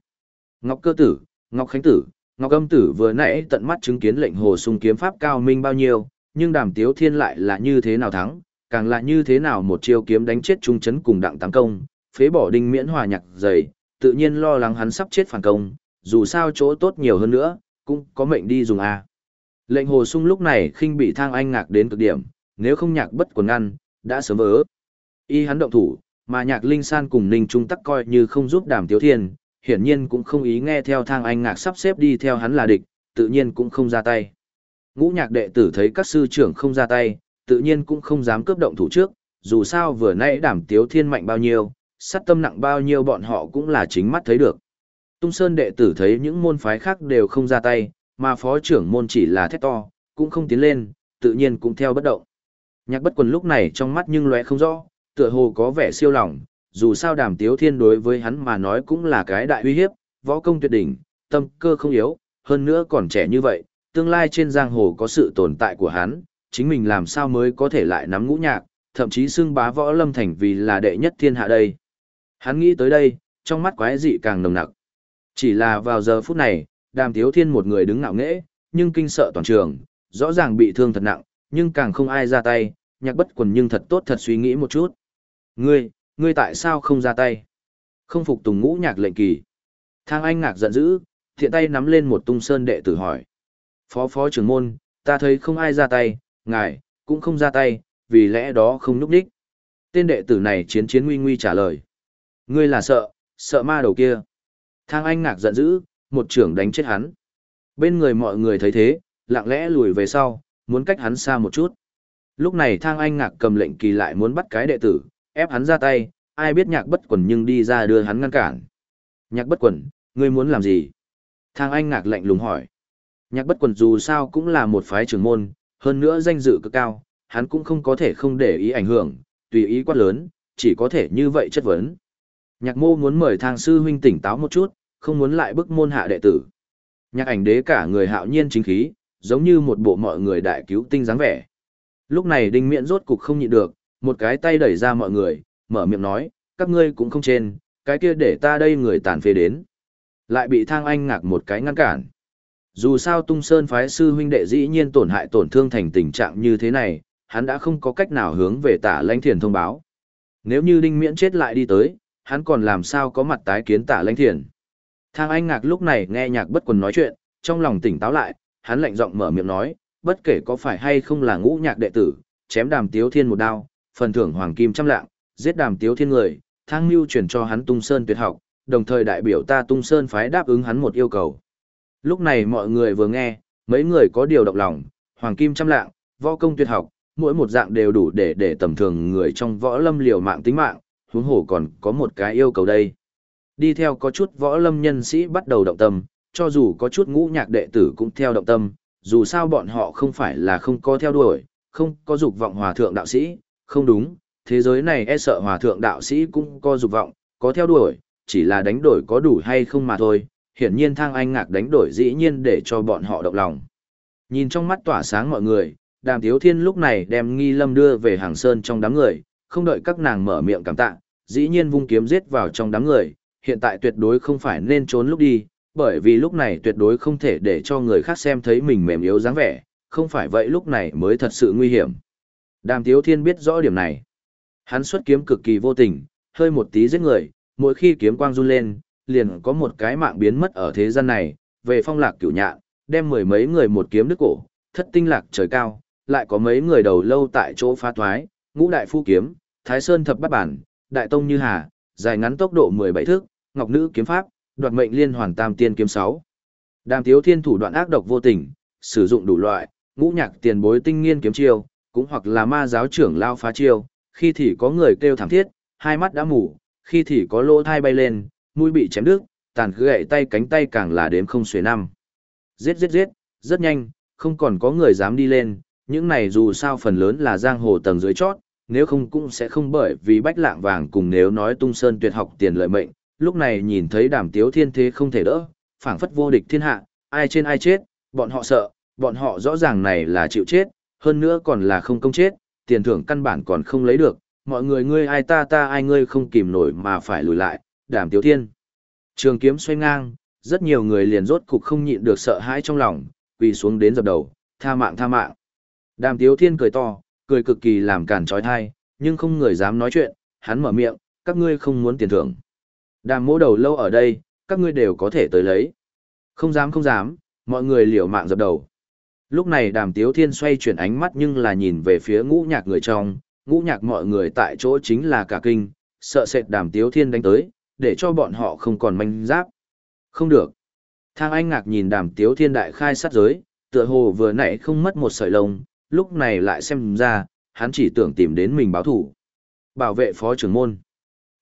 Ngọc cơ tử, Ngọc khánh tử, Ngọc âm tử vừa nãy tận mắt chứng kiến lệnh hồ sung kiếm pháp cao minh bao nhiêu, nhưng đàm tiếu thiên lại là như thế nào thắng, càng là như thế nào một chiêu kiếm đánh chết trung chấn cùng đặng tám công, phế bỏ đinh miễn hòa nhạc dày, tự nhiên lo lắng hắn sắp chết phản công, dù sao chỗ tốt nhiều hơn nữa, cũng có mệnh đi dùng à? Lệnh hồ sung lúc này khinh bị thang anh ngạc đến cực điểm, nếu không nhạc bất quần ngăn, đã sớm vỡ. Y hắn động thủ, mà nhạc linh san cùng ninh trung tắc coi như không giúp đàm tiếu thiên, hiển nhiên cũng không ý nghe theo thang anh ngạc sắp xếp đi theo hắn là địch, tự nhiên cũng không ra tay. Ngũ nhạc đệ tử thấy các sư trưởng không ra tay, tự nhiên cũng không dám cướp động thủ trước, dù sao vừa nãy đàm tiếu thiên mạnh bao nhiêu, sát tâm nặng bao nhiêu bọn họ cũng là chính mắt thấy được. Tung Sơn đệ tử thấy những môn phái khác đều không ra tay, mà phó trưởng môn chỉ là thét to, cũng không tiến lên, tự nhiên cũng theo bất động. Nhạc bất quần lúc này trong mắt nhưng lóe không rõ, tựa hồ có vẻ siêu lòng, dù sao đàm tiếu thiên đối với hắn mà nói cũng là cái đại uy hiếp, võ công tuyệt đỉnh, tâm cơ không yếu, hơn nữa còn trẻ như vậy, tương lai trên giang hồ có sự tồn tại của hắn, chính mình làm sao mới có thể lại nắm ngũ nhạc, thậm chí xưng bá võ lâm thành vì là đệ nhất thiên hạ đây. Hắn nghĩ tới đây, trong mắt quái dị càng nồng nặc. Chỉ là vào giờ phút này, đàm tiếu thiên một người đứng ngạo nghễ, nhưng kinh sợ toàn trường, rõ ràng bị thương thật nặng, nhưng càng không ai ra tay, nhạc bất quần nhưng thật tốt thật suy nghĩ một chút. Ngươi, ngươi tại sao không ra tay? Không phục tùng ngũ nhạc lệnh kỳ. Thang anh ngạc giận dữ, thiện tay nắm lên một tung sơn đệ tử hỏi. Phó phó trưởng môn, ta thấy không ai ra tay, ngài, cũng không ra tay, vì lẽ đó không núp đích. Tên đệ tử này chiến chiến nguy nguy trả lời. Ngươi là sợ, sợ ma đầu kia. Thang anh ngạc giận dữ, một trưởng đánh chết hắn. Bên người mọi người thấy thế, lặng lẽ lùi về sau, muốn cách hắn xa một chút. Lúc này thang anh ngạc cầm lệnh kỳ lại muốn bắt cái đệ tử, ép hắn ra tay, ai biết nhạc bất quần nhưng đi ra đưa hắn ngăn cản. Nhạc bất quần, ngươi muốn làm gì? Thang anh ngạc lạnh lùng hỏi. Nhạc bất quần dù sao cũng là một phái trưởng môn, hơn nữa danh dự cực cao, hắn cũng không có thể không để ý ảnh hưởng, tùy ý quát lớn, chỉ có thể như vậy chất vấn. Nhạc mô muốn mời thang sư huynh tỉnh táo một chút, không muốn lại bức môn hạ đệ tử. Nhạc ảnh đế cả người hạo nhiên chính khí, giống như một bộ mọi người đại cứu tinh dáng vẻ. Lúc này đinh miễn rốt cục không nhịn được, một cái tay đẩy ra mọi người, mở miệng nói, các ngươi cũng không trên, cái kia để ta đây người tàn phế đến. Lại bị thang anh ngạc một cái ngăn cản. Dù sao tung sơn phái sư huynh đệ dĩ nhiên tổn hại tổn thương thành tình trạng như thế này, hắn đã không có cách nào hướng về tả lãnh thiền thông báo. Nếu như đinh miễn chết lại đi tới, hắn còn làm sao có mặt tái kiến tả lãnh thiền. Thang anh ngạc lúc này nghe nhạc bất quần nói chuyện, trong lòng tỉnh táo lại, hắn lạnh giọng mở miệng nói, bất kể có phải hay không là ngũ nhạc đệ tử, chém đàm tiếu thiên một đao, phần thưởng hoàng kim trăm lạng, giết đàm tiếu thiên người, thang mưu chuyển cho hắn tung sơn tuyệt học, đồng thời đại biểu ta tung sơn phái đáp ứng hắn một yêu cầu. Lúc này mọi người vừa nghe, mấy người có điều động lòng, hoàng kim trăm lạng, võ công tuyệt học, mỗi một dạng đều đủ để để tầm thường người trong võ lâm liều mạng tính mạng, huống hồ còn có một cái yêu cầu đây. Đi theo có chút võ lâm nhân sĩ bắt đầu động tâm, cho dù có chút ngũ nhạc đệ tử cũng theo động tâm, dù sao bọn họ không phải là không có theo đuổi, không có dục vọng hòa thượng đạo sĩ, không đúng, thế giới này e sợ hòa thượng đạo sĩ cũng có dục vọng, có theo đuổi, chỉ là đánh đổi có đủ hay không mà thôi, hiển nhiên thang anh ngạc đánh đổi dĩ nhiên để cho bọn họ động lòng. Nhìn trong mắt tỏa sáng mọi người, đàm tiếu thiên lúc này đem nghi lâm đưa về hàng sơn trong đám người, không đợi các nàng mở miệng cảm tạ, dĩ nhiên vung kiếm giết vào trong đám người, hiện tại tuyệt đối không phải nên trốn lúc đi, bởi vì lúc này tuyệt đối không thể để cho người khác xem thấy mình mềm yếu dáng vẻ, không phải vậy lúc này mới thật sự nguy hiểm. Đàm Tiếu Thiên biết rõ điểm này. Hắn xuất kiếm cực kỳ vô tình, hơi một tí giết người, mỗi khi kiếm quang run lên, liền có một cái mạng biến mất ở thế gian này, về phong lạc cửu nhạn, đem mười mấy người một kiếm đứt cổ, thất tinh lạc trời cao, lại có mấy người đầu lâu tại chỗ phá thoái, ngũ đại phu kiếm, thái sơn thập bát bản, đại tông như hà, dài ngắn tốc độ 17 thước, ngọc nữ kiếm pháp, đoạt mệnh liên hoàn tam tiên kiếm 6. Đàm Tiếu Thiên thủ đoạn ác độc vô tình, sử dụng đủ loại, ngũ nhạc tiền bối tinh nghiên kiếm chiêu, cũng hoặc là ma giáo trưởng lao phá chiêu, khi thì có người kêu thảm thiết, hai mắt đã mù, khi thì có lỗ thai bay lên, mũi bị chém đứt, tàn cứ gãy tay cánh tay càng là đếm không xuể năm. Giết giết giết, rất nhanh, không còn có người dám đi lên, những này dù sao phần lớn là giang hồ tầng dưới chót, nếu không cũng sẽ không bởi vì bách lạng vàng cùng nếu nói tung sơn tuyệt học tiền lợi mệnh, lúc này nhìn thấy đàm tiếu thiên thế không thể đỡ, phảng phất vô địch thiên hạ, ai trên ai chết, bọn họ sợ, bọn họ rõ ràng này là chịu chết, hơn nữa còn là không công chết, tiền thưởng căn bản còn không lấy được, mọi người ngươi ai ta ta ai ngươi không kìm nổi mà phải lùi lại, đàm tiếu thiên. Trường kiếm xoay ngang, rất nhiều người liền rốt cục không nhịn được sợ hãi trong lòng, quỳ xuống đến dập đầu, tha mạng tha mạng. Đàm tiếu thiên cười to, cười cực kỳ làm cản trói thai, nhưng không người dám nói chuyện, hắn mở miệng, các ngươi không muốn tiền thưởng. Đàm mỗ đầu lâu ở đây, các ngươi đều có thể tới lấy. Không dám không dám, mọi người liều mạng dập đầu. Lúc này đàm tiếu thiên xoay chuyển ánh mắt nhưng là nhìn về phía ngũ nhạc người trong, ngũ nhạc mọi người tại chỗ chính là cả kinh, sợ sệt đàm tiếu thiên đánh tới, để cho bọn họ không còn manh giáp. Không được. Thang anh ngạc nhìn đàm tiếu thiên đại khai sát giới, tựa hồ vừa nãy không mất một sợi lông, lúc này lại xem ra, hắn chỉ tưởng tìm đến mình báo thủ. Bảo vệ phó trưởng môn.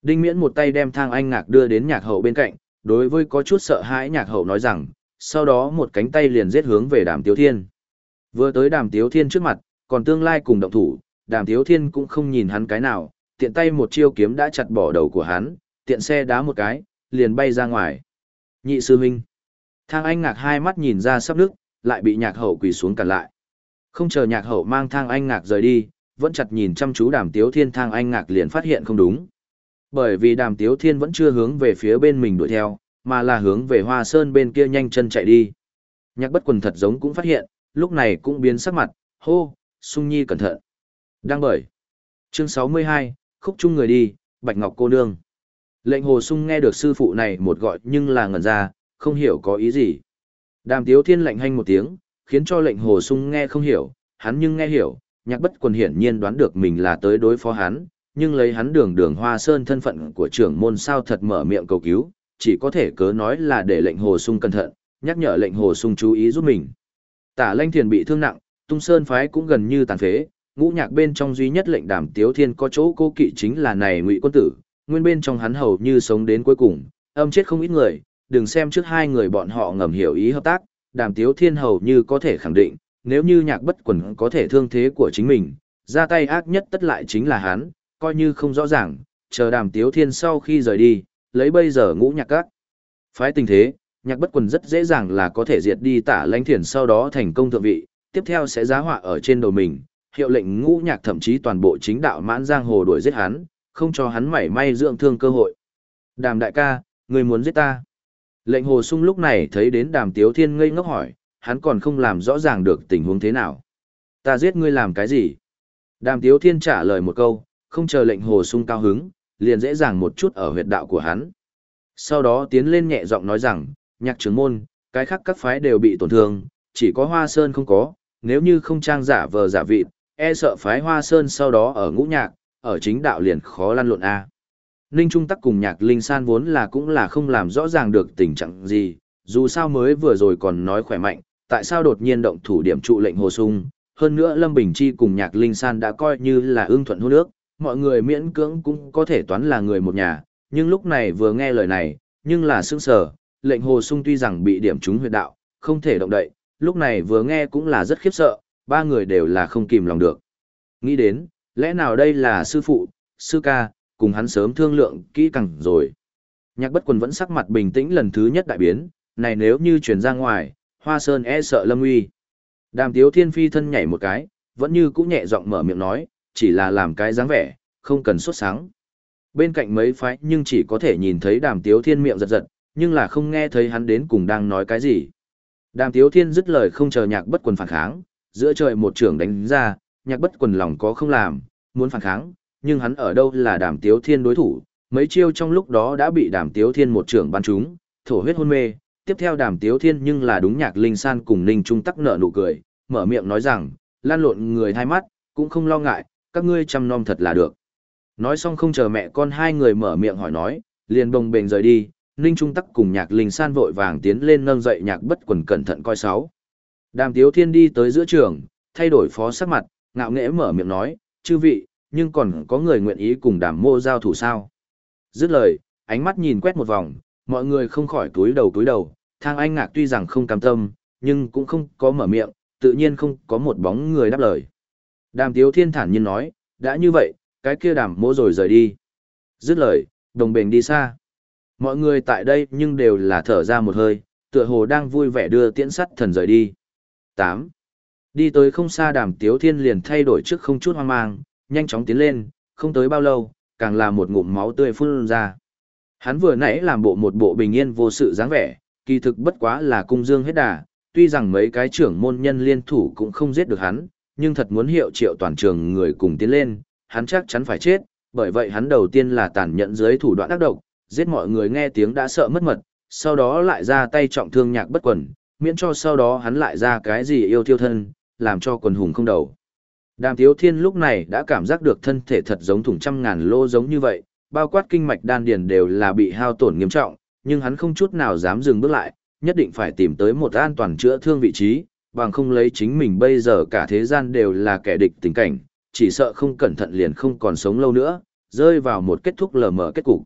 Đinh miễn một tay đem thang anh ngạc đưa đến nhạc hậu bên cạnh, đối với có chút sợ hãi nhạc hậu nói rằng, sau đó một cánh tay liền giết hướng về đàm tiếu thiên. Vừa tới đàm tiếu thiên trước mặt, còn tương lai cùng động thủ, đàm tiếu thiên cũng không nhìn hắn cái nào, tiện tay một chiêu kiếm đã chặt bỏ đầu của hắn, tiện xe đá một cái, liền bay ra ngoài. Nhị sư huynh. Thang anh ngạc hai mắt nhìn ra sắp nước, lại bị nhạc hậu quỳ xuống cản lại. Không chờ nhạc hậu mang thang anh ngạc rời đi, vẫn chặt nhìn chăm chú đàm tiếu thiên thang anh ngạc liền phát hiện không đúng. Bởi vì đàm tiếu thiên vẫn chưa hướng về phía bên mình đuổi theo, mà là hướng về hoa sơn bên kia nhanh chân chạy đi. Nhạc bất quần thật giống cũng phát hiện, lúc này cũng biến sắc mặt, hô, sung nhi cẩn thận. Đang bởi. Chương 62, khúc chung người đi, bạch ngọc cô nương. Lệnh hồ sung nghe được sư phụ này một gọi nhưng là ngẩn ra, không hiểu có ý gì. Đàm tiếu thiên lệnh hanh một tiếng, khiến cho lệnh hồ sung nghe không hiểu, hắn nhưng nghe hiểu, nhạc bất quần hiển nhiên đoán được mình là tới đối phó hắn, nhưng lấy hắn đường đường hoa sơn thân phận của trưởng môn sao thật mở miệng cầu cứu, chỉ có thể cớ nói là để lệnh hồ sung cẩn thận, nhắc nhở lệnh hồ sung chú ý giúp mình. Tả lanh thiền bị thương nặng, tung sơn phái cũng gần như tàn phế, ngũ nhạc bên trong duy nhất lệnh đàm tiếu thiên có chỗ cô kỵ chính là này ngụy quân tử, nguyên bên trong hắn hầu như sống đến cuối cùng, âm chết không ít người, đừng xem trước hai người bọn họ ngầm hiểu ý hợp tác, đàm tiếu thiên hầu như có thể khẳng định, nếu như nhạc bất quần có thể thương thế của chính mình, ra tay ác nhất tất lại chính là hắn, coi như không rõ ràng, chờ đàm tiếu thiên sau khi rời đi, lấy bây giờ ngũ nhạc các. Phái tình thế, nhạc bất quần rất dễ dàng là có thể diệt đi tả lãnh thiền sau đó thành công thượng vị, tiếp theo sẽ giá họa ở trên đầu mình, hiệu lệnh ngũ nhạc thậm chí toàn bộ chính đạo mãn giang hồ đuổi giết hắn, không cho hắn mảy may dưỡng thương cơ hội. Đàm đại ca, người muốn giết ta. Lệnh hồ sung lúc này thấy đến đàm tiếu thiên ngây ngốc hỏi, hắn còn không làm rõ ràng được tình huống thế nào. Ta giết ngươi làm cái gì? Đàm tiếu thiên trả lời một câu, không chờ lệnh hồ sung cao hứng, liền dễ dàng một chút ở huyệt đạo của hắn. Sau đó tiến lên nhẹ giọng nói rằng, nhạc trưởng môn, cái khác các phái đều bị tổn thương, chỉ có hoa sơn không có, nếu như không trang giả vờ giả vị, e sợ phái hoa sơn sau đó ở ngũ nhạc, ở chính đạo liền khó lăn lộn A. Ninh Trung Tắc cùng nhạc Linh San vốn là cũng là không làm rõ ràng được tình trạng gì, dù sao mới vừa rồi còn nói khỏe mạnh, tại sao đột nhiên động thủ điểm trụ lệnh hồ sung, hơn nữa Lâm Bình Chi cùng nhạc Linh San đã coi như là ưng thuận hôn nước, mọi người miễn cưỡng cũng có thể toán là người một nhà, nhưng lúc này vừa nghe lời này, nhưng là sững sờ, lệnh hồ sung tuy rằng bị điểm trúng huyệt đạo, không thể động đậy, lúc này vừa nghe cũng là rất khiếp sợ, ba người đều là không kìm lòng được. Nghĩ đến, lẽ nào đây là sư phụ, sư ca, cùng hắn sớm thương lượng kỹ càng rồi. Nhạc bất quần vẫn sắc mặt bình tĩnh lần thứ nhất đại biến, này nếu như truyền ra ngoài, hoa sơn e sợ lâm uy. Đàm tiếu thiên phi thân nhảy một cái, vẫn như cũng nhẹ giọng mở miệng nói, chỉ là làm cái dáng vẻ, không cần xuất sáng. Bên cạnh mấy phái nhưng chỉ có thể nhìn thấy đàm tiếu thiên miệng giật giật, nhưng là không nghe thấy hắn đến cùng đang nói cái gì. Đàm tiếu thiên dứt lời không chờ nhạc bất quần phản kháng, giữa trời một trưởng đánh ra, nhạc bất quần lòng có không làm, muốn phản kháng, nhưng hắn ở đâu là đàm tiếu thiên đối thủ, mấy chiêu trong lúc đó đã bị đàm tiếu thiên một trưởng bắn trúng, thổ huyết hôn mê, tiếp theo đàm tiếu thiên nhưng là đúng nhạc linh san cùng ninh trung tắc nợ nụ cười, mở miệng nói rằng, lan lộn người hai mắt, cũng không lo ngại, các ngươi chăm nom thật là được. Nói xong không chờ mẹ con hai người mở miệng hỏi nói, liền bồng bềnh rời đi, ninh trung tắc cùng nhạc linh san vội vàng tiến lên nâng dậy nhạc bất quần cẩn thận coi sáu. Đàm tiếu thiên đi tới giữa trường, thay đổi phó sắc mặt, ngạo nghễ mở miệng nói, chư vị, nhưng còn có người nguyện ý cùng đàm mô giao thủ sao. Dứt lời, ánh mắt nhìn quét một vòng, mọi người không khỏi túi đầu túi đầu, thang anh ngạc tuy rằng không cam tâm, nhưng cũng không có mở miệng, tự nhiên không có một bóng người đáp lời. Đàm tiếu thiên thản nhiên nói, đã như vậy, cái kia đàm mô rồi rời đi. Dứt lời, đồng bền đi xa. Mọi người tại đây nhưng đều là thở ra một hơi, tựa hồ đang vui vẻ đưa tiễn sắt thần rời đi. 8. Đi tới không xa đàm tiếu thiên liền thay đổi trước không chút hoang mang, nhanh chóng tiến lên, không tới bao lâu, càng là một ngụm máu tươi phun ra. Hắn vừa nãy làm bộ một bộ bình yên vô sự dáng vẻ, kỳ thực bất quá là cung dương hết đà, tuy rằng mấy cái trưởng môn nhân liên thủ cũng không giết được hắn, nhưng thật muốn hiệu triệu toàn trường người cùng tiến lên, hắn chắc chắn phải chết, bởi vậy hắn đầu tiên là tàn nhẫn dưới thủ đoạn ác độc, giết mọi người nghe tiếng đã sợ mất mật, sau đó lại ra tay trọng thương nhạc bất quần, miễn cho sau đó hắn lại ra cái gì yêu thiêu thân, làm cho quần hùng không đầu. Đàm Tiếu Thiên lúc này đã cảm giác được thân thể thật giống thủng trăm ngàn lô giống như vậy, bao quát kinh mạch đan điền đều là bị hao tổn nghiêm trọng, nhưng hắn không chút nào dám dừng bước lại, nhất định phải tìm tới một an toàn chữa thương vị trí, bằng không lấy chính mình bây giờ cả thế gian đều là kẻ địch tình cảnh, chỉ sợ không cẩn thận liền không còn sống lâu nữa, rơi vào một kết thúc lờ mờ kết cục.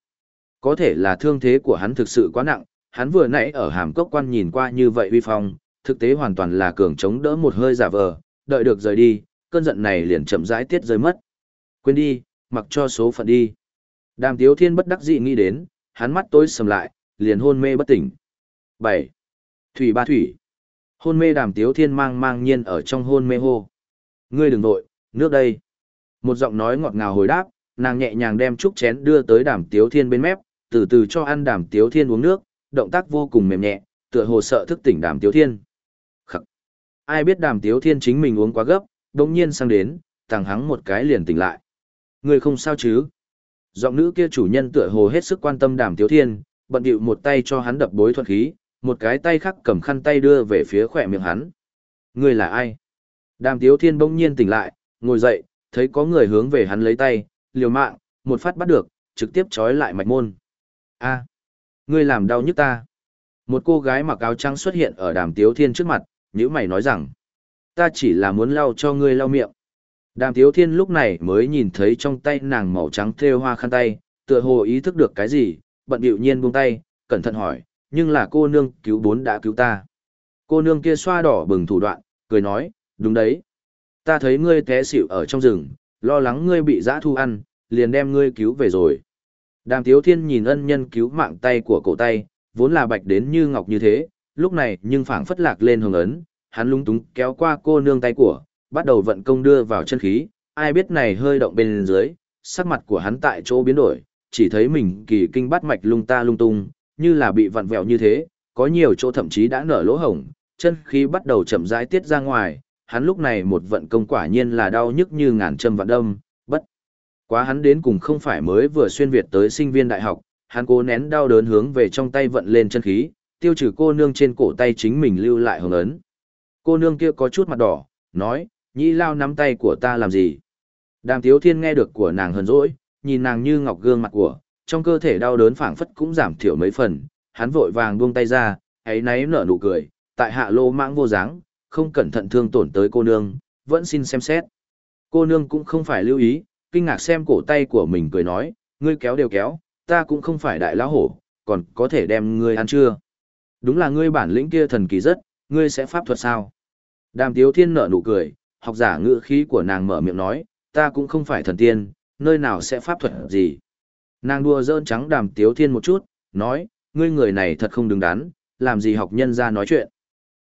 Có thể là thương thế của hắn thực sự quá nặng, hắn vừa nãy ở hàm cốc quan nhìn qua như vậy uy phong, thực tế hoàn toàn là cường chống đỡ một hơi giả vờ, đợi được rời đi, cơn giận này liền chậm rãi tiết rơi mất. Quên đi, mặc cho số phận đi. Đàm Tiếu Thiên bất đắc dĩ nghĩ đến, hắn mắt tối sầm lại, liền hôn mê bất tỉnh. 7. Thủy ba thủy. Hôn mê Đàm Tiếu Thiên mang mang nhiên ở trong hôn mê hô. Ngươi đừng nội, nước đây. Một giọng nói ngọt ngào hồi đáp, nàng nhẹ nhàng đem chúc chén đưa tới Đàm Tiếu Thiên bên mép, từ từ cho ăn Đàm Tiếu Thiên uống nước, động tác vô cùng mềm nhẹ, tựa hồ sợ thức tỉnh Đàm Tiếu Thiên. Khắc. Ai biết Đàm Tiếu Thiên chính mình uống quá gấp, đồng nhiên sang đến, thằng hắng một cái liền tỉnh lại. Người không sao chứ? Giọng nữ kia chủ nhân tựa hồ hết sức quan tâm Đàm Tiếu Thiên, bận điệu một tay cho hắn đập bối thuận khí, một cái tay khác cầm khăn tay đưa về phía khỏe miệng hắn. Người là ai? Đàm Tiếu Thiên bỗng nhiên tỉnh lại, ngồi dậy, thấy có người hướng về hắn lấy tay, liều mạng, một phát bắt được, trực tiếp trói lại mạch môn. A, ngươi làm đau nhức ta. Một cô gái mặc áo trắng xuất hiện ở đàm tiếu thiên trước mặt, nhữ mày nói rằng, ta chỉ là muốn lau cho ngươi lau miệng. Đàm tiếu thiên lúc này mới nhìn thấy trong tay nàng màu trắng thêu hoa khăn tay, tựa hồ ý thức được cái gì, bận điệu nhiên buông tay, cẩn thận hỏi, nhưng là cô nương cứu bốn đã cứu ta. Cô nương kia xoa đỏ bừng thủ đoạn, cười nói, đúng đấy. Ta thấy ngươi té xỉu ở trong rừng, lo lắng ngươi bị dã thu ăn, liền đem ngươi cứu về rồi. Đàm Tiếu Thiên nhìn ân nhân cứu mạng tay của cổ tay, vốn là bạch đến như ngọc như thế, lúc này nhưng phảng phất lạc lên hồng ấn, hắn lung túng kéo qua cô nương tay của, bắt đầu vận công đưa vào chân khí, ai biết này hơi động bên dưới, sắc mặt của hắn tại chỗ biến đổi, chỉ thấy mình kỳ kinh bắt mạch lung ta lung tung, như là bị vặn vẹo như thế, có nhiều chỗ thậm chí đã nở lỗ hổng, chân khí bắt đầu chậm rãi tiết ra ngoài, hắn lúc này một vận công quả nhiên là đau nhức như ngàn châm vạn đâm. Quá hắn đến cùng không phải mới vừa xuyên Việt tới sinh viên đại học, hắn cố nén đau đớn hướng về trong tay vận lên chân khí, tiêu trừ cô nương trên cổ tay chính mình lưu lại hồng ấn. Cô nương kia có chút mặt đỏ, nói, nhĩ lao nắm tay của ta làm gì? Đàm tiếu thiên nghe được của nàng hờn dỗi, nhìn nàng như ngọc gương mặt của, trong cơ thể đau đớn phảng phất cũng giảm thiểu mấy phần, hắn vội vàng buông tay ra, ấy náy nở nụ cười, tại hạ lô mãng vô dáng, không cẩn thận thương tổn tới cô nương, vẫn xin xem xét. Cô nương cũng không phải lưu ý, kinh ngạc xem cổ tay của mình cười nói, ngươi kéo đều kéo, ta cũng không phải đại lão hổ, còn có thể đem ngươi ăn chưa. Đúng là ngươi bản lĩnh kia thần kỳ rất, ngươi sẽ pháp thuật sao? Đàm Tiếu Thiên nở nụ cười, học giả ngữ khí của nàng mở miệng nói, ta cũng không phải thần tiên, nơi nào sẽ pháp thuật gì. Nàng đùa dơn trắng Đàm Tiếu Thiên một chút, nói, ngươi người này thật không đứng đắn, làm gì học nhân ra nói chuyện.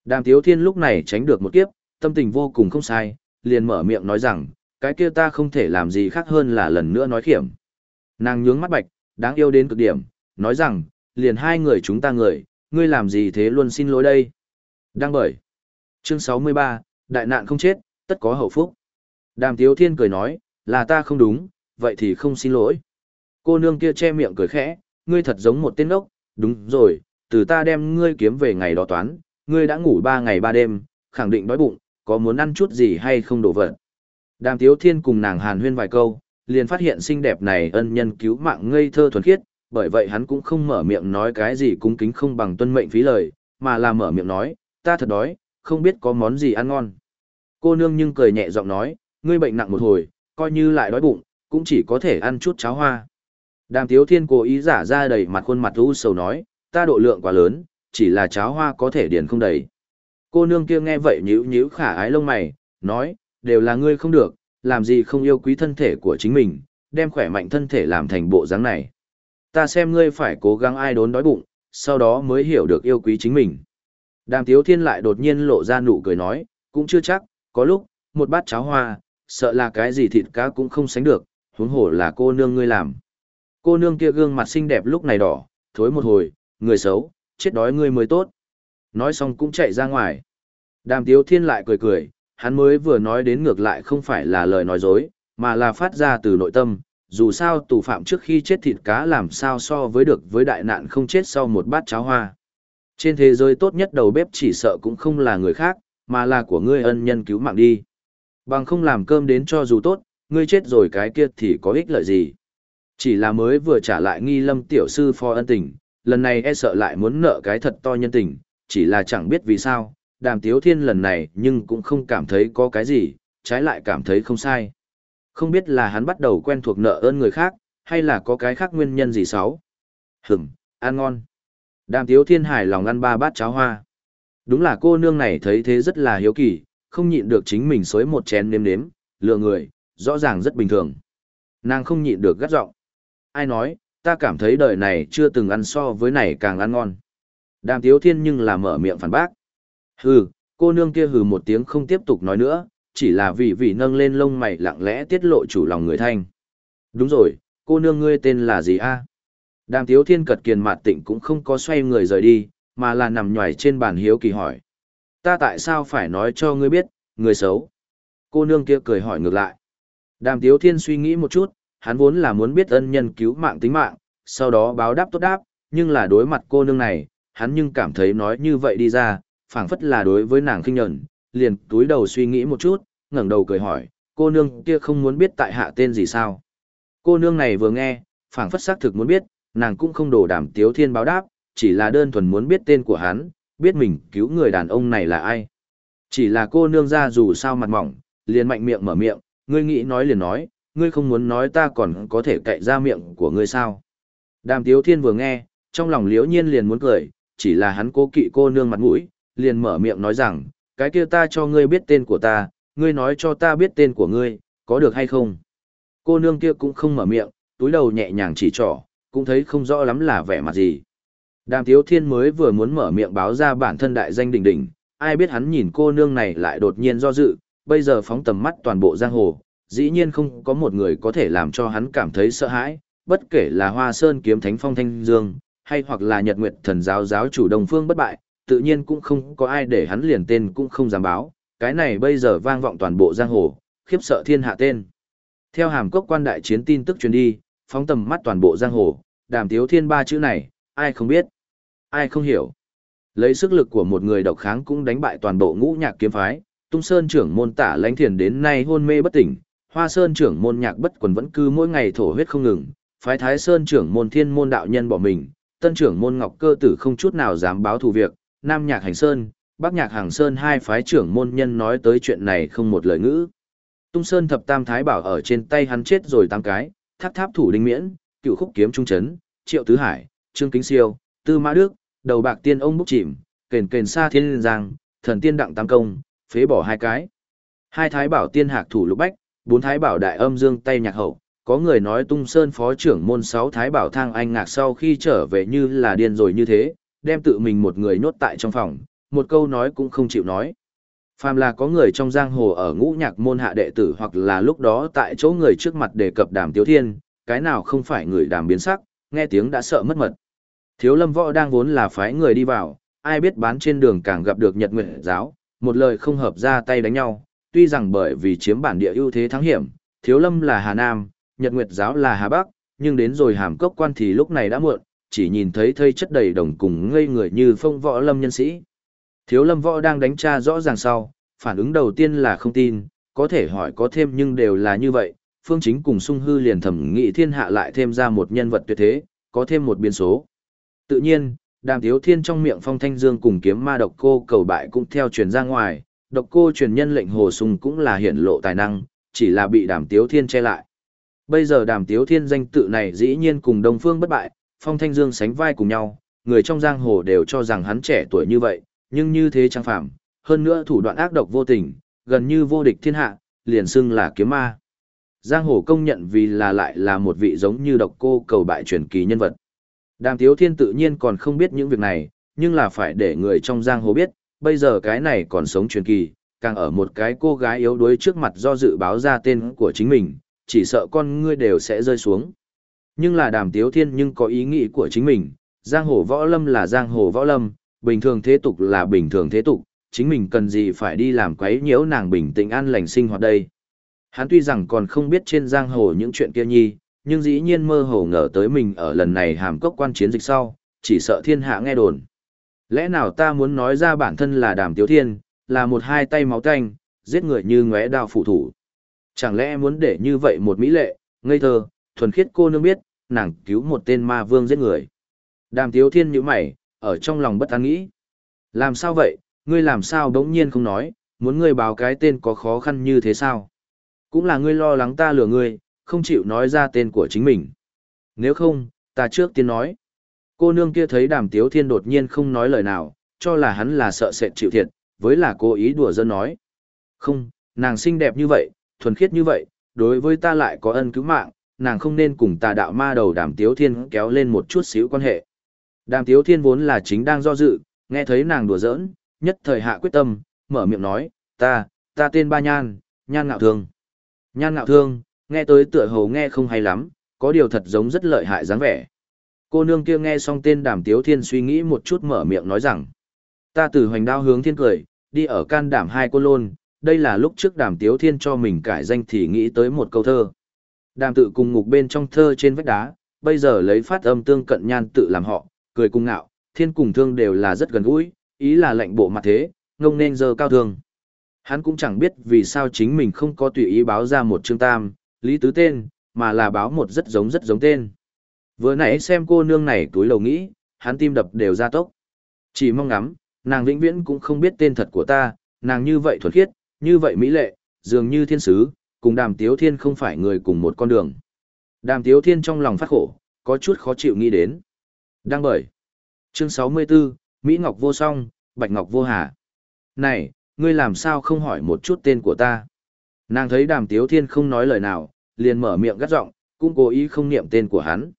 Đàm Tiếu Thiên lúc này tránh được một kiếp, tâm tình vô cùng không sai, liền mở miệng nói rằng, cái kia ta không thể làm gì khác hơn là lần nữa nói khiểm. Nàng nhướng mắt bạch, đáng yêu đến cực điểm, nói rằng, liền hai người chúng ta người, ngươi làm gì thế luôn xin lỗi đây. Đang bởi. Chương 63, đại nạn không chết, tất có hậu phúc. Đàm Tiếu Thiên cười nói, là ta không đúng, vậy thì không xin lỗi. Cô nương kia che miệng cười khẽ, ngươi thật giống một tên ốc, đúng rồi, từ ta đem ngươi kiếm về ngày đó toán, ngươi đã ngủ ba ngày ba đêm, khẳng định đói bụng, có muốn ăn chút gì hay không đổ vật. Đàm Tiếu Thiên cùng nàng hàn huyên vài câu, liền phát hiện xinh đẹp này ân nhân cứu mạng ngây thơ thuần khiết, bởi vậy hắn cũng không mở miệng nói cái gì cung kính không bằng tuân mệnh phí lời, mà là mở miệng nói, ta thật đói, không biết có món gì ăn ngon. Cô nương nhưng cười nhẹ giọng nói, ngươi bệnh nặng một hồi, coi như lại đói bụng, cũng chỉ có thể ăn chút cháo hoa. Đàm Tiếu Thiên cố ý giả ra đầy mặt khuôn mặt u sầu nói, ta độ lượng quá lớn, chỉ là cháo hoa có thể điền không đầy. Cô nương kia nghe vậy nhíu nhíu khả ái lông mày, nói, đều là ngươi không được, làm gì không yêu quý thân thể của chính mình, đem khỏe mạnh thân thể làm thành bộ dáng này. Ta xem ngươi phải cố gắng ai đốn đói bụng, sau đó mới hiểu được yêu quý chính mình. Đàm Tiếu Thiên lại đột nhiên lộ ra nụ cười nói, cũng chưa chắc, có lúc, một bát cháo hoa, sợ là cái gì thịt cá cũng không sánh được, huống hổ là cô nương ngươi làm. Cô nương kia gương mặt xinh đẹp lúc này đỏ, thối một hồi, người xấu, chết đói ngươi mới tốt. Nói xong cũng chạy ra ngoài. Đàm Tiếu Thiên lại cười cười, hắn mới vừa nói đến ngược lại không phải là lời nói dối, mà là phát ra từ nội tâm. Dù sao tù phạm trước khi chết thịt cá làm sao so với được với đại nạn không chết sau một bát cháo hoa. Trên thế giới tốt nhất đầu bếp chỉ sợ cũng không là người khác, mà là của ngươi ân nhân cứu mạng đi. Bằng không làm cơm đến cho dù tốt, ngươi chết rồi cái kia thì có ích lợi gì. Chỉ là mới vừa trả lại nghi lâm tiểu sư phó ân tình, lần này e sợ lại muốn nợ cái thật to nhân tình, chỉ là chẳng biết vì sao, đàm tiếu thiên lần này nhưng cũng không cảm thấy có cái gì, trái lại cảm thấy không sai. Không biết là hắn bắt đầu quen thuộc nợ ơn người khác, hay là có cái khác nguyên nhân gì xấu. Hửm, ăn ngon. Đàm tiếu thiên hài lòng ăn ba bát cháo hoa. Đúng là cô nương này thấy thế rất là hiếu kỳ, không nhịn được chính mình xối một chén nếm nếm, lừa người, rõ ràng rất bình thường. Nàng không nhịn được gắt giọng. Ai nói, ta cảm thấy đời này chưa từng ăn so với này càng ăn ngon. Đàm tiếu thiên nhưng là mở miệng phản bác. Hừ, cô nương kia hừ một tiếng không tiếp tục nói nữa, chỉ là vì vì nâng lên lông mày lặng lẽ tiết lộ chủ lòng người thanh. Đúng rồi, cô nương ngươi tên là gì a? Đàm tiếu thiên cật kiền mạt tịnh cũng không có xoay người rời đi, mà là nằm nhòi trên bàn hiếu kỳ hỏi. Ta tại sao phải nói cho ngươi biết, người xấu? Cô nương kia cười hỏi ngược lại. Đàm tiếu thiên suy nghĩ một chút, hắn vốn là muốn biết ân nhân cứu mạng tính mạng, sau đó báo đáp tốt đáp, nhưng là đối mặt cô nương này, hắn nhưng cảm thấy nói như vậy đi ra, phảng phất là đối với nàng khinh nhẫn, liền túi đầu suy nghĩ một chút, ngẩng đầu cười hỏi, cô nương kia không muốn biết tại hạ tên gì sao? Cô nương này vừa nghe, phảng phất xác thực muốn biết, nàng cũng không đổ đảm tiếu thiên báo đáp, chỉ là đơn thuần muốn biết tên của hắn, biết mình cứu người đàn ông này là ai. Chỉ là cô nương ra dù sao mặt mỏng, liền mạnh miệng mở miệng, ngươi nghĩ nói liền nói, ngươi không muốn nói ta còn có thể cậy ra miệng của ngươi sao. Đàm tiếu thiên vừa nghe, trong lòng liếu nhiên liền muốn cười, chỉ là hắn cố kỵ cô nương mặt mũi, liền mở miệng nói rằng, cái kia ta cho ngươi biết tên của ta, ngươi nói cho ta biết tên của ngươi, có được hay không? Cô nương kia cũng không mở miệng, túi đầu nhẹ nhàng chỉ trỏ, cũng thấy không rõ lắm là vẻ mặt gì. Đàm Tiếu Thiên mới vừa muốn mở miệng báo ra bản thân đại danh đỉnh đỉnh, ai biết hắn nhìn cô nương này lại đột nhiên do dự, bây giờ phóng tầm mắt toàn bộ giang hồ, dĩ nhiên không có một người có thể làm cho hắn cảm thấy sợ hãi, bất kể là Hoa Sơn kiếm thánh phong thanh dương, hay hoặc là Nhật Nguyệt thần giáo giáo chủ đồng phương bất bại, tự nhiên cũng không có ai để hắn liền tên cũng không dám báo, cái này bây giờ vang vọng toàn bộ giang hồ, khiếp sợ thiên hạ tên. Theo hàm cốc quan đại chiến tin tức truyền đi, phóng tầm mắt toàn bộ giang hồ, đàm tiếu thiên ba chữ này, ai không biết, ai không hiểu. Lấy sức lực của một người độc kháng cũng đánh bại toàn bộ ngũ nhạc kiếm phái, tung sơn trưởng môn tả lãnh thiền đến nay hôn mê bất tỉnh, hoa sơn trưởng môn nhạc bất quần vẫn cứ mỗi ngày thổ huyết không ngừng, phái thái sơn trưởng môn thiên môn đạo nhân bỏ mình, tân trưởng môn ngọc cơ tử không chút nào dám báo thù việc, nam nhạc hành sơn, bắc nhạc hàng sơn hai phái trưởng môn nhân nói tới chuyện này không một lời ngữ. Tung sơn thập tam thái bảo ở trên tay hắn chết rồi tám cái, tháp tháp thủ đinh miễn, cựu khúc kiếm trung chấn, triệu tứ hải, trương kính siêu, tư mã đức, đầu bạc tiên ông bốc chìm, kền kền xa thiên giang, thần tiên đặng tam công, phế bỏ hai cái. Hai thái bảo tiên hạc thủ lục bách, bốn thái bảo đại âm dương tay nhạc hậu, có người nói tung sơn phó trưởng môn sáu thái bảo thang anh ngạc sau khi trở về như là điên rồi như thế, đem tự mình một người nhốt tại trong phòng, một câu nói cũng không chịu nói. Phàm là có người trong giang hồ ở ngũ nhạc môn hạ đệ tử hoặc là lúc đó tại chỗ người trước mặt đề cập đàm tiếu thiên, cái nào không phải người đàm biến sắc, nghe tiếng đã sợ mất mật. Thiếu lâm võ đang vốn là phái người đi vào, ai biết bán trên đường càng gặp được nhật nguyện giáo, một lời không hợp ra tay đánh nhau, tuy rằng bởi vì chiếm bản địa ưu thế thắng hiểm, thiếu lâm là Hà Nam, nhật nguyệt giáo là Hà Bắc, nhưng đến rồi hàm cốc quan thì lúc này đã muộn, chỉ nhìn thấy thây chất đầy đồng cùng ngây người như phong võ lâm nhân sĩ. Thiếu lâm võ đang đánh tra rõ ràng sau, phản ứng đầu tiên là không tin, có thể hỏi có thêm nhưng đều là như vậy, phương chính cùng sung hư liền thẩm nghị thiên hạ lại thêm ra một nhân vật tuyệt thế, có thêm một biến số. Tự nhiên, đàm thiếu thiên trong miệng phong thanh dương cùng kiếm ma độc cô cầu bại cũng theo truyền ra ngoài, độc cô truyền nhân lệnh hồ sung cũng là hiển lộ tài năng, chỉ là bị đàm tiếu thiên che lại. Bây giờ đàm tiếu thiên danh tự này dĩ nhiên cùng đông phương bất bại, phong thanh dương sánh vai cùng nhau, người trong giang hồ đều cho rằng hắn trẻ tuổi như vậy, nhưng như thế trang phạm, hơn nữa thủ đoạn ác độc vô tình, gần như vô địch thiên hạ, liền xưng là kiếm ma. Giang hồ công nhận vì là lại là một vị giống như độc cô cầu bại truyền kỳ nhân vật. Đàm Tiếu Thiên tự nhiên còn không biết những việc này, nhưng là phải để người trong giang hồ biết, bây giờ cái này còn sống truyền kỳ, càng ở một cái cô gái yếu đuối trước mặt do dự báo ra tên của chính mình, chỉ sợ con ngươi đều sẽ rơi xuống. Nhưng là đàm tiếu thiên nhưng có ý nghĩ của chính mình, giang hồ võ lâm là giang hồ võ lâm, bình thường thế tục là bình thường thế tục, chính mình cần gì phải đi làm quấy nhiễu nàng bình tĩnh an lành sinh hoạt đây. Hắn tuy rằng còn không biết trên giang hồ những chuyện kia nhi, nhưng dĩ nhiên mơ hồ ngờ tới mình ở lần này hàm cốc quan chiến dịch sau, chỉ sợ thiên hạ nghe đồn. Lẽ nào ta muốn nói ra bản thân là đàm tiếu thiên, là một hai tay máu tanh, giết người như ngóe đao phụ thủ. Chẳng lẽ muốn để như vậy một mỹ lệ, ngây thơ, thuần khiết cô nương biết, nàng cứu một tên ma vương giết người. Đàm tiếu thiên nhíu mày, ở trong lòng bất an nghĩ. Làm sao vậy, ngươi làm sao đống nhiên không nói, muốn ngươi báo cái tên có khó khăn như thế sao? Cũng là ngươi lo lắng ta lừa ngươi, không chịu nói ra tên của chính mình. Nếu không, ta trước tiên nói. Cô nương kia thấy đàm tiếu thiên đột nhiên không nói lời nào, cho là hắn là sợ sệt chịu thiệt, với là cố ý đùa dân nói. Không, nàng xinh đẹp như vậy, thuần khiết như vậy, đối với ta lại có ân cứu mạng, nàng không nên cùng tà đạo ma đầu đàm tiếu thiên kéo lên một chút xíu quan hệ. Đàm tiếu thiên vốn là chính đang do dự, nghe thấy nàng đùa giỡn, nhất thời hạ quyết tâm, mở miệng nói, ta, ta tên Ba Nhan, Nhan Ngạo Thương. Nhan Ngạo Thương, nghe tới tựa hồ nghe không hay lắm, có điều thật giống rất lợi hại dáng vẻ. Cô nương kia nghe xong tên đàm tiếu thiên suy nghĩ một chút mở miệng nói rằng, ta từ hoành đao hướng thiên cười, đi ở can đảm hai cô lôn, đây là lúc trước đàm tiếu thiên cho mình cải danh thì nghĩ tới một câu thơ. Đàm tự cùng ngục bên trong thơ trên vách đá, bây giờ lấy phát âm tương cận nhan tự làm họ, cười cùng ngạo, thiên cùng thương đều là rất gần gũi, ý là lệnh bộ mặt thế, ngông nên giờ cao thương. Hắn cũng chẳng biết vì sao chính mình không có tùy ý báo ra một chương tam, lý tứ tên, mà là báo một rất giống rất giống tên. Vừa nãy xem cô nương này túi lầu nghĩ, hắn tim đập đều ra tốc. Chỉ mong ngắm, nàng vĩnh viễn cũng không biết tên thật của ta, nàng như vậy thuần khiết, như vậy mỹ lệ, dường như thiên sứ, cùng đàm tiếu thiên không phải người cùng một con đường. Đàm tiếu thiên trong lòng phát khổ, có chút khó chịu nghĩ đến. Đăng bởi. Chương 64, Mỹ Ngọc vô song, Bạch Ngọc vô hà. Này, ngươi làm sao không hỏi một chút tên của ta? Nàng thấy đàm tiếu thiên không nói lời nào, liền mở miệng gắt giọng, cũng cố ý không niệm tên của hắn.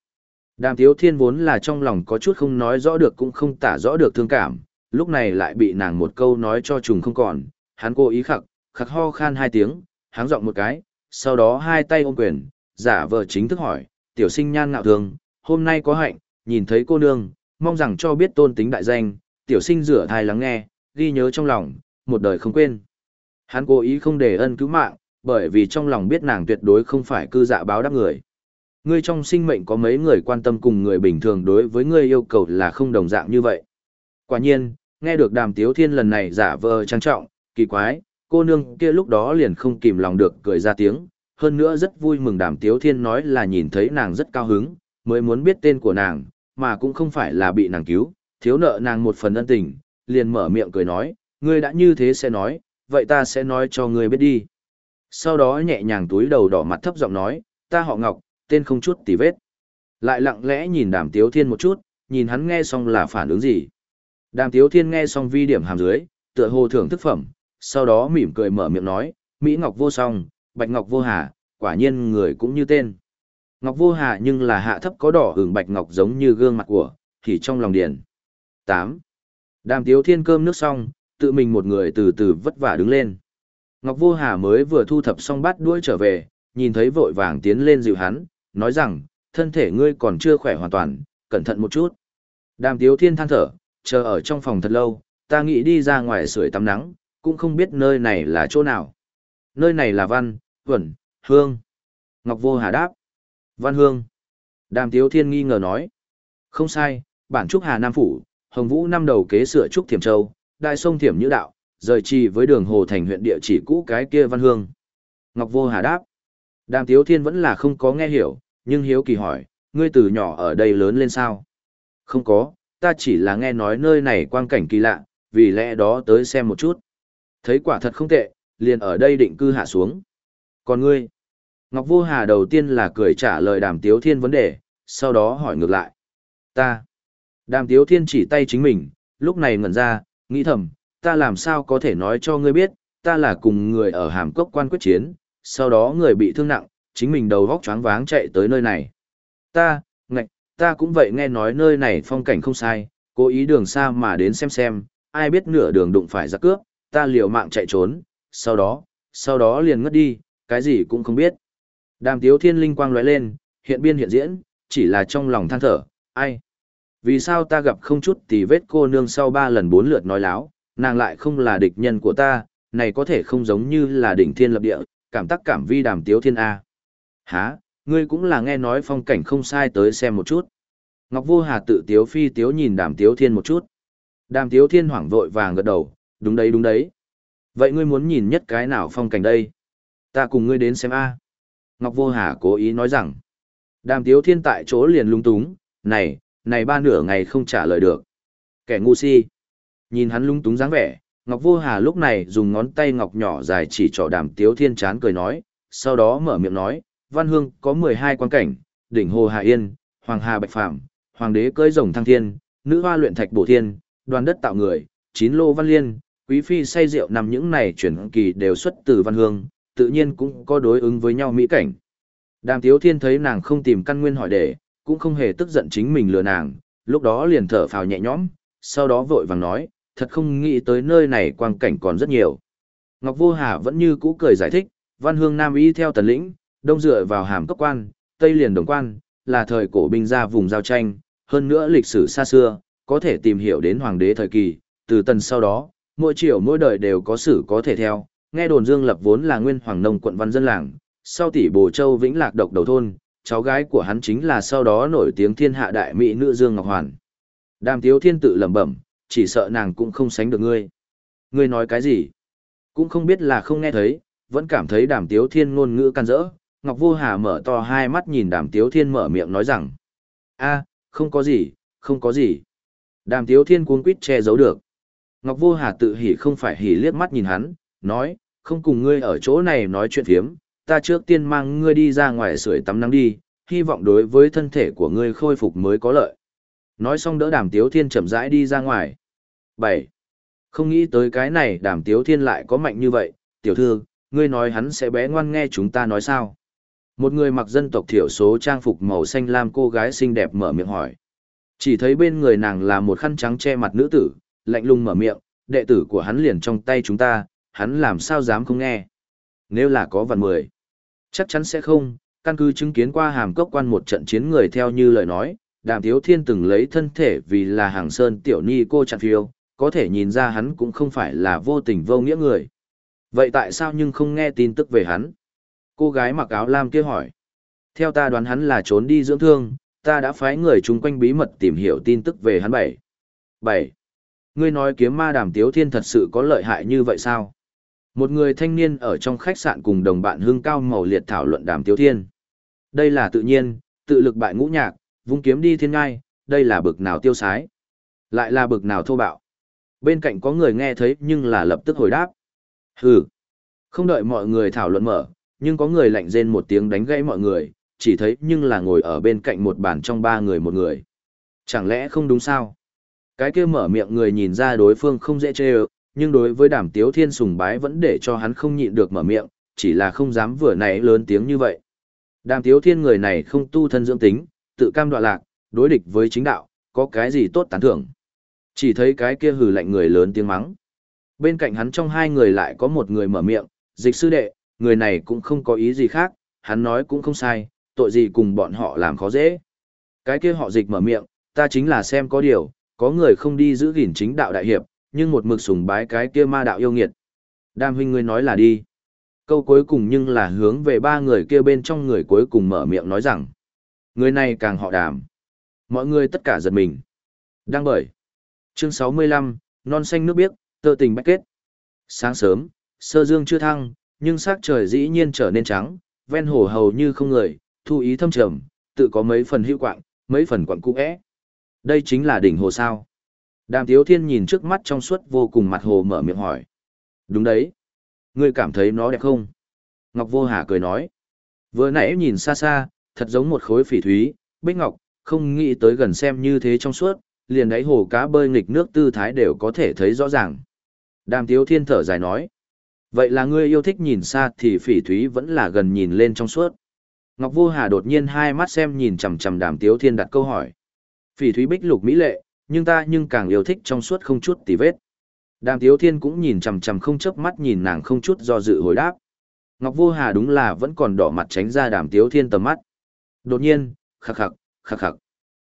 Đàm tiếu thiên vốn là trong lòng có chút không nói rõ được cũng không tả rõ được thương cảm, lúc này lại bị nàng một câu nói cho trùng không còn, hắn cố ý khặc, khặc ho khan hai tiếng, háng giọng một cái, sau đó hai tay ôm quyền, giả vờ chính thức hỏi, tiểu sinh nhan ngạo thường, hôm nay có hạnh, nhìn thấy cô nương, mong rằng cho biết tôn tính đại danh, tiểu sinh rửa thai lắng nghe, ghi nhớ trong lòng, một đời không quên. Hắn cố ý không để ân cứu mạng, bởi vì trong lòng biết nàng tuyệt đối không phải cư dạ báo đáp người. Ngươi trong sinh mệnh có mấy người quan tâm cùng người bình thường đối với ngươi yêu cầu là không đồng dạng như vậy. Quả nhiên, nghe được đàm tiếu thiên lần này giả vờ trang trọng, kỳ quái, cô nương kia lúc đó liền không kìm lòng được cười ra tiếng, hơn nữa rất vui mừng đàm tiếu thiên nói là nhìn thấy nàng rất cao hứng, mới muốn biết tên của nàng, mà cũng không phải là bị nàng cứu, thiếu nợ nàng một phần ân tình, liền mở miệng cười nói, ngươi đã như thế sẽ nói, vậy ta sẽ nói cho ngươi biết đi. Sau đó nhẹ nhàng túi đầu đỏ mặt thấp giọng nói, ta họ Ngọc, tên không chút tì vết. Lại lặng lẽ nhìn đàm tiếu thiên một chút, nhìn hắn nghe xong là phản ứng gì. Đàm tiếu thiên nghe xong vi điểm hàm dưới, tựa hồ thưởng thức phẩm, sau đó mỉm cười mở miệng nói, Mỹ Ngọc vô song, Bạch Ngọc vô hà, quả nhiên người cũng như tên. Ngọc vô hà nhưng là hạ thấp có đỏ hưởng Bạch Ngọc giống như gương mặt của, thì trong lòng điền. 8. Đàm tiếu thiên cơm nước xong, tự mình một người từ từ vất vả đứng lên. Ngọc vô hà mới vừa thu thập xong bát đuôi trở về, nhìn thấy vội vàng tiến lên dịu hắn, nói rằng, thân thể ngươi còn chưa khỏe hoàn toàn, cẩn thận một chút. Đàm tiếu thiên than thở, chờ ở trong phòng thật lâu, ta nghĩ đi ra ngoài sưởi tắm nắng, cũng không biết nơi này là chỗ nào. Nơi này là Văn, Vẩn, Hương. Ngọc Vô Hà đáp. Văn Hương. Đàm Tiếu Thiên nghi ngờ nói. Không sai, bản trúc Hà Nam Phủ, Hồng Vũ năm đầu kế sửa trúc Thiểm Châu, đại sông Thiểm Nhữ Đạo, rời trì với đường Hồ Thành huyện địa chỉ cũ cái kia Văn Hương. Ngọc Vô Hà đáp. Đàm Tiếu Thiên vẫn là không có nghe hiểu, nhưng hiếu kỳ hỏi, ngươi từ nhỏ ở đây lớn lên sao? Không có, ta chỉ là nghe nói nơi này quang cảnh kỳ lạ, vì lẽ đó tới xem một chút. Thấy quả thật không tệ, liền ở đây định cư hạ xuống. Còn ngươi? Ngọc Vô Hà đầu tiên là cười trả lời đàm tiếu thiên vấn đề, sau đó hỏi ngược lại. Ta. Đàm tiếu thiên chỉ tay chính mình, lúc này ngẩn ra, nghĩ thầm, ta làm sao có thể nói cho ngươi biết, ta là cùng người ở hàm cốc quan quyết chiến, sau đó người bị thương nặng, chính mình đầu vóc choáng váng chạy tới nơi này. Ta, ngạch, ta cũng vậy nghe nói nơi này phong cảnh không sai, cố ý đường xa mà đến xem xem, ai biết nửa đường đụng phải giặc cướp, ta liều mạng chạy trốn, sau đó, sau đó liền ngất đi, cái gì cũng không biết. Đàm tiếu thiên linh quang lóe lên, hiện biên hiện diễn, chỉ là trong lòng than thở, ai? Vì sao ta gặp không chút tì vết cô nương sau ba lần bốn lượt nói láo, nàng lại không là địch nhân của ta, này có thể không giống như là đỉnh thiên lập địa, cảm tắc cảm vi đàm tiếu thiên A. Hả, ngươi cũng là nghe nói phong cảnh không sai tới xem một chút. Ngọc Vô Hà tự tiếu phi tiếu nhìn đàm tiếu thiên một chút. Đàm tiếu thiên hoảng vội vàng gật đầu, đúng đấy đúng đấy. Vậy ngươi muốn nhìn nhất cái nào phong cảnh đây? Ta cùng ngươi đến xem A. Ngọc Vô Hà cố ý nói rằng. Đàm tiếu thiên tại chỗ liền lung túng, này, này ba nửa ngày không trả lời được. Kẻ ngu si. Nhìn hắn lung túng dáng vẻ, Ngọc Vô Hà lúc này dùng ngón tay ngọc nhỏ dài chỉ trỏ đàm tiếu thiên chán cười nói, sau đó mở miệng nói, Văn Hương có 12 quan cảnh, đỉnh Hồ Hà Yên, Hoàng Hà Bạch Phạm, Hoàng đế cưỡi rồng thăng thiên, nữ hoa luyện thạch bổ thiên, đoàn đất tạo người, chín lô văn liên, quý phi say rượu nằm những này chuyển kỳ đều xuất từ văn hương, tự nhiên cũng có đối ứng với nhau mỹ cảnh. Đàm Tiếu Thiên thấy nàng không tìm căn nguyên hỏi để, cũng không hề tức giận chính mình lừa nàng, lúc đó liền thở phào nhẹ nhõm, sau đó vội vàng nói, thật không nghĩ tới nơi này quang cảnh còn rất nhiều. Ngọc Vô Hà vẫn như cũ cười giải thích, văn hương nam y theo tần lĩnh, đông dựa vào hàm cấp quan, tây liền đồng quan, là thời cổ binh ra vùng giao tranh, hơn nữa lịch sử xa xưa, có thể tìm hiểu đến hoàng đế thời kỳ, từ tần sau đó, mỗi triều mỗi đời đều có sử có thể theo, nghe đồn Dương Lập vốn là nguyên hoàng nông quận văn dân làng, sau tỷ Bồ Châu Vĩnh Lạc độc đầu thôn, cháu gái của hắn chính là sau đó nổi tiếng thiên hạ đại mỹ nữ Dương Ngọc Hoàn. Đàm Tiếu Thiên tự lẩm bẩm, chỉ sợ nàng cũng không sánh được ngươi. Ngươi nói cái gì? Cũng không biết là không nghe thấy, vẫn cảm thấy Đàm Tiếu Thiên ngôn ngữ can dỡ. Ngọc Vô Hà mở to hai mắt nhìn Đàm Tiếu Thiên mở miệng nói rằng: "A, không có gì, không có gì." Đàm Tiếu Thiên cuống quýt che giấu được. Ngọc Vô Hà tự hỉ không phải hỉ liếc mắt nhìn hắn, nói: "Không cùng ngươi ở chỗ này nói chuyện phiếm, ta trước tiên mang ngươi đi ra ngoài sưởi tắm nắng đi, hy vọng đối với thân thể của ngươi khôi phục mới có lợi." Nói xong đỡ Đàm Tiếu Thiên chậm rãi đi ra ngoài. 7. Không nghĩ tới cái này Đàm Tiếu Thiên lại có mạnh như vậy, tiểu thư, ngươi nói hắn sẽ bé ngoan nghe chúng ta nói sao? Một người mặc dân tộc thiểu số trang phục màu xanh lam cô gái xinh đẹp mở miệng hỏi. Chỉ thấy bên người nàng là một khăn trắng che mặt nữ tử, lạnh lùng mở miệng, đệ tử của hắn liền trong tay chúng ta, hắn làm sao dám không nghe. Nếu là có vạn mười, chắc chắn sẽ không, căn cứ chứng kiến qua hàm cốc quan một trận chiến người theo như lời nói, đàm thiếu thiên từng lấy thân thể vì là hàng sơn tiểu ni cô chặn phiêu, có thể nhìn ra hắn cũng không phải là vô tình vô nghĩa người. Vậy tại sao nhưng không nghe tin tức về hắn? Cô gái mặc áo lam kia hỏi. Theo ta đoán hắn là trốn đi dưỡng thương, ta đã phái người chung quanh bí mật tìm hiểu tin tức về hắn bảy. Bảy. Ngươi nói kiếm ma đàm tiếu thiên thật sự có lợi hại như vậy sao? Một người thanh niên ở trong khách sạn cùng đồng bạn hương cao màu liệt thảo luận đàm tiếu thiên. Đây là tự nhiên, tự lực bại ngũ nhạc, vung kiếm đi thiên ngai, đây là bực nào tiêu sái. Lại là bực nào thô bạo. Bên cạnh có người nghe thấy nhưng là lập tức hồi đáp. Hừ. Không đợi mọi người thảo luận mở, nhưng có người lạnh rên một tiếng đánh gãy mọi người, chỉ thấy nhưng là ngồi ở bên cạnh một bàn trong ba người một người. Chẳng lẽ không đúng sao? Cái kia mở miệng người nhìn ra đối phương không dễ chơi, nhưng đối với đàm tiếu thiên sùng bái vẫn để cho hắn không nhịn được mở miệng, chỉ là không dám vừa nãy lớn tiếng như vậy. Đàm tiếu thiên người này không tu thân dưỡng tính, tự cam đoạ lạc, đối địch với chính đạo, có cái gì tốt tán thưởng. Chỉ thấy cái kia hừ lạnh người lớn tiếng mắng. Bên cạnh hắn trong hai người lại có một người mở miệng, dịch sư đệ, người này cũng không có ý gì khác, hắn nói cũng không sai, tội gì cùng bọn họ làm khó dễ. Cái kia họ dịch mở miệng, ta chính là xem có điều, có người không đi giữ gìn chính đạo đại hiệp, nhưng một mực sùng bái cái kia ma đạo yêu nghiệt. Đam huynh ngươi nói là đi. Câu cuối cùng nhưng là hướng về ba người kia bên trong người cuối cùng mở miệng nói rằng. Người này càng họ đàm. Mọi người tất cả giật mình. Đang bởi. Chương 65, non xanh nước biếc, tơ tình bách kết. Sáng sớm, sơ dương chưa thăng, nhưng sắc trời dĩ nhiên trở nên trắng, ven hồ hầu như không người, thu ý thâm trầm, tự có mấy phần hữu quạng, mấy phần quặng cũ ẽ. Đây chính là đỉnh hồ sao. Đàm Tiếu Thiên nhìn trước mắt trong suốt vô cùng mặt hồ mở miệng hỏi. Đúng đấy. Ngươi cảm thấy nó đẹp không? Ngọc Vô Hà cười nói. Vừa nãy nhìn xa xa, thật giống một khối phỉ thúy, bích ngọc, không nghĩ tới gần xem như thế trong suốt, liền đáy hồ cá bơi nghịch nước tư thái đều có thể thấy rõ ràng. Đàm Tiếu Thiên thở dài nói. Vậy là ngươi yêu thích nhìn xa thì phỉ thúy vẫn là gần nhìn lên trong suốt. Ngọc Vô Hà đột nhiên hai mắt xem nhìn chằm chằm Đàm Tiếu Thiên đặt câu hỏi. Phỉ thúy bích lục mỹ lệ, nhưng ta nhưng càng yêu thích trong suốt không chút tì vết. Đàm Tiếu Thiên cũng nhìn chằm chằm không chớp mắt nhìn nàng không chút do dự hồi đáp. Ngọc Vô Hà đúng là vẫn còn đỏ mặt tránh ra Đàm Tiếu Thiên tầm mắt. Đột nhiên, khắc khắc, khắc khắc.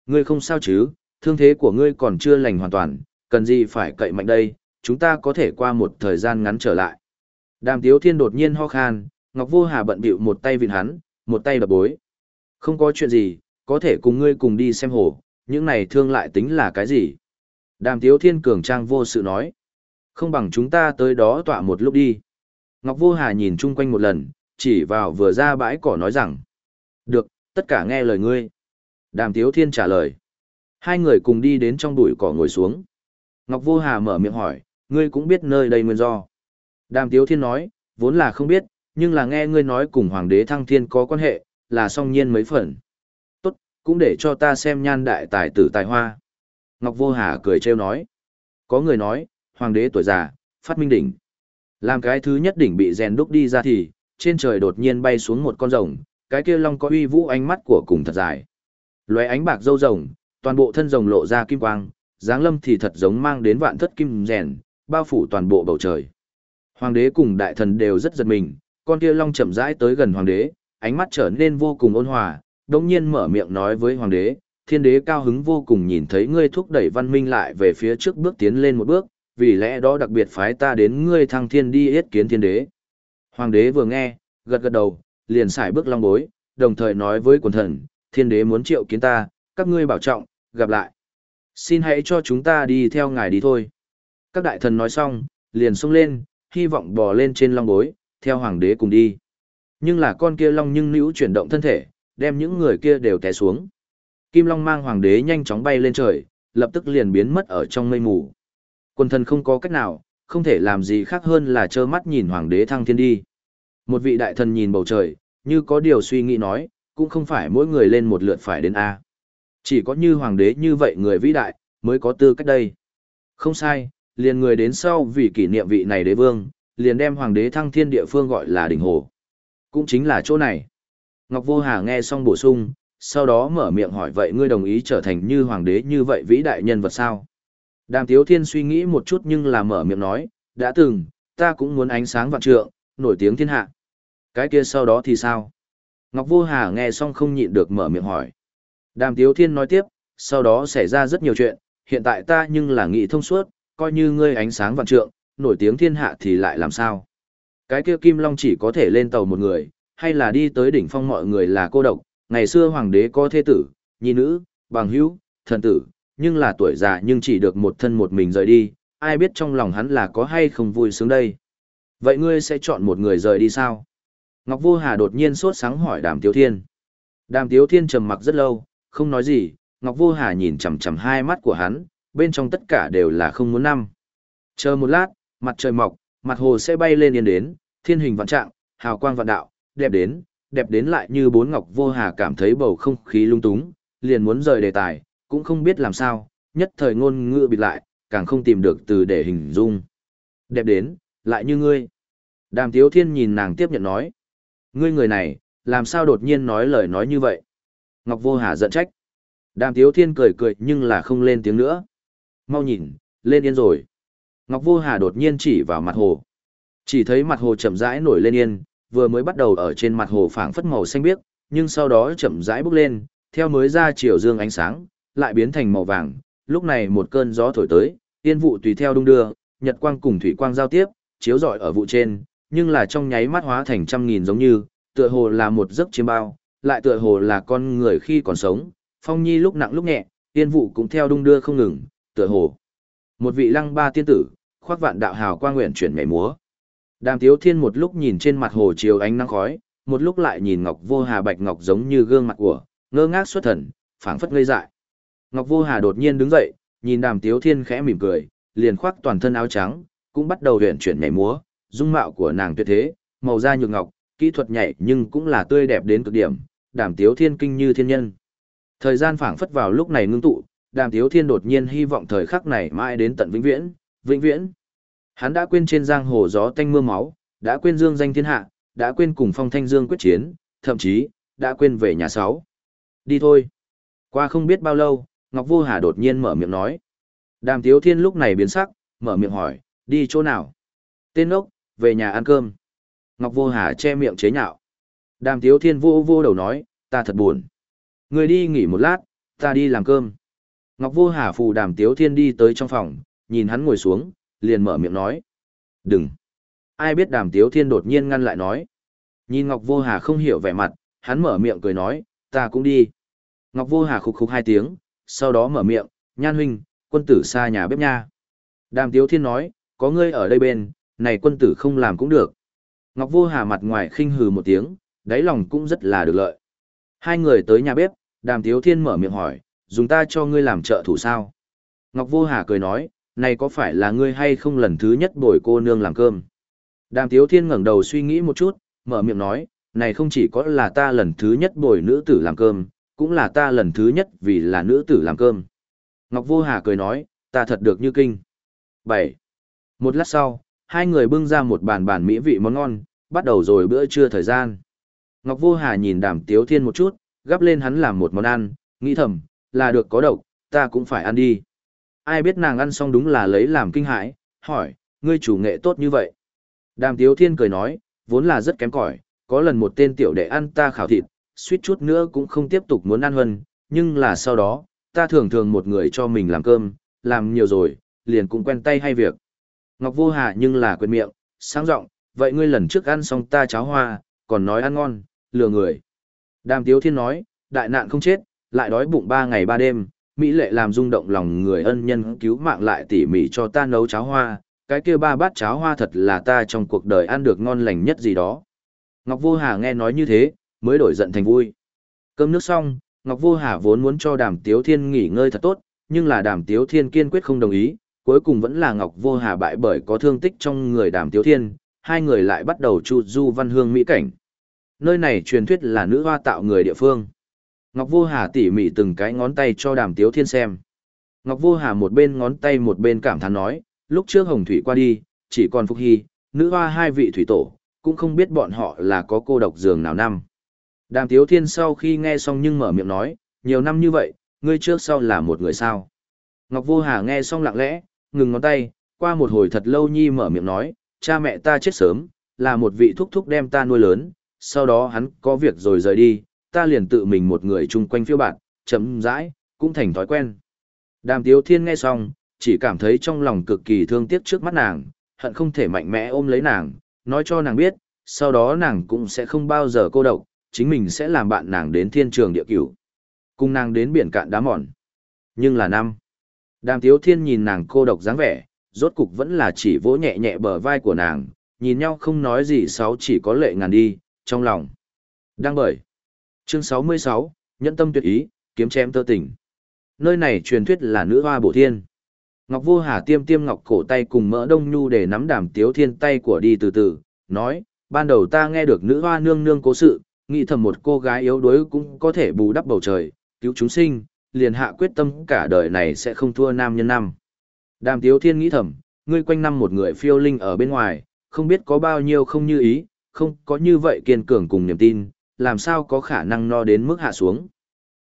Ngươi không sao chứ, thương thế của ngươi còn chưa lành hoàn toàn, cần gì phải cậy mạnh đây, chúng ta có thể qua một thời gian ngắn trở lại. Đàm Tiếu Thiên đột nhiên ho khan, Ngọc Vô Hà bận bịu một tay vịn hắn, một tay đập bối. Không có chuyện gì, có thể cùng ngươi cùng đi xem hồ, những này thương lại tính là cái gì? Đàm Tiếu Thiên cường trang vô sự nói. Không bằng chúng ta tới đó tọa một lúc đi. Ngọc Vô Hà nhìn chung quanh một lần, chỉ vào vừa ra bãi cỏ nói rằng. Được, tất cả nghe lời ngươi. Đàm Tiếu Thiên trả lời. Hai người cùng đi đến trong bụi cỏ ngồi xuống. Ngọc Vô Hà mở miệng hỏi, ngươi cũng biết nơi đây nguyên do. Đàm Tiếu Thiên nói, vốn là không biết, nhưng là nghe ngươi nói cùng Hoàng đế Thăng Thiên có quan hệ, là song nhiên mấy phần. Cũng để cho ta xem nhan đại tài tử tài hoa. Ngọc Vô Hà cười trêu nói. Có người nói, hoàng đế tuổi già, phát minh đỉnh. Làm cái thứ nhất đỉnh bị rèn đúc đi ra thì, trên trời đột nhiên bay xuống một con rồng, cái kia long có uy vũ ánh mắt của cùng thật dài. Lóe ánh bạc dâu rồng, toàn bộ thân rồng lộ ra kim quang, dáng lâm thì thật giống mang đến vạn thất kim rèn, bao phủ toàn bộ bầu trời. Hoàng đế cùng đại thần đều rất giật mình, con kia long chậm rãi tới gần hoàng đế, ánh mắt trở nên vô cùng ôn hòa, đống nhiên mở miệng nói với hoàng đế, thiên đế cao hứng vô cùng nhìn thấy ngươi thúc đẩy văn minh lại về phía trước bước tiến lên một bước, vì lẽ đó đặc biệt phái ta đến ngươi thăng thiên đi yết kiến thiên đế. Hoàng đế vừa nghe, gật gật đầu, liền xài bước long bối, đồng thời nói với quần thần, thiên đế muốn triệu kiến ta, các ngươi bảo trọng, gặp lại. Xin hãy cho chúng ta đi theo ngài đi thôi. Các đại thần nói xong, liền xông lên, hy vọng bò lên trên long bối, theo hoàng đế cùng đi. Nhưng là con kia long nhưng nữ chuyển động thân thể, đem những người kia đều té xuống. Kim long mang hoàng đế nhanh chóng bay lên trời, lập tức liền biến mất ở trong mây mù. Quân thần không có cách nào, không thể làm gì khác hơn là trơ mắt nhìn hoàng đế thăng thiên đi. Một vị đại thần nhìn bầu trời, như có điều suy nghĩ nói, cũng không phải mỗi người lên một lượt phải đến A. Chỉ có như hoàng đế như vậy người vĩ đại, mới có tư cách đây. Không sai, liền người đến sau vì kỷ niệm vị này đế vương, liền đem hoàng đế thăng thiên địa phương gọi là đỉnh hồ. Cũng chính là chỗ này. Ngọc Vô Hà nghe xong bổ sung, sau đó mở miệng hỏi vậy ngươi đồng ý trở thành như hoàng đế như vậy vĩ đại nhân vật sao? Đàm Tiếu Thiên suy nghĩ một chút nhưng là mở miệng nói, đã từng, ta cũng muốn ánh sáng vạn trượng, nổi tiếng thiên hạ. Cái kia sau đó thì sao? Ngọc Vô Hà nghe xong không nhịn được mở miệng hỏi. Đàm Tiếu Thiên nói tiếp, sau đó xảy ra rất nhiều chuyện, hiện tại ta nhưng là nghĩ thông suốt, coi như ngươi ánh sáng vạn trượng, nổi tiếng thiên hạ thì lại làm sao? Cái kia Kim Long chỉ có thể lên tàu một người, hay là đi tới đỉnh phong mọi người là cô độc, ngày xưa hoàng đế có thế tử, nhi nữ, bằng hữu, thần tử, nhưng là tuổi già nhưng chỉ được một thân một mình rời đi, ai biết trong lòng hắn là có hay không vui sướng đây. Vậy ngươi sẽ chọn một người rời đi sao? Ngọc Vô Hà đột nhiên sốt sáng hỏi Đàm Tiếu Thiên. Đàm Tiếu Thiên trầm mặc rất lâu, không nói gì, Ngọc Vô Hà nhìn chằm chằm hai mắt của hắn, bên trong tất cả đều là không muốn năm. Chờ một lát, mặt trời mọc, mặt hồ sẽ bay lên yên đến, thiên hình vạn trạng, hào quang vạn đạo, đẹp đến, đẹp đến lại như bốn Ngọc Vô Hà cảm thấy bầu không khí lung túng, liền muốn rời đề tài, cũng không biết làm sao, nhất thời ngôn ngữ bịt lại, càng không tìm được từ để hình dung. Đẹp đến, lại như ngươi. Đàm Tiếu Thiên nhìn nàng tiếp nhận nói. Ngươi người này, làm sao đột nhiên nói lời nói như vậy? Ngọc Vô Hà giận trách. Đàm Tiếu Thiên cười cười nhưng là không lên tiếng nữa. Mau nhìn, lên yên rồi. Ngọc Vô Hà đột nhiên chỉ vào mặt hồ. Chỉ thấy mặt hồ chậm rãi nổi lên yên, vừa mới bắt đầu ở trên mặt hồ phảng phất màu xanh biếc, nhưng sau đó chậm rãi bốc lên, theo mới ra chiều dương ánh sáng, lại biến thành màu vàng. Lúc này một cơn gió thổi tới, yên vụ tùy theo đung đưa, nhật quang cùng thủy quang giao tiếp, chiếu rọi ở vụ trên, nhưng là trong nháy mắt hóa thành trăm nghìn giống như, tựa hồ là một giấc chiêm bao, lại tựa hồ là con người khi còn sống, phong nhi lúc nặng lúc nhẹ, yên vụ cũng theo đung đưa không ngừng, tựa hồ. Một vị lăng ba tiên tử, khoác vạn đạo hào quang nguyện chuyển nhảy múa. Đàm Tiếu Thiên một lúc nhìn trên mặt hồ chiều ánh nắng khói, một lúc lại nhìn Ngọc Vô Hà bạch ngọc giống như gương mặt của, ngơ ngác xuất thần, phảng phất ngây dại. Ngọc Vô Hà đột nhiên đứng dậy, nhìn Đàm Tiếu Thiên khẽ mỉm cười, liền khoác toàn thân áo trắng, cũng bắt đầu huyền chuyển nhảy múa, dung mạo của nàng tuyệt thế, màu da nhược ngọc, kỹ thuật nhảy nhưng cũng là tươi đẹp đến cực điểm, Đàm Tiếu Thiên kinh như thiên nhân. Thời gian phảng phất vào lúc này ngưng tụ, Đàm Tiếu Thiên đột nhiên hy vọng thời khắc này mãi đến tận vĩnh viễn, vĩnh viễn. Hắn đã quên trên giang hồ gió tanh mưa máu, đã quên dương danh thiên hạ, đã quên cùng phong thanh dương quyết chiến, thậm chí, đã quên về nhà sáu. Đi thôi. Qua không biết bao lâu, Ngọc Vô Hà đột nhiên mở miệng nói. Đàm Tiếu Thiên lúc này biến sắc, mở miệng hỏi, đi chỗ nào? Tên ốc, về nhà ăn cơm. Ngọc Vô Hà che miệng chế nhạo. Đàm Tiếu Thiên vô vô đầu nói, ta thật buồn. Người đi nghỉ một lát, ta đi làm cơm. Ngọc Vô Hà phù Đàm Tiếu Thiên đi tới trong phòng, nhìn hắn ngồi xuống, liền mở miệng nói. Đừng. Ai biết Đàm Tiếu Thiên đột nhiên ngăn lại nói. Nhìn Ngọc Vô Hà không hiểu vẻ mặt, hắn mở miệng cười nói, ta cũng đi. Ngọc Vô Hà khục khục hai tiếng, sau đó mở miệng, nhan huynh, quân tử xa nhà bếp nha. Đàm Tiếu Thiên nói, có ngươi ở đây bên, này quân tử không làm cũng được. Ngọc Vô Hà mặt ngoài khinh hừ một tiếng, đáy lòng cũng rất là được lợi. Hai người tới nhà bếp, Đàm Tiếu Thiên mở miệng hỏi, dùng ta cho ngươi làm trợ thủ sao? Ngọc Vô Hà cười nói, này có phải là ngươi hay không lần thứ nhất bồi cô nương làm cơm? Đàm Tiếu Thiên ngẩng đầu suy nghĩ một chút, mở miệng nói, này không chỉ có là ta lần thứ nhất bồi nữ tử làm cơm, cũng là ta lần thứ nhất vì là nữ tử làm cơm. Ngọc Vô Hà cười nói, ta thật được như kinh. 7. Một lát sau, hai người bưng ra một bàn bàn mỹ vị món ngon, bắt đầu rồi bữa trưa thời gian. Ngọc Vô Hà nhìn đàm tiếu thiên một chút, gắp lên hắn làm một món ăn, nghĩ thầm, là được có độc, ta cũng phải ăn đi. Ai biết nàng ăn xong đúng là lấy làm kinh hãi, hỏi, ngươi chủ nghệ tốt như vậy. Đàm tiếu thiên cười nói, vốn là rất kém cỏi, có lần một tên tiểu đệ ăn ta khảo thịt, suýt chút nữa cũng không tiếp tục muốn ăn hơn, nhưng là sau đó, ta thường thường một người cho mình làm cơm, làm nhiều rồi, liền cũng quen tay hay việc. Ngọc Vô Hà nhưng là quên miệng, sáng giọng, vậy ngươi lần trước ăn xong ta cháo hoa, còn nói ăn ngon, lừa người. Đàm Tiếu Thiên nói, đại nạn không chết, lại đói bụng ba ngày ba đêm, Mỹ lệ làm rung động lòng người ân nhân cứu mạng lại tỉ mỉ cho ta nấu cháo hoa, cái kia ba bát cháo hoa thật là ta trong cuộc đời ăn được ngon lành nhất gì đó. Ngọc Vô Hà nghe nói như thế, mới đổi giận thành vui. Cơm nước xong, Ngọc Vô Hà vốn muốn cho Đàm Tiếu Thiên nghỉ ngơi thật tốt, nhưng là Đàm Tiếu Thiên kiên quyết không đồng ý, cuối cùng vẫn là Ngọc Vô Hà bại bởi có thương tích trong người Đàm Tiếu Thiên, hai người lại bắt đầu chu du văn hương mỹ cảnh. Nơi này truyền thuyết là nữ hoa tạo người địa phương. Ngọc Vô Hà tỉ mỉ từng cái ngón tay cho Đàm Tiếu Thiên xem. Ngọc Vô Hà một bên ngón tay một bên cảm thán nói, lúc trước Hồng Thủy qua đi, chỉ còn Phúc Hy, nữ hoa hai vị thủy tổ, cũng không biết bọn họ là có cô độc giường nào năm. Đàm Tiếu Thiên sau khi nghe xong nhưng mở miệng nói, nhiều năm như vậy, ngươi trước sau là một người sao. Ngọc Vô Hà nghe xong lặng lẽ, ngừng ngón tay, qua một hồi thật lâu nhi mở miệng nói, cha mẹ ta chết sớm, là một vị thúc thúc đem ta nuôi lớn, sau đó hắn có việc rồi rời đi, ta liền tự mình một người chung quanh phiêu bạn, chấm dãi, cũng thành thói quen. Đàm Tiếu Thiên nghe xong, chỉ cảm thấy trong lòng cực kỳ thương tiếc trước mắt nàng, hận không thể mạnh mẽ ôm lấy nàng, nói cho nàng biết, sau đó nàng cũng sẽ không bao giờ cô độc, chính mình sẽ làm bạn nàng đến thiên trường địa cửu. Cùng nàng đến biển cạn đá mòn. Nhưng là năm. Đàm Tiếu Thiên nhìn nàng cô độc dáng vẻ, rốt cục vẫn là chỉ vỗ nhẹ nhẹ bờ vai của nàng, nhìn nhau không nói gì sáu chỉ có lệ ngàn đi, trong lòng. Đang bởi. Chương 66, Nhẫn tâm tuyệt ý, kiếm chém tơ tỉnh. Nơi này truyền thuyết là nữ hoa bổ thiên. Ngọc Vô Hà tiêm tiêm ngọc cổ tay cùng mỡ đông nhu để nắm đàm tiếu thiên tay của đi từ từ, nói, ban đầu ta nghe được nữ hoa nương nương cố sự, nghĩ thầm một cô gái yếu đuối cũng có thể bù đắp bầu trời, cứu chúng sinh, liền hạ quyết tâm cả đời này sẽ không thua nam nhân năm. Đàm tiếu thiên nghĩ thầm, ngươi quanh năm một người phiêu linh ở bên ngoài, không biết có bao nhiêu không như ý, không có như vậy kiên cường cùng niềm tin, làm sao có khả năng no đến mức hạ xuống.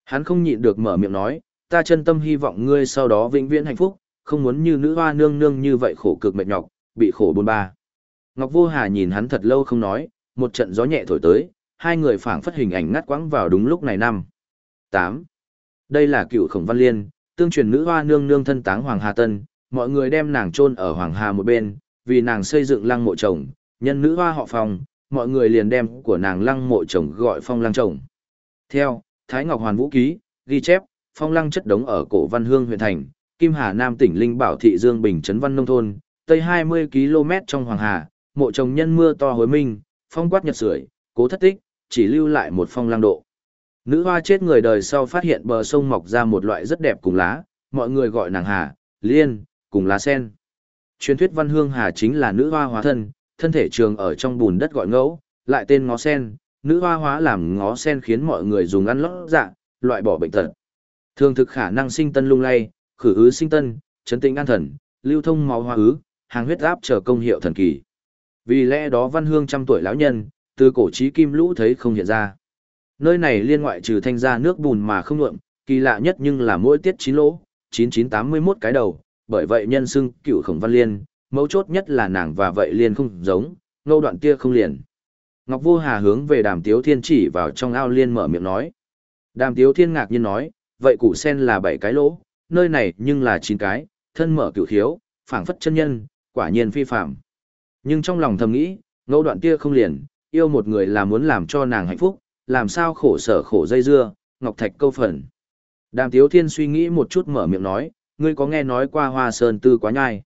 Hắn không nhịn được mở miệng nói, ta chân tâm hy vọng ngươi sau đó vĩnh viễn hạnh phúc, không muốn như nữ hoa nương nương như vậy khổ cực mệt nhọc, bị khổ bôn ba. Ngọc Vô Hà nhìn hắn thật lâu không nói, một trận gió nhẹ thổi tới, hai người phảng phất hình ảnh ngắt quãng vào đúng lúc này năm. 8. Đây là cựu khổng văn liên, tương truyền nữ hoa nương nương thân táng Hoàng Hà Tân, mọi người đem nàng chôn ở Hoàng Hà một bên, vì nàng xây dựng lăng mộ chồng, nhân nữ hoa họ phòng mọi người liền đem của nàng lăng mộ chồng gọi phong lăng chồng. Theo, Thái Ngọc Hoàn Vũ Ký, ghi chép, phong lăng chất đống ở cổ văn hương huyện thành, Kim Hà Nam tỉnh Linh Bảo thị Dương Bình Trấn Văn Nông Thôn, tây 20 km trong Hoàng Hà, mộ chồng nhân mưa to hối minh, phong quát nhật sưởi, cố thất tích, chỉ lưu lại một phong lăng độ. Nữ hoa chết người đời sau phát hiện bờ sông mọc ra một loại rất đẹp cùng lá, mọi người gọi nàng hà, liên, cùng lá sen. Truyền thuyết văn hương hà chính là nữ hoa hóa thân, thân thể trường ở trong bùn đất gọi ngẫu, lại tên ngó sen, nữ hoa hóa làm ngó sen khiến mọi người dùng ăn lót dạ, loại bỏ bệnh tật. Thường thực khả năng sinh tân lung lay, khử ứ sinh tân, chấn tĩnh an thần, lưu thông máu hoa ứ, hàng huyết áp trở công hiệu thần kỳ. Vì lẽ đó văn hương trăm tuổi lão nhân, từ cổ trí kim lũ thấy không hiện ra. Nơi này liên ngoại trừ thanh ra nước bùn mà không nhuộm, kỳ lạ nhất nhưng là mỗi tiết chín lỗ, 9981 cái đầu, bởi vậy nhân xưng cựu khổng văn liên, mấu chốt nhất là nàng và vậy liên không giống, ngâu đoạn kia không liền. Ngọc Vô Hà hướng về đàm tiếu thiên chỉ vào trong ao liên mở miệng nói. Đàm tiếu thiên ngạc nhiên nói, vậy củ sen là bảy cái lỗ, nơi này nhưng là chín cái, thân mở cửu thiếu, phảng phất chân nhân, quả nhiên phi phạm. Nhưng trong lòng thầm nghĩ, ngẫu đoạn kia không liền, yêu một người là muốn làm cho nàng hạnh phúc, làm sao khổ sở khổ dây dưa, Ngọc Thạch câu phần. Đàm Tiếu Thiên suy nghĩ một chút mở miệng nói, ngươi có nghe nói qua hoa sơn tư quá nhai.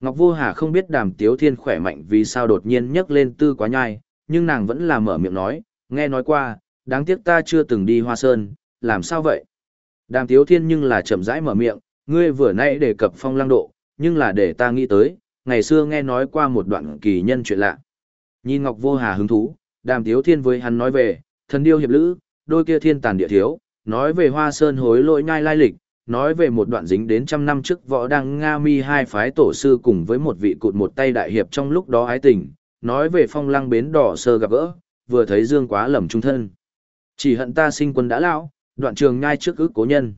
Ngọc Vô Hà không biết đàm Tiếu Thiên khỏe mạnh vì sao đột nhiên nhấc lên tư quá nhai, nhưng nàng vẫn là mở miệng nói, nghe nói qua, đáng tiếc ta chưa từng đi hoa sơn, làm sao vậy? Đàm Tiếu Thiên nhưng là chậm rãi mở miệng, ngươi vừa nãy đề cập phong lăng độ, nhưng là để ta nghĩ tới, ngày xưa nghe nói qua một đoạn kỳ nhân chuyện lạ. Nhìn Ngọc Vô Hà hứng thú, Đàm Tiếu Thiên với hắn nói về, thần điêu hiệp lữ, đôi kia thiên tàn địa thiếu, nói về hoa sơn hối lỗi nhai lai lịch, nói về một đoạn dính đến trăm năm trước võ đăng Nga mi hai phái tổ sư cùng với một vị cụt một tay đại hiệp trong lúc đó ái tình, nói về phong lăng bến đỏ sơ gặp gỡ, vừa thấy dương quá lầm trung thân. Chỉ hận ta sinh quân đã lão, đoạn trường ngay trước ước cố nhân.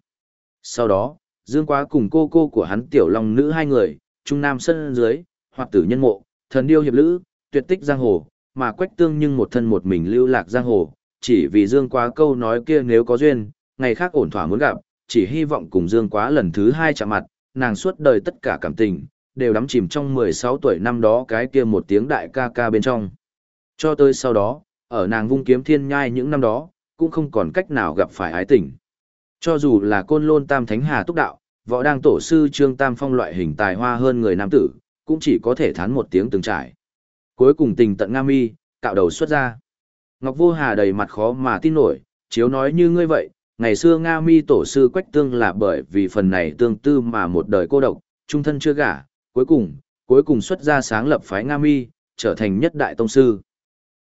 Sau đó, dương quá cùng cô cô của hắn tiểu long nữ hai người, trung nam sân dưới, hoặc tử nhân mộ, thần điêu hiệp lữ, tuyệt tích giang hồ, mà quách tương nhưng một thân một mình lưu lạc giang hồ, chỉ vì dương quá câu nói kia nếu có duyên, ngày khác ổn thỏa muốn gặp, chỉ hy vọng cùng Dương Quá lần thứ hai chạm mặt, nàng suốt đời tất cả cảm tình, đều đắm chìm trong 16 tuổi năm đó cái kia một tiếng đại ca ca bên trong. Cho tới sau đó, ở nàng vung kiếm thiên nhai những năm đó, cũng không còn cách nào gặp phải ái tình. Cho dù là côn lôn tam thánh hà túc đạo, võ đang tổ sư trương tam phong loại hình tài hoa hơn người nam tử, cũng chỉ có thể thán một tiếng từng trải. Cuối cùng tình tận nga mi, cạo đầu xuất ra. Ngọc Vô Hà đầy mặt khó mà tin nổi, chiếu nói như ngươi vậy, ngày xưa Nga mi tổ sư Quách Tương là bởi vì phần này tương tư mà một đời cô độc, trung thân chưa gả, cuối cùng, cuối cùng xuất ra sáng lập phái Nga mi, trở thành nhất đại tông sư.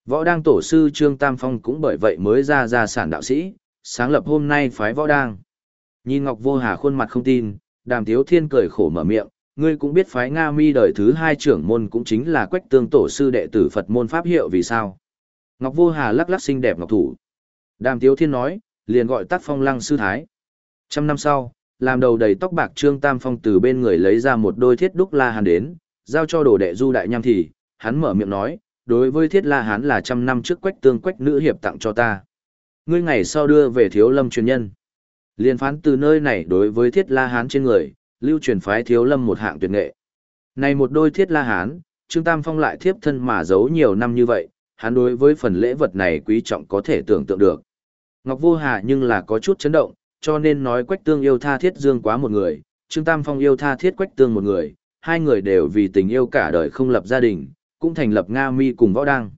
Võ Đang tổ sư Trương Tam Phong cũng bởi vậy mới ra ra sản đạo sĩ, sáng lập hôm nay phái Võ Đang. Nhìn Ngọc Vô Hà khuôn mặt không tin, Đàm Tiếu Thiên cười khổ mở miệng, ngươi cũng biết phái Nga Mi đời thứ hai trưởng môn cũng chính là Quách Tương tổ sư đệ tử Phật môn pháp hiệu vì sao? Ngọc Vô Hà lắc lắc xinh đẹp ngọc thủ. Đàm Tiếu Thiên nói, liền gọi tác phong lăng sư thái. Trăm năm sau, làm đầu đầy tóc bạc Trương Tam Phong từ bên người lấy ra một đôi thiết đúc la hàn đến, giao cho đồ đệ du đại nham thì, hắn mở miệng nói, đối với thiết la hán là trăm năm trước quách tương quách nữ hiệp tặng cho ta. Ngươi ngày sau đưa về thiếu lâm truyền nhân. Liên phán từ nơi này đối với thiết la hán trên người, lưu truyền phái thiếu lâm một hạng tuyệt nghệ. Này một đôi thiết la hán, Trương Tam Phong lại thiếp thân mà giấu nhiều năm như vậy, hắn đối với phần lễ vật này quý trọng có thể tưởng tượng được. Ngọc Vô Hà nhưng là có chút chấn động, cho nên nói Quách Tương yêu tha thiết Dương quá một người, Trương Tam Phong yêu tha thiết Quách Tương một người, hai người đều vì tình yêu cả đời không lập gia đình, cũng thành lập Nga Mi cùng võ đăng.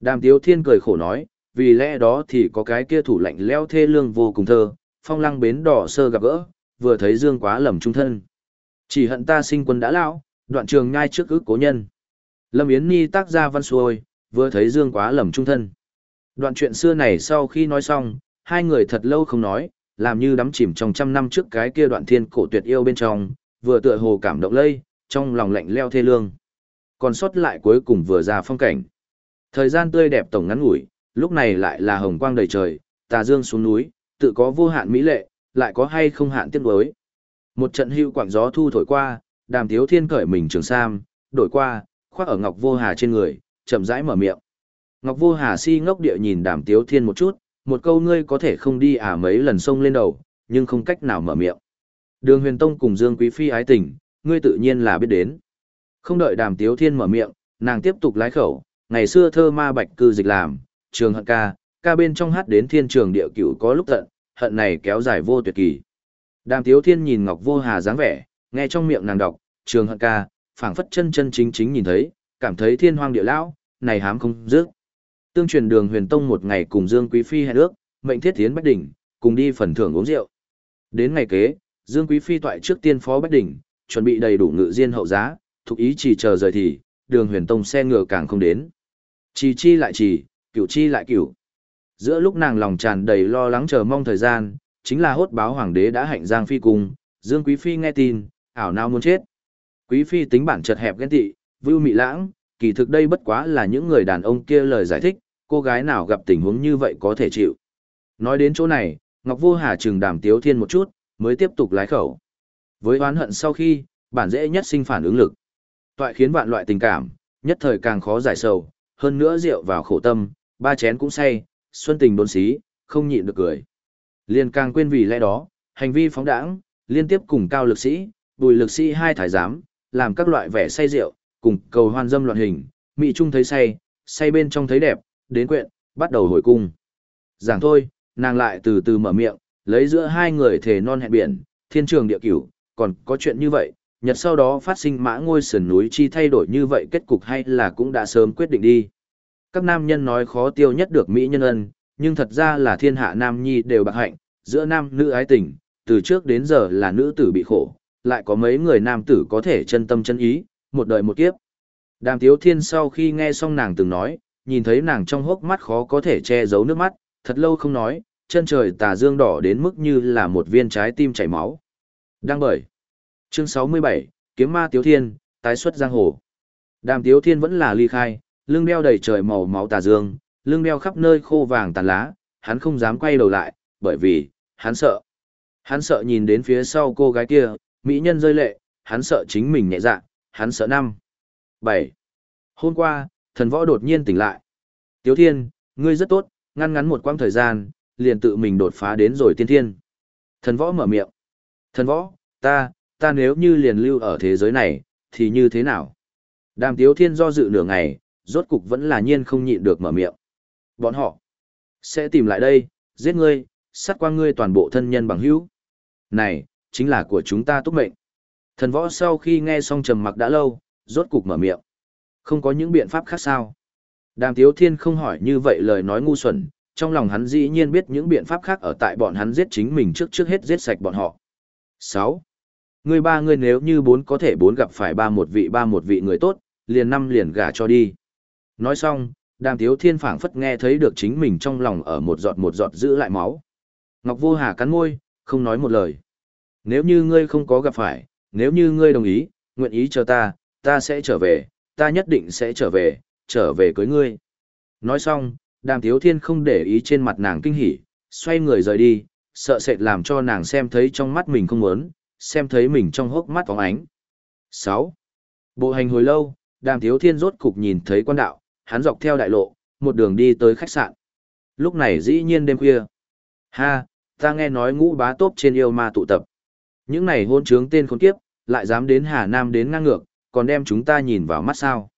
Đàm Tiếu Thiên cười khổ nói, vì lẽ đó thì có cái kia thủ lạnh leo thê lương vô cùng thơ, phong lăng bến đỏ sơ gặp gỡ, vừa thấy Dương quá lầm trung thân. Chỉ hận ta sinh quân đã lão, đoạn trường ngay trước ức cố nhân. Lâm Yến Nhi tác ra văn xuôi, vừa thấy Dương quá lầm trung thân. Đoạn chuyện xưa này sau khi nói xong, hai người thật lâu không nói, làm như đắm chìm trong trăm năm trước cái kia đoạn thiên cổ tuyệt yêu bên trong, vừa tựa hồ cảm động lây, trong lòng lạnh leo thê lương. Còn sót lại cuối cùng vừa ra phong cảnh. Thời gian tươi đẹp tổng ngắn ngủi, lúc này lại là hồng quang đầy trời, tà dương xuống núi, tự có vô hạn mỹ lệ, lại có hay không hạn tiếc đối. Một trận hưu quảng gió thu thổi qua, đàm thiếu thiên cởi mình trường sam, đổi qua, khoác ở ngọc vô hà trên người, chậm rãi mở miệng. Ngọc Vô Hà si ngốc địa nhìn Đàm Tiếu Thiên một chút, một câu ngươi có thể không đi à mấy lần sông lên đầu, nhưng không cách nào mở miệng. Đường Huyền Tông cùng Dương Quý Phi ái tình, ngươi tự nhiên là biết đến. Không đợi Đàm Tiếu Thiên mở miệng, nàng tiếp tục lái khẩu, ngày xưa thơ ma bạch cư dịch làm, trường hận ca, ca bên trong hát đến thiên trường địa cửu có lúc tận, hận này kéo dài vô tuyệt kỳ. Đàm Tiếu Thiên nhìn Ngọc Vô Hà dáng vẻ, nghe trong miệng nàng đọc, trường hận ca, phảng phất chân chân chính chính nhìn thấy, cảm thấy thiên hoang địa lão, này hám không dứt tương truyền đường huyền tông một ngày cùng Dương Quý Phi hẹn ước, mệnh thiết tiến Bách Đỉnh, cùng đi phần thưởng uống rượu. Đến ngày kế, Dương Quý Phi toại trước tiên phó Bách Đỉnh, chuẩn bị đầy đủ ngự diên hậu giá, thuộc ý chỉ chờ rời thì, đường huyền tông xe ngựa càng không đến. Chỉ chi lại chỉ, cửu chi lại cửu. Giữa lúc nàng lòng tràn đầy lo lắng chờ mong thời gian, chính là hốt báo hoàng đế đã hạnh giang phi cùng, Dương Quý Phi nghe tin, ảo nào muốn chết. Quý Phi tính bản chật hẹp ghen tị, vưu mị lãng, kỳ thực đây bất quá là những người đàn ông kia lời giải thích, cô gái nào gặp tình huống như vậy có thể chịu. Nói đến chỗ này, Ngọc Vô Hà trừng đàm tiếu thiên một chút, mới tiếp tục lái khẩu. Với oán hận sau khi, bản dễ nhất sinh phản ứng lực. Toại khiến vạn loại tình cảm, nhất thời càng khó giải sầu, hơn nữa rượu vào khổ tâm, ba chén cũng say, xuân tình đốn xí, không nhịn được cười. Liên càng quên vì lẽ đó, hành vi phóng đãng, liên tiếp cùng cao lực sĩ, bùi lực sĩ hai thái giám, làm các loại vẻ say rượu, cùng cầu hoan dâm loạn hình, mỹ trung thấy say, say bên trong thấy đẹp, đến quyện, bắt đầu hồi cung. Giảng thôi, nàng lại từ từ mở miệng, lấy giữa hai người thể non hẹn biển, thiên trường địa cửu, còn có chuyện như vậy, nhật sau đó phát sinh mã ngôi sườn núi chi thay đổi như vậy kết cục hay là cũng đã sớm quyết định đi. Các nam nhân nói khó tiêu nhất được Mỹ nhân ân, nhưng thật ra là thiên hạ nam nhi đều bạc hạnh, giữa nam nữ ái tình, từ trước đến giờ là nữ tử bị khổ, lại có mấy người nam tử có thể chân tâm chân ý, một đời một kiếp. Đàm Tiếu Thiên sau khi nghe xong nàng từng nói, nhìn thấy nàng trong hốc mắt khó có thể che giấu nước mắt, thật lâu không nói, chân trời tà dương đỏ đến mức như là một viên trái tim chảy máu. Đang bởi. Chương 67, Kiếm Ma Tiếu Thiên, tái xuất giang hồ. Đàm Tiếu Thiên vẫn là ly khai, lưng đeo đầy trời màu máu tà dương, lưng đeo khắp nơi khô vàng tàn lá, hắn không dám quay đầu lại, bởi vì, hắn sợ. Hắn sợ nhìn đến phía sau cô gái kia, mỹ nhân rơi lệ, hắn sợ chính mình nhẹ dạ, hắn sợ năm. 7. Hôm qua, thần võ đột nhiên tỉnh lại. Tiếu Thiên, ngươi rất tốt, ngăn ngắn một quãng thời gian, liền tự mình đột phá đến rồi tiên thiên. Thần võ mở miệng. Thần võ, ta, ta nếu như liền lưu ở thế giới này, thì như thế nào? Đàm Tiếu Thiên do dự nửa ngày, rốt cục vẫn là nhiên không nhịn được mở miệng. Bọn họ sẽ tìm lại đây, giết ngươi, sát qua ngươi toàn bộ thân nhân bằng hữu. Này, chính là của chúng ta túc mệnh. Thần võ sau khi nghe xong trầm mặc đã lâu, rốt cục mở miệng. Không có những biện pháp khác sao? Đàm Tiếu Thiên không hỏi như vậy lời nói ngu xuẩn, trong lòng hắn dĩ nhiên biết những biện pháp khác ở tại bọn hắn giết chính mình trước trước hết giết sạch bọn họ. 6. Người ba người nếu như bốn có thể bốn gặp phải ba một vị ba một vị người tốt, liền năm liền gả cho đi. Nói xong, đàm tiếu thiên phảng phất nghe thấy được chính mình trong lòng ở một giọt một giọt giữ lại máu. Ngọc vô hà cắn môi, không nói một lời. Nếu như ngươi không có gặp phải, nếu như ngươi đồng ý, nguyện ý chờ ta, ta sẽ trở về, ta nhất định sẽ trở về, trở về cưới ngươi. Nói xong, đàm tiếu thiên không để ý trên mặt nàng kinh hỉ, xoay người rời đi, sợ sệt làm cho nàng xem thấy trong mắt mình không muốn, xem thấy mình trong hốc mắt phóng ánh. 6. Bộ hành hồi lâu, đàm tiếu thiên rốt cục nhìn thấy quan đạo, hắn dọc theo đại lộ, một đường đi tới khách sạn. Lúc này dĩ nhiên đêm khuya. Ha, ta nghe nói ngũ bá tốp trên yêu ma tụ tập. Những này hôn trướng tên khốn kiếp, lại dám đến Hà Nam đến ngang ngược, còn đem chúng ta nhìn vào mắt sao.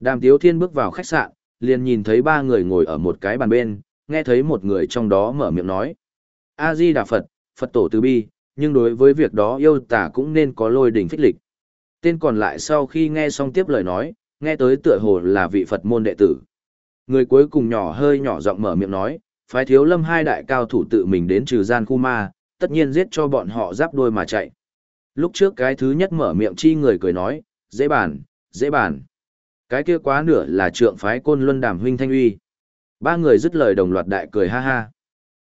Đàm Tiếu Thiên bước vào khách sạn, liền nhìn thấy ba người ngồi ở một cái bàn bên, nghe thấy một người trong đó mở miệng nói. A-di Đà Phật, Phật tổ từ bi, nhưng đối với việc đó yêu tả cũng nên có lôi đỉnh phích lịch. Tên còn lại sau khi nghe xong tiếp lời nói, nghe tới tựa hồ là vị Phật môn đệ tử. Người cuối cùng nhỏ hơi nhỏ giọng mở miệng nói, phái thiếu lâm hai đại cao thủ tự mình đến trừ gian khu ma, tất nhiên giết cho bọn họ giáp đôi mà chạy. Lúc trước cái thứ nhất mở miệng chi người cười nói, dễ bàn, dễ bàn. Cái kia quá nửa là trượng phái côn luân đàm huynh thanh uy. Ba người dứt lời đồng loạt đại cười ha ha.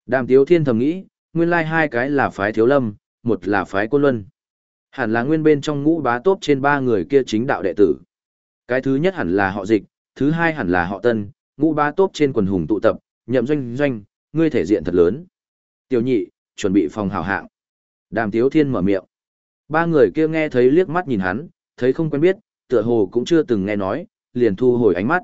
Đàm tiếu thiên thầm nghĩ, nguyên lai hai cái là phái thiếu lâm, một là phái côn luân. Hẳn là nguyên bên trong ngũ bá tốt trên ba người kia chính đạo đệ tử. Cái thứ nhất hẳn là họ dịch, thứ hai hẳn là họ tân, ngũ bá tốt trên quần hùng tụ tập, nhậm doanh doanh, ngươi thể diện thật lớn. Tiểu nhị, chuẩn bị phòng hảo hạng. Đàm tiếu thiên mở miệng. Ba người kia nghe thấy liếc mắt nhìn hắn, thấy không quen biết, tựa hồ cũng chưa từng nghe nói, liền thu hồi ánh mắt.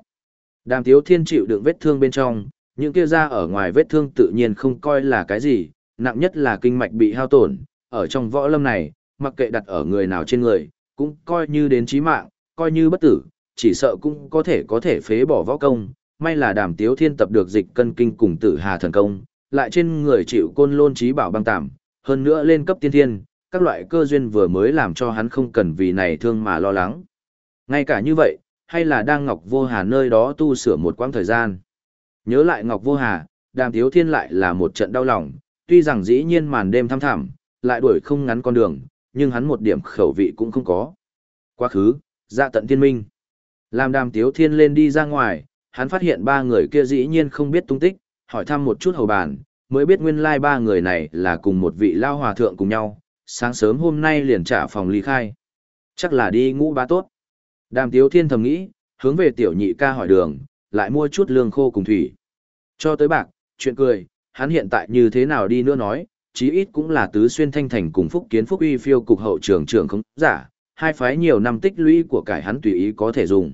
Đàm tiếu thiên chịu đựng vết thương bên trong, những kia ra ở ngoài vết thương tự nhiên không coi là cái gì, nặng nhất là kinh mạch bị hao tổn, ở trong võ lâm này, mặc kệ đặt ở người nào trên người, cũng coi như đến chí mạng, coi như bất tử, chỉ sợ cũng có thể có thể phế bỏ võ công, may là đàm tiếu thiên tập được dịch cân kinh cùng tử hà thần công, lại trên người chịu côn lôn trí bảo băng tạm, hơn nữa lên cấp tiên thiên, các loại cơ duyên vừa mới làm cho hắn không cần vì này thương mà lo lắng. Ngay cả như vậy, hay là đang Ngọc Vô Hà nơi đó tu sửa một quãng thời gian. Nhớ lại Ngọc Vô Hà, đàm thiếu thiên lại là một trận đau lòng, tuy rằng dĩ nhiên màn đêm thăm thẳm, lại đuổi không ngắn con đường, nhưng hắn một điểm khẩu vị cũng không có. Quá khứ, dạ tận thiên minh. Làm đàm tiếu thiên lên đi ra ngoài, hắn phát hiện ba người kia dĩ nhiên không biết tung tích, hỏi thăm một chút hầu bàn, mới biết nguyên lai ba người này là cùng một vị lao hòa thượng cùng nhau, sáng sớm hôm nay liền trả phòng ly khai. Chắc là đi ngũ ba tốt. Đàm tiếu thiên thầm nghĩ, hướng về tiểu nhị ca hỏi đường, lại mua chút lương khô cùng thủy. Cho tới bạc, chuyện cười, hắn hiện tại như thế nào đi nữa nói, chí ít cũng là tứ xuyên thanh thành cùng phúc kiến phúc uy phiêu cục hậu trường trưởng không giả, hai phái nhiều năm tích lũy của cải hắn tùy ý có thể dùng.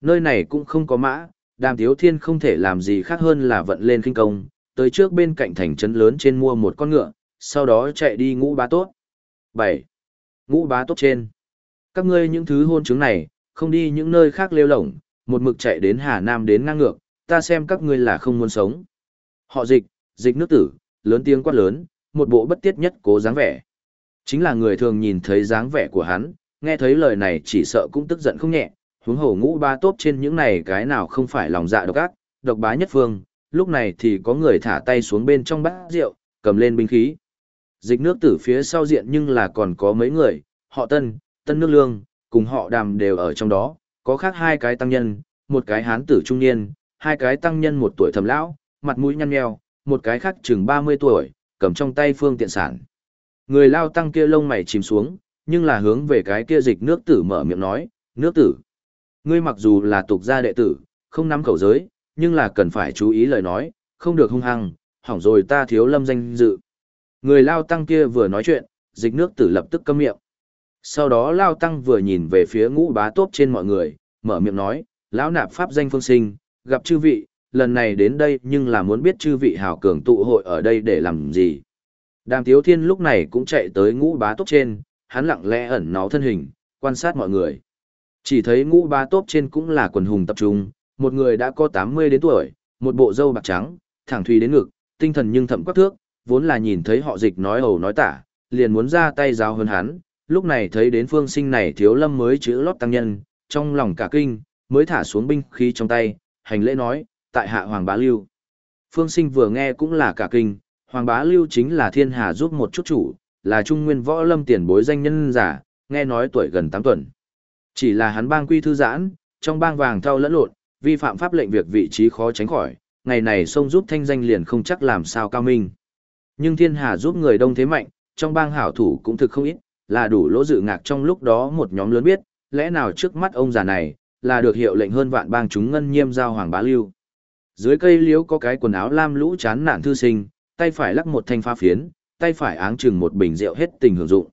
Nơi này cũng không có mã, đàm tiếu thiên không thể làm gì khác hơn là vận lên kinh công, tới trước bên cạnh thành trấn lớn trên mua một con ngựa, sau đó chạy đi ngũ bá tốt. 7. Ngũ bá tốt trên. Các ngươi những thứ hôn chứng này, không đi những nơi khác lêu lổng, một mực chạy đến Hà Nam đến ngang ngược, ta xem các ngươi là không muốn sống. Họ dịch, dịch nước tử, lớn tiếng quát lớn, một bộ bất tiết nhất cố dáng vẻ. Chính là người thường nhìn thấy dáng vẻ của hắn, nghe thấy lời này chỉ sợ cũng tức giận không nhẹ, huống hồ ngũ ba tốt trên những này cái nào không phải lòng dạ độc ác, độc bá nhất phương, lúc này thì có người thả tay xuống bên trong bát rượu, cầm lên binh khí. Dịch nước tử phía sau diện nhưng là còn có mấy người, họ tân, tân nước lương, cùng họ đàm đều ở trong đó, có khác hai cái tăng nhân, một cái hán tử trung niên, hai cái tăng nhân một tuổi thầm lão, mặt mũi nhăn nheo, một cái khác chừng 30 tuổi, cầm trong tay phương tiện sản. Người lao tăng kia lông mày chìm xuống, nhưng là hướng về cái kia dịch nước tử mở miệng nói, nước tử. Ngươi mặc dù là tục gia đệ tử, không nắm khẩu giới, nhưng là cần phải chú ý lời nói, không được hung hăng, hỏng rồi ta thiếu lâm danh dự. Người lao tăng kia vừa nói chuyện, dịch nước tử lập tức câm miệng. Sau đó lao tăng vừa nhìn về phía ngũ bá tốp trên mọi người, mở miệng nói, lão nạp pháp danh phương sinh, gặp chư vị, lần này đến đây nhưng là muốn biết chư vị hào cường tụ hội ở đây để làm gì. Đàm Tiếu Thiên lúc này cũng chạy tới ngũ bá tốp trên, hắn lặng lẽ ẩn náu thân hình, quan sát mọi người. Chỉ thấy ngũ bá tốp trên cũng là quần hùng tập trung, một người đã có 80 đến tuổi, một bộ râu bạc trắng, thẳng thùy đến ngực, tinh thần nhưng thậm quắc thước, vốn là nhìn thấy họ dịch nói ẩu nói tả, liền muốn ra tay giáo hơn hắn, lúc này thấy đến phương sinh này thiếu lâm mới chữ lót tăng nhân, trong lòng cả kinh, mới thả xuống binh khí trong tay, hành lễ nói, tại hạ Hoàng Bá Lưu. Phương sinh vừa nghe cũng là cả kinh, Hoàng Bá Lưu chính là thiên hà giúp một chút chủ, là trung nguyên võ lâm tiền bối danh nhân giả, nghe nói tuổi gần 8 tuần. Chỉ là hắn bang quy thư giãn, trong bang vàng thao lẫn lộn, vi phạm pháp lệnh việc vị trí khó tránh khỏi, ngày này xông giúp thanh danh liền không chắc làm sao cao minh. Nhưng thiên hà giúp người đông thế mạnh, trong bang hảo thủ cũng thực không ít, là đủ lỗ dự ngạc trong lúc đó một nhóm lớn biết, lẽ nào trước mắt ông già này, là được hiệu lệnh hơn vạn bang chúng ngân nhiêm giao hoàng bá lưu. Dưới cây liễu có cái quần áo lam lũ chán nản thư sinh, tay phải lắc một thanh pha phiến, tay phải áng chừng một bình rượu hết tình hưởng dụng.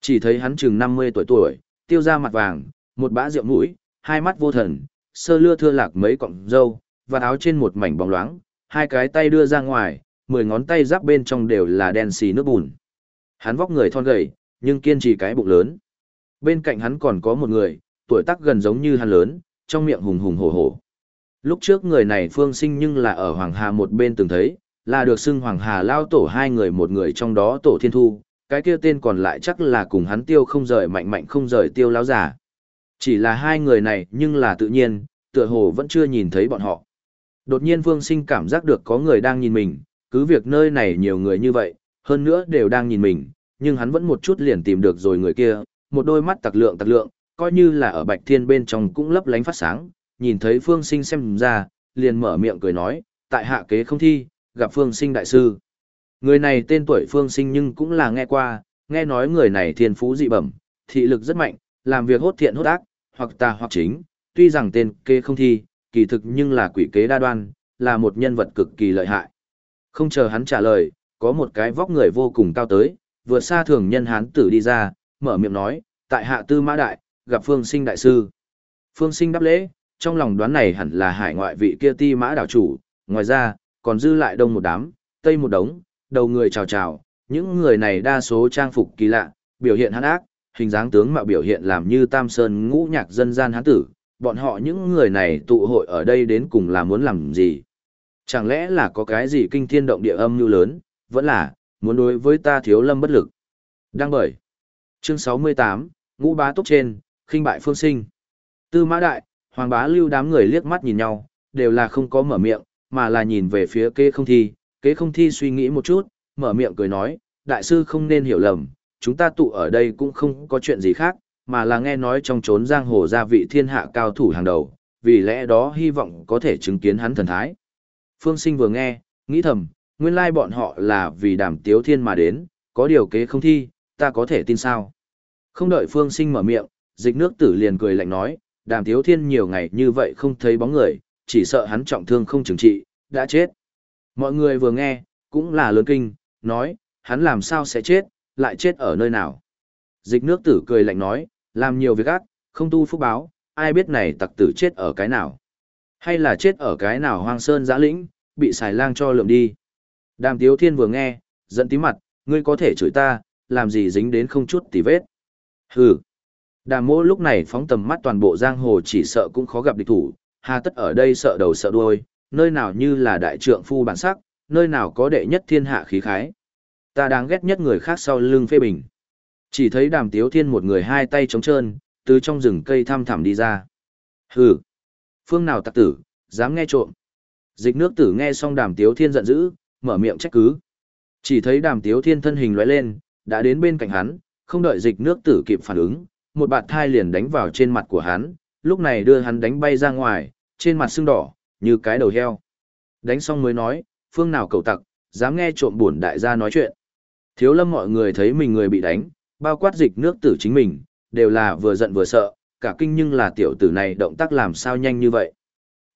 Chỉ thấy hắn chừng 50 tuổi tuổi, tiêu ra mặt vàng, một bã rượu mũi, hai mắt vô thần, sơ lưa thưa lạc mấy cọng râu, và áo trên một mảnh bóng loáng, hai cái tay đưa ra ngoài, mười ngón tay giáp bên trong đều là đen xì nước bùn. Hắn vóc người thon gầy, nhưng kiên trì cái bụng lớn. Bên cạnh hắn còn có một người, tuổi tác gần giống như hắn lớn, trong miệng hùng hùng hổ hổ. Lúc trước người này phương sinh nhưng là ở Hoàng Hà một bên từng thấy, là được xưng Hoàng Hà lao tổ hai người một người trong đó tổ thiên thu, cái kia tên còn lại chắc là cùng hắn tiêu không rời mạnh mạnh không rời tiêu lão giả. Chỉ là hai người này nhưng là tự nhiên, tựa hồ vẫn chưa nhìn thấy bọn họ. Đột nhiên Phương Sinh cảm giác được có người đang nhìn mình, cứ việc nơi này nhiều người như vậy, hơn nữa đều đang nhìn mình, nhưng hắn vẫn một chút liền tìm được rồi người kia, một đôi mắt tặc lượng tặc lượng, coi như là ở bạch thiên bên trong cũng lấp lánh phát sáng, nhìn thấy Phương Sinh xem ra, liền mở miệng cười nói, tại hạ kế không thi, gặp Phương Sinh đại sư. Người này tên tuổi Phương Sinh nhưng cũng là nghe qua, nghe nói người này thiên phú dị bẩm, thị lực rất mạnh, làm việc hốt thiện hốt ác, hoặc tà hoặc chính, tuy rằng tên kế không thi, kỳ thực nhưng là quỷ kế đa đoan, là một nhân vật cực kỳ lợi hại. Không chờ hắn trả lời, có một cái vóc người vô cùng cao tới, vượt xa thường nhân hán tử đi ra, mở miệng nói, tại hạ tư mã đại, gặp phương sinh đại sư. Phương sinh đáp lễ, trong lòng đoán này hẳn là hải ngoại vị kia ti mã đảo chủ, ngoài ra, còn dư lại đông một đám, tây một đống, đầu người chào chào, những người này đa số trang phục kỳ lạ, biểu hiện hán ác, hình dáng tướng mạo biểu hiện làm như tam sơn ngũ nhạc dân gian hán tử, bọn họ những người này tụ hội ở đây đến cùng là muốn làm gì? Chẳng lẽ là có cái gì kinh thiên động địa âm như lớn, vẫn là, muốn đối với ta thiếu lâm bất lực. Đăng bởi. Chương 68, ngũ bá tốc trên, khinh bại phương sinh. Tư mã đại, hoàng bá lưu đám người liếc mắt nhìn nhau, đều là không có mở miệng, mà là nhìn về phía kế không thi. Kế không thi suy nghĩ một chút, mở miệng cười nói, đại sư không nên hiểu lầm, chúng ta tụ ở đây cũng không có chuyện gì khác, mà là nghe nói trong trốn giang hồ gia vị thiên hạ cao thủ hàng đầu, vì lẽ đó hy vọng có thể chứng kiến hắn thần thái. Phương Sinh vừa nghe, nghĩ thầm, nguyên lai bọn họ là vì đàm tiếu thiên mà đến, có điều kế không thi, ta có thể tin sao. Không đợi Phương Sinh mở miệng, dịch nước tử liền cười lạnh nói, đàm tiếu thiên nhiều ngày như vậy không thấy bóng người, chỉ sợ hắn trọng thương không chừng trị, đã chết. Mọi người vừa nghe, cũng là lớn kinh, nói, hắn làm sao sẽ chết, lại chết ở nơi nào. Dịch nước tử cười lạnh nói, làm nhiều việc ác, không tu phúc báo, ai biết này tặc tử chết ở cái nào. Hay là chết ở cái nào hoang sơn giã lĩnh, bị xài lang cho lượm đi. Đàm Tiếu Thiên vừa nghe, giận tí mặt, ngươi có thể chửi ta, làm gì dính đến không chút tì vết. Hừ. Đàm Mỗ lúc này phóng tầm mắt toàn bộ giang hồ chỉ sợ cũng khó gặp địch thủ, hà tất ở đây sợ đầu sợ đuôi, nơi nào như là đại trượng phu bản sắc, nơi nào có đệ nhất thiên hạ khí khái. Ta đáng ghét nhất người khác sau lưng phê bình. Chỉ thấy đàm tiếu thiên một người hai tay trống trơn, từ trong rừng cây thăm thẳm đi ra. Hừ! Phương nào tặc tử, dám nghe trộm. Dịch nước tử nghe xong đàm tiếu thiên giận dữ, mở miệng trách cứ. Chỉ thấy đàm tiếu thiên thân hình lóe lên, đã đến bên cạnh hắn, không đợi dịch nước tử kịp phản ứng, một bạt thai liền đánh vào trên mặt của hắn, lúc này đưa hắn đánh bay ra ngoài, trên mặt sưng đỏ, như cái đầu heo. Đánh xong mới nói, phương nào cầu tặc, dám nghe trộm buồn đại gia nói chuyện. Thiếu lâm mọi người thấy mình người bị đánh, bao quát dịch nước tử chính mình, đều là vừa giận vừa sợ, cả kinh nhưng là tiểu tử này động tác làm sao nhanh như vậy.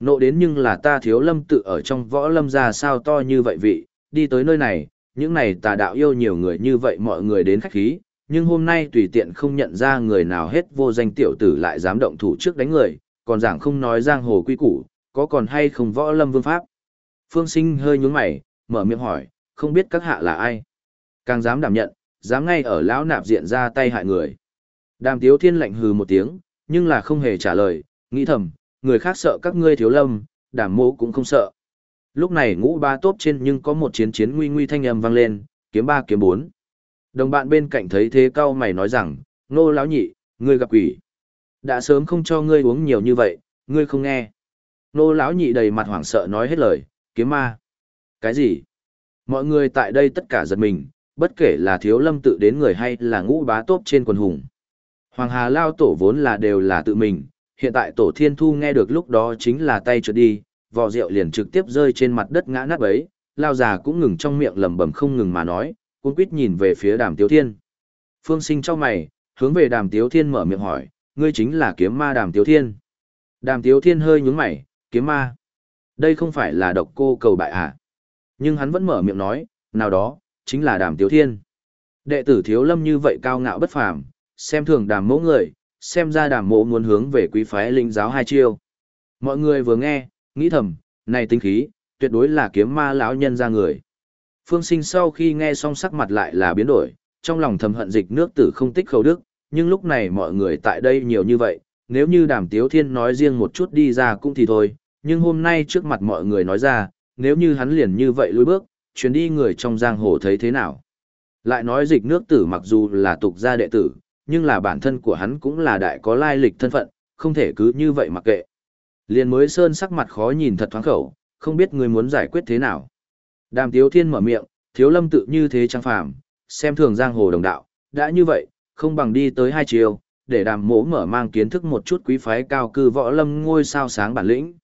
Nộ đến nhưng là ta thiếu lâm tự ở trong võ lâm ra sao to như vậy vị, đi tới nơi này, những này tà đạo yêu nhiều người như vậy mọi người đến khách khí, nhưng hôm nay tùy tiện không nhận ra người nào hết vô danh tiểu tử lại dám động thủ trước đánh người, còn giảng không nói giang hồ quy củ, có còn hay không võ lâm vương pháp. Phương sinh hơi nhún mày, mở miệng hỏi, không biết các hạ là ai. Càng dám đảm nhận, dám ngay ở lão nạp diện ra tay hại người. Đàm tiếu thiên lạnh hừ một tiếng, nhưng là không hề trả lời, nghĩ thầm, người khác sợ các ngươi thiếu lâm, đảm mô cũng không sợ. Lúc này ngũ ba tốp trên nhưng có một chiến chiến nguy nguy thanh âm vang lên, kiếm ba kiếm bốn. Đồng bạn bên cạnh thấy thế cao mày nói rằng, nô lão nhị, ngươi gặp quỷ. Đã sớm không cho ngươi uống nhiều như vậy, ngươi không nghe. Nô lão nhị đầy mặt hoảng sợ nói hết lời, kiếm ma. Cái gì? Mọi người tại đây tất cả giật mình, bất kể là thiếu lâm tự đến người hay là ngũ bá tốp trên quần hùng. Hoàng Hà Lao tổ vốn là đều là tự mình, hiện tại tổ thiên thu nghe được lúc đó chính là tay trượt đi, vò rượu liền trực tiếp rơi trên mặt đất ngã nát bấy, Lao già cũng ngừng trong miệng lẩm bẩm không ngừng mà nói, cũng quýt nhìn về phía đàm tiếu thiên. Phương sinh cho mày, hướng về đàm tiếu thiên mở miệng hỏi, ngươi chính là kiếm ma đàm tiếu thiên. Đàm tiếu thiên hơi nhúng mày, kiếm ma. Đây không phải là độc cô cầu bại à? Nhưng hắn vẫn mở miệng nói, nào đó, chính là đàm tiếu thiên. Đệ tử thiếu lâm như vậy cao ngạo bất phàm, xem thường đàm mẫu người, xem ra đàm mẫu muốn hướng về quý phái linh giáo hai chiêu. Mọi người vừa nghe, nghĩ thầm, này tinh khí, tuyệt đối là kiếm ma lão nhân ra người. Phương sinh sau khi nghe xong sắc mặt lại là biến đổi, trong lòng thầm hận dịch nước tử không tích khẩu đức, nhưng lúc này mọi người tại đây nhiều như vậy, nếu như đàm tiếu thiên nói riêng một chút đi ra cũng thì thôi, nhưng hôm nay trước mặt mọi người nói ra, nếu như hắn liền như vậy lùi bước, chuyến đi người trong giang hồ thấy thế nào. Lại nói dịch nước tử mặc dù là tục gia đệ tử, nhưng là bản thân của hắn cũng là đại có lai lịch thân phận, không thể cứ như vậy mặc kệ. Liền mới sơn sắc mặt khó nhìn thật thoáng khẩu, không biết người muốn giải quyết thế nào. Đàm Tiếu Thiên mở miệng, thiếu lâm tự như thế trang phàm, xem thường giang hồ đồng đạo, đã như vậy, không bằng đi tới hai chiều, để đàm mỗ mở mang kiến thức một chút quý phái cao cư võ lâm ngôi sao sáng bản lĩnh.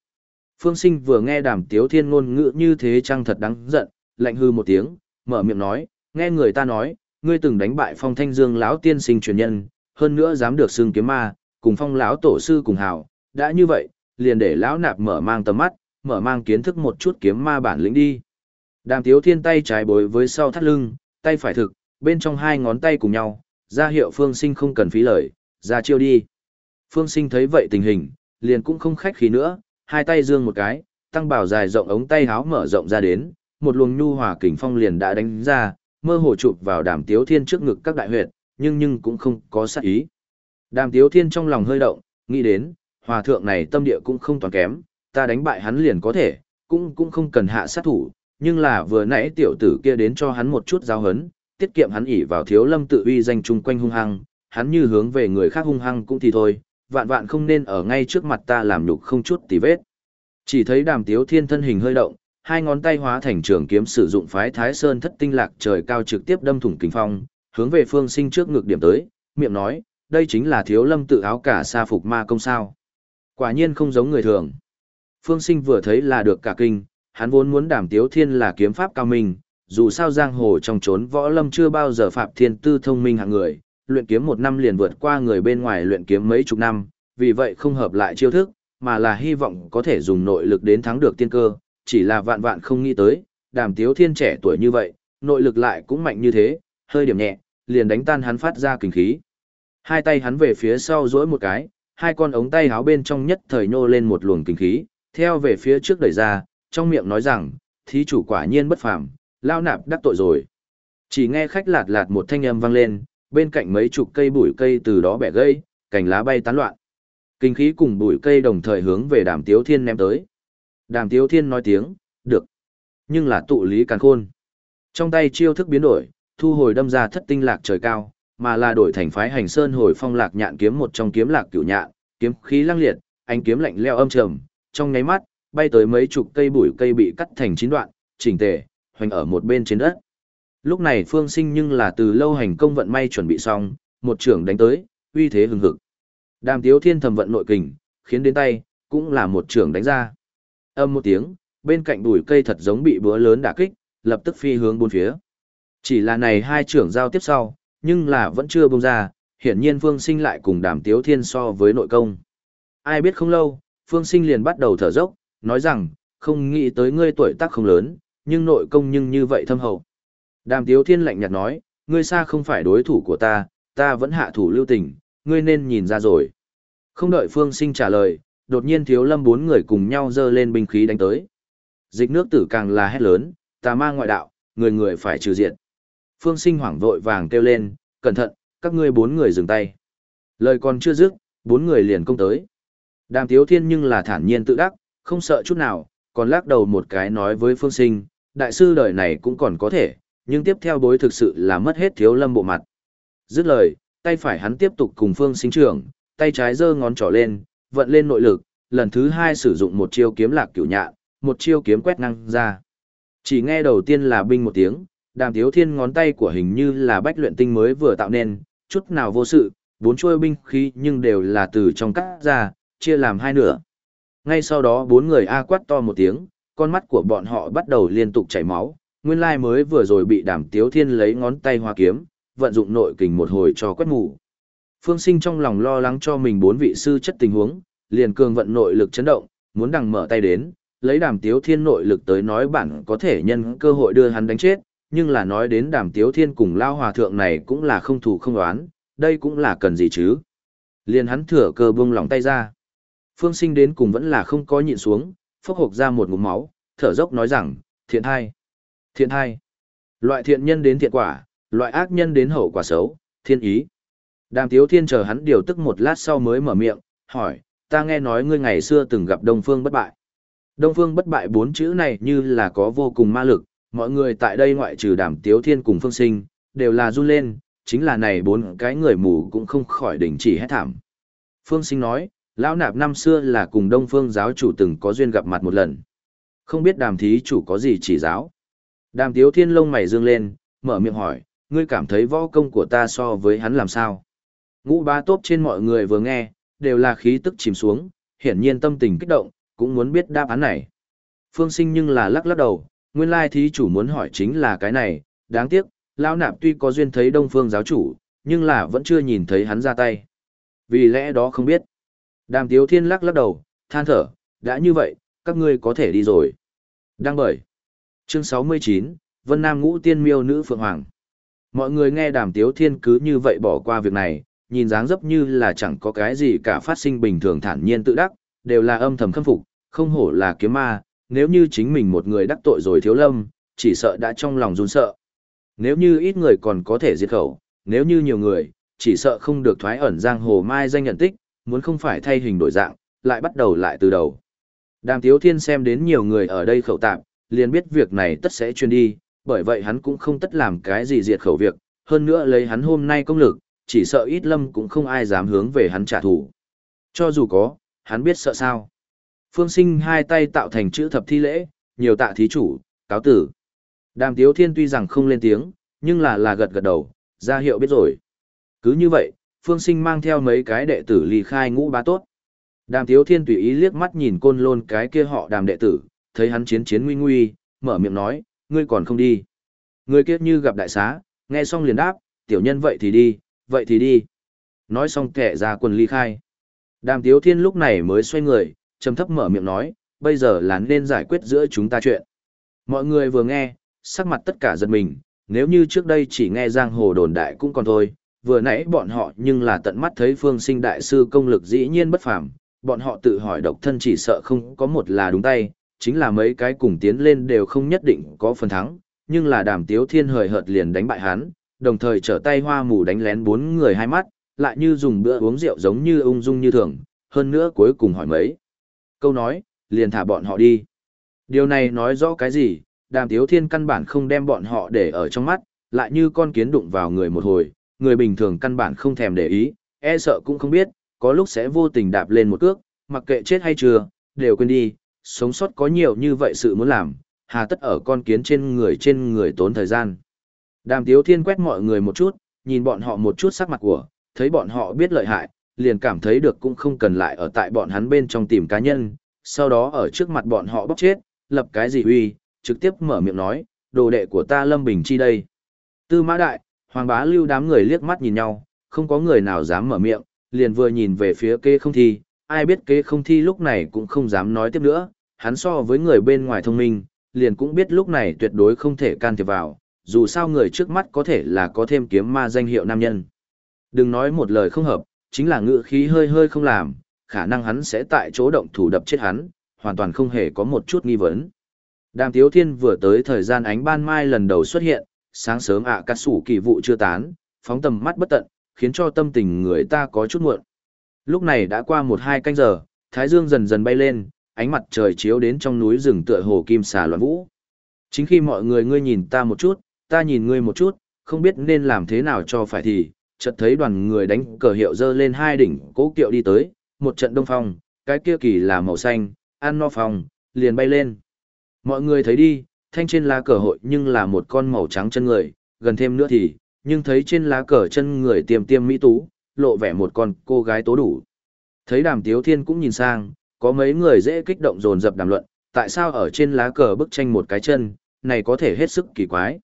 Phương Sinh vừa nghe đàm Tiếu Thiên ngôn ngữ như thế trang thật đáng giận, lạnh hư một tiếng, mở miệng nói, nghe người ta nói, ngươi từng đánh bại phong thanh dương lão tiên sinh truyền nhân, hơn nữa dám được xưng kiếm ma, cùng phong lão tổ sư cùng hào, đã như vậy, liền để lão nạp mở mang tầm mắt, mở mang kiến thức một chút kiếm ma bản lĩnh đi. Đàm Tiếu Thiên tay trái bối với sau thắt lưng, tay phải thực, bên trong hai ngón tay cùng nhau, ra hiệu Phương Sinh không cần phí lời, ra chiêu đi. Phương Sinh thấy vậy tình hình, liền cũng không khách khí nữa, hai tay dương một cái, tăng bảo dài rộng ống tay háo mở rộng ra đến, một luồng nhu hòa kình phong liền đã đánh ra, mơ hồ chụp vào Đàm Tiếu Thiên trước ngực các đại huyệt, nhưng nhưng cũng không có sát ý. Đàm Tiếu Thiên trong lòng hơi động, nghĩ đến, hòa thượng này tâm địa cũng không toàn kém, ta đánh bại hắn liền có thể, cũng cũng không cần hạ sát thủ, nhưng là vừa nãy tiểu tử kia đến cho hắn một chút giao hấn, tiết kiệm hắn ỉ vào thiếu lâm tự uy danh chung quanh hung hăng, hắn như hướng về người khác hung hăng cũng thì thôi, vạn vạn không nên ở ngay trước mặt ta làm nhục không chút tì vết. Chỉ thấy đàm tiếu thiên thân hình hơi động, hai ngón tay hóa thành trường kiếm sử dụng phái thái sơn thất tinh lạc trời cao trực tiếp đâm thủng kinh phong, hướng về phương sinh trước ngực điểm tới, miệng nói, đây chính là thiếu lâm tự áo cả sa phục ma công sao. Quả nhiên không giống người thường. Phương sinh vừa thấy là được cả kinh, hắn vốn muốn đảm tiếu thiên là kiếm pháp cao minh, dù sao giang hồ trong trốn võ lâm chưa bao giờ phạm thiên tư thông minh hạng người, luyện kiếm một năm liền vượt qua người bên ngoài luyện kiếm mấy chục năm, vì vậy không hợp lại chiêu thức, mà là hy vọng có thể dùng nội lực đến thắng được tiên cơ, chỉ là vạn vạn không nghĩ tới, đàm tiếu thiên trẻ tuổi như vậy, nội lực lại cũng mạnh như thế, hơi điểm nhẹ, liền đánh tan hắn phát ra kinh khí. Hai tay hắn về phía sau duỗi một cái, hai con ống tay háo bên trong nhất thời nhô lên một luồng kinh khí, theo về phía trước đẩy ra, trong miệng nói rằng, thí chủ quả nhiên bất phàm, lao nạp đắc tội rồi. Chỉ nghe khách lạt lạt một thanh âm vang lên, bên cạnh mấy chục cây bụi cây từ đó bẻ gãy, cành lá bay tán loạn. Kinh khí cùng bụi cây đồng thời hướng về đàm tiếu thiên ném tới. Đàm tiếu thiên nói tiếng, được. Nhưng là tụ lý càn khôn. Trong tay chiêu thức biến đổi, thu hồi đâm ra thất tinh lạc trời cao, mà là đổi thành phái hành sơn hồi phong lạc nhạn kiếm một trong kiếm lạc cửu nhạn, kiếm khí lăng liệt, ánh kiếm lạnh leo âm trầm, trong nháy mắt, bay tới mấy chục cây bụi cây bị cắt thành chín đoạn, chỉnh tề, hoành ở một bên trên đất. Lúc này Phương Sinh nhưng là từ lâu hành công vận may chuẩn bị xong, một trưởng đánh tới, uy thế hừng hực. Đàm Tiếu Thiên thầm vận nội kình, khiến đến tay, cũng là một trưởng đánh ra. Âm một tiếng, bên cạnh bụi cây thật giống bị búa lớn đả kích, lập tức phi hướng bốn phía. Chỉ là này hai trưởng giao tiếp sau, nhưng là vẫn chưa bông ra, hiển nhiên Phương Sinh lại cùng đàm tiếu thiên so với nội công. Ai biết không lâu, Phương Sinh liền bắt đầu thở dốc, nói rằng, không nghĩ tới ngươi tuổi tác không lớn, nhưng nội công nhưng như vậy thâm hậu. Đàm tiếu thiên lạnh nhạt nói, ngươi xa không phải đối thủ của ta, ta vẫn hạ thủ lưu tình, ngươi nên nhìn ra rồi. Không đợi Phương Sinh trả lời, đột nhiên thiếu lâm bốn người cùng nhau dơ lên binh khí đánh tới. Dịch nước tử càng là hét lớn, tà ma ngoại đạo, người người phải trừ diện. Phương Sinh hoảng vội vàng kêu lên, cẩn thận, các ngươi bốn người dừng tay. Lời còn chưa dứt, bốn người liền công tới. Đàm Tiếu Thiên nhưng là thản nhiên tự đắc, không sợ chút nào, còn lắc đầu một cái nói với Phương Sinh, đại sư đời này cũng còn có thể, nhưng tiếp theo bối thực sự là mất hết thiếu lâm bộ mặt. Dứt lời, tay phải hắn tiếp tục cùng Phương Sinh trưởng, tay trái giơ ngón trỏ lên, vận lên nội lực, lần thứ hai sử dụng một chiêu kiếm lạc cửu nhạn, một chiêu kiếm quét ngang ra. Chỉ nghe đầu tiên là binh một tiếng, đàm thiếu thiên ngón tay của hình như là bách luyện tinh mới vừa tạo nên, chút nào vô sự, bốn chuôi binh khí nhưng đều là từ trong cắt ra, chia làm hai nửa. Ngay sau đó bốn người A quát to một tiếng, con mắt của bọn họ bắt đầu liên tục chảy máu, nguyên lai mới vừa rồi bị đàm tiếu thiên lấy ngón tay hoa kiếm, vận dụng nội kình một hồi cho quét mù. Phương sinh trong lòng lo lắng cho mình bốn vị sư chất tình huống, liền cường vận nội lực chấn động, muốn đằng mở tay đến, lấy đàm tiếu thiên nội lực tới nói bản có thể nhân cơ hội đưa hắn đánh chết, nhưng là nói đến đàm tiếu thiên cùng lao hòa thượng này cũng là không thủ không đoán, đây cũng là cần gì chứ. Liền hắn thừa cơ buông lỏng tay ra. Phương sinh đến cùng vẫn là không có nhịn xuống, phốc hộp ra một ngụm máu, thở dốc nói rằng, thiện hai, thiện hai. Loại thiện nhân đến thiện quả, loại ác nhân đến hậu quả xấu, thiên ý. Đàm tiếu thiên chờ hắn điều tức một lát sau mới mở miệng, hỏi, ta nghe nói ngươi ngày xưa từng gặp Đông Phương bất bại. Đông Phương bất bại bốn chữ này như là có vô cùng ma lực, mọi người tại đây ngoại trừ đàm tiếu thiên cùng phương sinh, đều là run lên, chính là này bốn cái người mù cũng không khỏi đỉnh chỉ hết thảm. Phương sinh nói, lão nạp năm xưa là cùng Đông Phương giáo chủ từng có duyên gặp mặt một lần. Không biết đàm thí chủ có gì chỉ giáo. Đàm tiếu thiên lông mày dương lên, mở miệng hỏi, ngươi cảm thấy võ công của ta so với hắn làm sao? Ngũ ba tốt trên mọi người vừa nghe, đều là khí tức chìm xuống, hiển nhiên tâm tình kích động, cũng muốn biết đáp án này. Phương sinh nhưng là lắc lắc đầu, nguyên lai thí chủ muốn hỏi chính là cái này, đáng tiếc, lão nạp tuy có duyên thấy đông phương giáo chủ, nhưng là vẫn chưa nhìn thấy hắn ra tay. Vì lẽ đó không biết. Đàm tiếu thiên lắc lắc đầu, than thở, đã như vậy, các ngươi có thể đi rồi. Đăng bởi. Chương 69, Vân Nam ngũ tiên miêu nữ Phượng Hoàng. Mọi người nghe đàm tiếu thiên cứ như vậy bỏ qua việc này, nhìn dáng dấp như là chẳng có cái gì cả phát sinh bình thường thản nhiên tự đắc, đều là âm thầm khâm phục, không hổ là kiếm ma, nếu như chính mình một người đắc tội rồi thiếu lâm, chỉ sợ đã trong lòng run sợ. Nếu như ít người còn có thể diệt khẩu, nếu như nhiều người, chỉ sợ không được thoái ẩn giang hồ mai danh nhận tích, muốn không phải thay hình đổi dạng, lại bắt đầu lại từ đầu. Đàm Tiếu Thiên xem đến nhiều người ở đây khẩu tạm, liền biết việc này tất sẽ truyền đi, bởi vậy hắn cũng không tất làm cái gì diệt khẩu việc, hơn nữa lấy hắn hôm nay công lực, chỉ sợ ít lâm cũng không ai dám hướng về hắn trả thù. Cho dù có, hắn biết sợ sao. Phương sinh hai tay tạo thành chữ thập thi lễ, nhiều tạ thí chủ, cáo tử. Đàm Tiếu Thiên tuy rằng không lên tiếng, nhưng là là gật gật đầu, ra hiệu biết rồi. Cứ như vậy, Phương sinh mang theo mấy cái đệ tử ly khai ngũ bá tốt. Đàm Tiếu Thiên tùy ý liếc mắt nhìn côn lôn cái kia họ đàm đệ tử, thấy hắn chiến chiến nguy nguy, mở miệng nói, ngươi còn không đi. Người kia như gặp đại xá, nghe xong liền đáp, tiểu nhân vậy thì đi, vậy thì đi. Nói xong kẻ ra quần ly khai. Đàm Tiếu Thiên lúc này mới xoay người, trầm thấp mở miệng nói, bây giờ là nên giải quyết giữa chúng ta chuyện. Mọi người vừa nghe, sắc mặt tất cả giật mình, nếu như trước đây chỉ nghe giang hồ đồn đại cũng còn thôi, vừa nãy bọn họ nhưng là tận mắt thấy phương sinh đại sư công lực dĩ nhiên bất phàm, bọn họ tự hỏi độc thân chỉ sợ không có một là đúng tay, chính là mấy cái cùng tiến lên đều không nhất định có phần thắng, nhưng là đàm tiếu thiên hời hợt liền đánh bại hắn, đồng thời trở tay hoa mù đánh lén bốn người hai mắt, lại như dùng bữa uống rượu giống như ung dung như thường, hơn nữa cuối cùng hỏi mấy. Câu nói, liền thả bọn họ đi. Điều này nói rõ cái gì, đàm tiếu thiên căn bản không đem bọn họ để ở trong mắt, lại như con kiến đụng vào người một hồi, người bình thường căn bản không thèm để ý, e sợ cũng không biết, có lúc sẽ vô tình đạp lên một cước, mặc kệ chết hay chưa, đều quên đi, sống sót có nhiều như vậy sự muốn làm, hà tất ở con kiến trên người trên người tốn thời gian. Đàm Tiếu Thiên quét mọi người một chút, nhìn bọn họ một chút sắc mặt của, thấy bọn họ biết lợi hại, liền cảm thấy được cũng không cần lại ở tại bọn hắn bên trong tìm cá nhân, sau đó ở trước mặt bọn họ bóc chết, lập cái gì uy, trực tiếp mở miệng nói, đồ đệ của ta Lâm Bình Chi đây. Tư mã đại, hoàng bá lưu đám người liếc mắt nhìn nhau, không có người nào dám mở miệng, liền vừa nhìn về phía kế không thi, ai biết kế không thi lúc này cũng không dám nói tiếp nữa, hắn so với người bên ngoài thông minh, liền cũng biết lúc này tuyệt đối không thể can thiệp vào, dù sao người trước mắt có thể là có thêm kiếm ma danh hiệu nam nhân. Đừng nói một lời không hợp, chính là ngữ khí hơi hơi không làm, khả năng hắn sẽ tại chỗ động thủ đập chết hắn, hoàn toàn không hề có một chút nghi vấn. Đàm Tiếu Thiên vừa tới thời gian ánh ban mai lần đầu xuất hiện, sáng sớm ạ à cắt sủ kỳ vụ chưa tán, phóng tầm mắt bất tận, khiến cho tâm tình người ta có chút muộn. Lúc này đã qua một hai canh giờ, thái dương dần dần bay lên, ánh mặt trời chiếu đến trong núi rừng tựa hồ kim xà loạn vũ. Chính khi mọi người ngươi nhìn ta một chút, ta nhìn ngươi một chút, không biết nên làm thế nào cho phải thì, chợt thấy đoàn người đánh cờ hiệu dơ lên hai đỉnh cố kiệu đi tới, một trận đông phong, cái kia kỳ là màu xanh, ăn no phong, liền bay lên. Mọi người thấy đi, thanh trên lá cờ hội nhưng là một con màu trắng chân người, gần thêm nữa thì, nhưng thấy trên lá cờ chân người tiêm tiêm mỹ tú, lộ vẻ một con cô gái tố đủ. Thấy đàm tiếu thiên cũng nhìn sang, có mấy người dễ kích động dồn dập đàm luận, tại sao ở trên lá cờ bức tranh một cái chân, này có thể hết sức kỳ quái.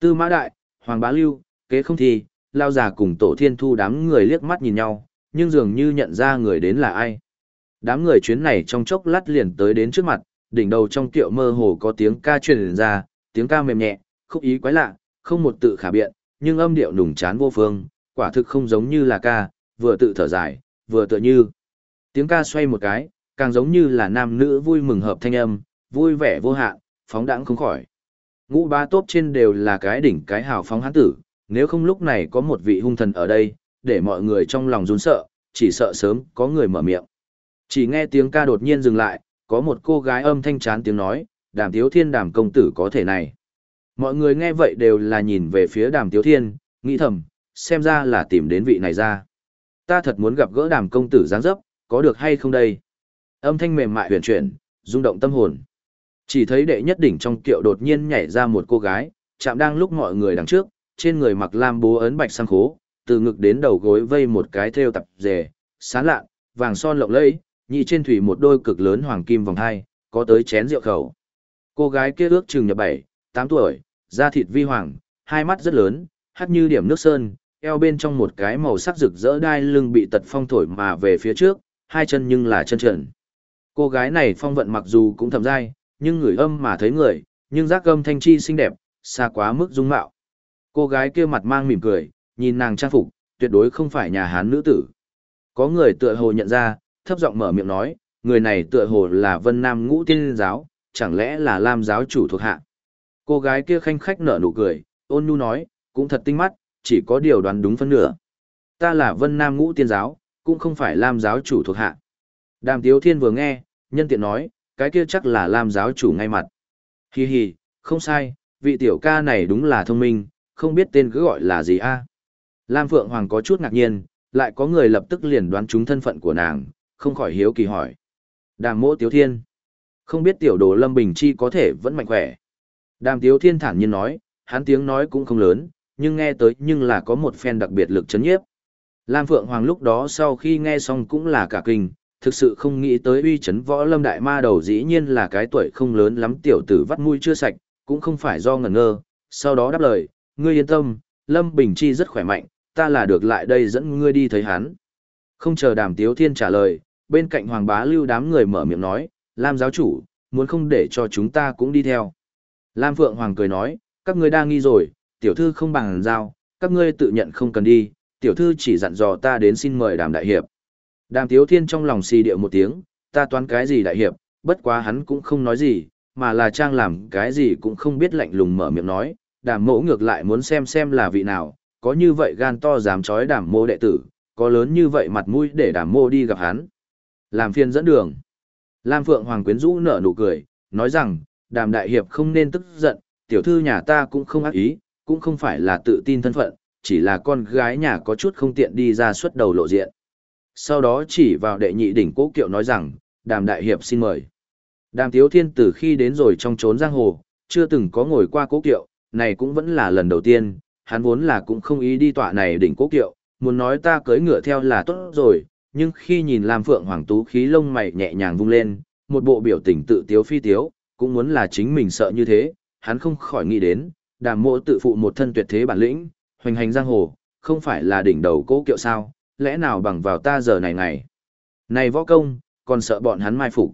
Tư mã đại, hoàng bá lưu, kế không thi, lao già cùng tổ thiên thu đám người liếc mắt nhìn nhau, nhưng dường như nhận ra người đến là ai. Đám người chuyến này trong chốc lát liền tới đến trước mặt, đỉnh đầu trong tiệu mơ hồ có tiếng ca truyền ra, tiếng ca mềm nhẹ, khúc ý quái lạ, không một tự khả biện, nhưng âm điệu nùng chán vô phương, quả thực không giống như là ca, vừa tự thở dài, vừa tựa như. Tiếng ca xoay một cái, càng giống như là nam nữ vui mừng hợp thanh âm, vui vẻ vô hạn, phóng đãng không khỏi. Ngũ ba tốp trên đều là cái đỉnh cái hào phóng hán tử, nếu không lúc này có một vị hung thần ở đây, để mọi người trong lòng run sợ, chỉ sợ sớm có người mở miệng. Chỉ nghe tiếng ca đột nhiên dừng lại, có một cô gái âm thanh chán tiếng nói, đàm tiếu thiên đàm công tử có thể này. Mọi người nghe vậy đều là nhìn về phía đàm tiếu thiên, nghĩ thầm, xem ra là tìm đến vị này ra. Ta thật muốn gặp gỡ đàm công tử giáng dấp, có được hay không đây? Âm thanh mềm mại huyền chuyển, rung động tâm hồn. Chỉ thấy đệ nhất đỉnh trong kiệu đột nhiên nhảy ra một cô gái, chạm đang lúc mọi người đằng trước, trên người mặc lam bố ấn bạch sang khố, từ ngực đến đầu gối vây một cái thêu tập rề, sán lạ, vàng son lộng lẫy, nhị trên thủy một đôi cực lớn hoàng kim vòng hai, có tới chén rượu khẩu. Cô gái kia ước chừng nhập bảy, tám tuổi, da thịt vi hoàng, hai mắt rất lớn, hắt như điểm nước sơn, eo bên trong một cái màu sắc rực rỡ đai lưng bị tật phong thổi mà về phía trước, hai chân nhưng là chân trần. Cô gái này phong vận mặc dù cũng thầm dai, nhưng người âm mà thấy người, nhưng giác âm thanh chi xinh đẹp, xa quá mức dung mạo. Cô gái kia mặt mang mỉm cười, nhìn nàng trang phục, tuyệt đối không phải nhà hán nữ tử. Có người tựa hồ nhận ra, thấp giọng mở miệng nói, người này tựa hồ là Vân Nam Ngũ Tiên giáo, chẳng lẽ là Lam giáo chủ thuộc hạ. Cô gái kia khanh khách nở nụ cười, ôn nhu nói, cũng thật tinh mắt, chỉ có điều đoán đúng phân nửa. Ta là Vân Nam Ngũ Tiên giáo, cũng không phải Lam giáo chủ thuộc hạ. Đàm Tiếu Thiên vừa nghe, nhân tiện nói, cái kia chắc là Lam giáo chủ ngay mặt. Hi hi, không sai, vị tiểu ca này đúng là thông minh, không biết tên cứ gọi là gì a. Lam Phượng Hoàng có chút ngạc nhiên, lại có người lập tức liền đoán trúng thân phận của nàng, không khỏi hiếu kỳ hỏi. Đàm mỗ Tiếu Thiên. Không biết tiểu đồ Lâm Bình Chi có thể vẫn mạnh khỏe. Đàm Tiếu Thiên thản nhiên nói, hắn tiếng nói cũng không lớn, nhưng nghe tới nhưng là có một phen đặc biệt lực chấn nhiếp. Lam Phượng Hoàng lúc đó sau khi nghe xong cũng là cả kinh, thực sự không nghĩ tới uy chấn võ lâm đại ma đầu dĩ nhiên là cái tuổi không lớn lắm tiểu tử vắt mũi chưa sạch, cũng không phải do ngẩn ngơ, sau đó đáp lời, ngươi yên tâm, Lâm Bình Chi rất khỏe mạnh, ta là được lại đây dẫn ngươi đi thấy hắn. Không chờ đàm tiếu thiên trả lời, bên cạnh hoàng bá lưu đám người mở miệng nói, Lam giáo chủ, muốn không để cho chúng ta cũng đi theo. Lam Phượng Hoàng cười nói, các ngươi đang nghi rồi, tiểu thư không bằng giao, các ngươi tự nhận không cần đi, tiểu thư chỉ dặn dò ta đến xin mời đàm đại hiệp. Đàm tiếu thiên trong lòng xì điệu một tiếng, ta toán cái gì đại hiệp, bất quá hắn cũng không nói gì, mà là trang làm cái gì cũng không biết lạnh lùng mở miệng nói, đàm mỗ ngược lại muốn xem xem là vị nào, có như vậy gan to dám chói đàm mô đệ tử, có lớn như vậy mặt mũi để đàm mô đi gặp hắn. Làm phiên dẫn đường. Lam Phượng Hoàng quyến rũ nở nụ cười, nói rằng, đàm đại hiệp không nên tức giận, tiểu thư nhà ta cũng không ác ý, cũng không phải là tự tin thân phận, chỉ là con gái nhà có chút không tiện đi ra xuất đầu lộ diện. Sau đó chỉ vào đệ nhị đỉnh cố kiệu nói rằng, đàm đại hiệp xin mời. Đàm tiếu thiên từ khi đến rồi trong trốn giang hồ, chưa từng có ngồi qua cố kiệu, này cũng vẫn là lần đầu tiên, hắn vốn là cũng không ý đi tọa này đỉnh cố kiệu, muốn nói ta cưỡi ngựa theo là tốt rồi, nhưng khi nhìn Lam Phượng Hoàng Tú khí lông mày nhẹ nhàng vung lên, một bộ biểu tình tự tiếu phi tiếu, cũng muốn là chính mình sợ như thế, hắn không khỏi nghĩ đến, đàm mộ tự phụ một thân tuyệt thế bản lĩnh, hoành hành giang hồ, không phải là đỉnh đầu cố kiệu sao, lẽ nào bằng vào ta giờ này ngày. Này võ công, còn sợ bọn hắn mai phục.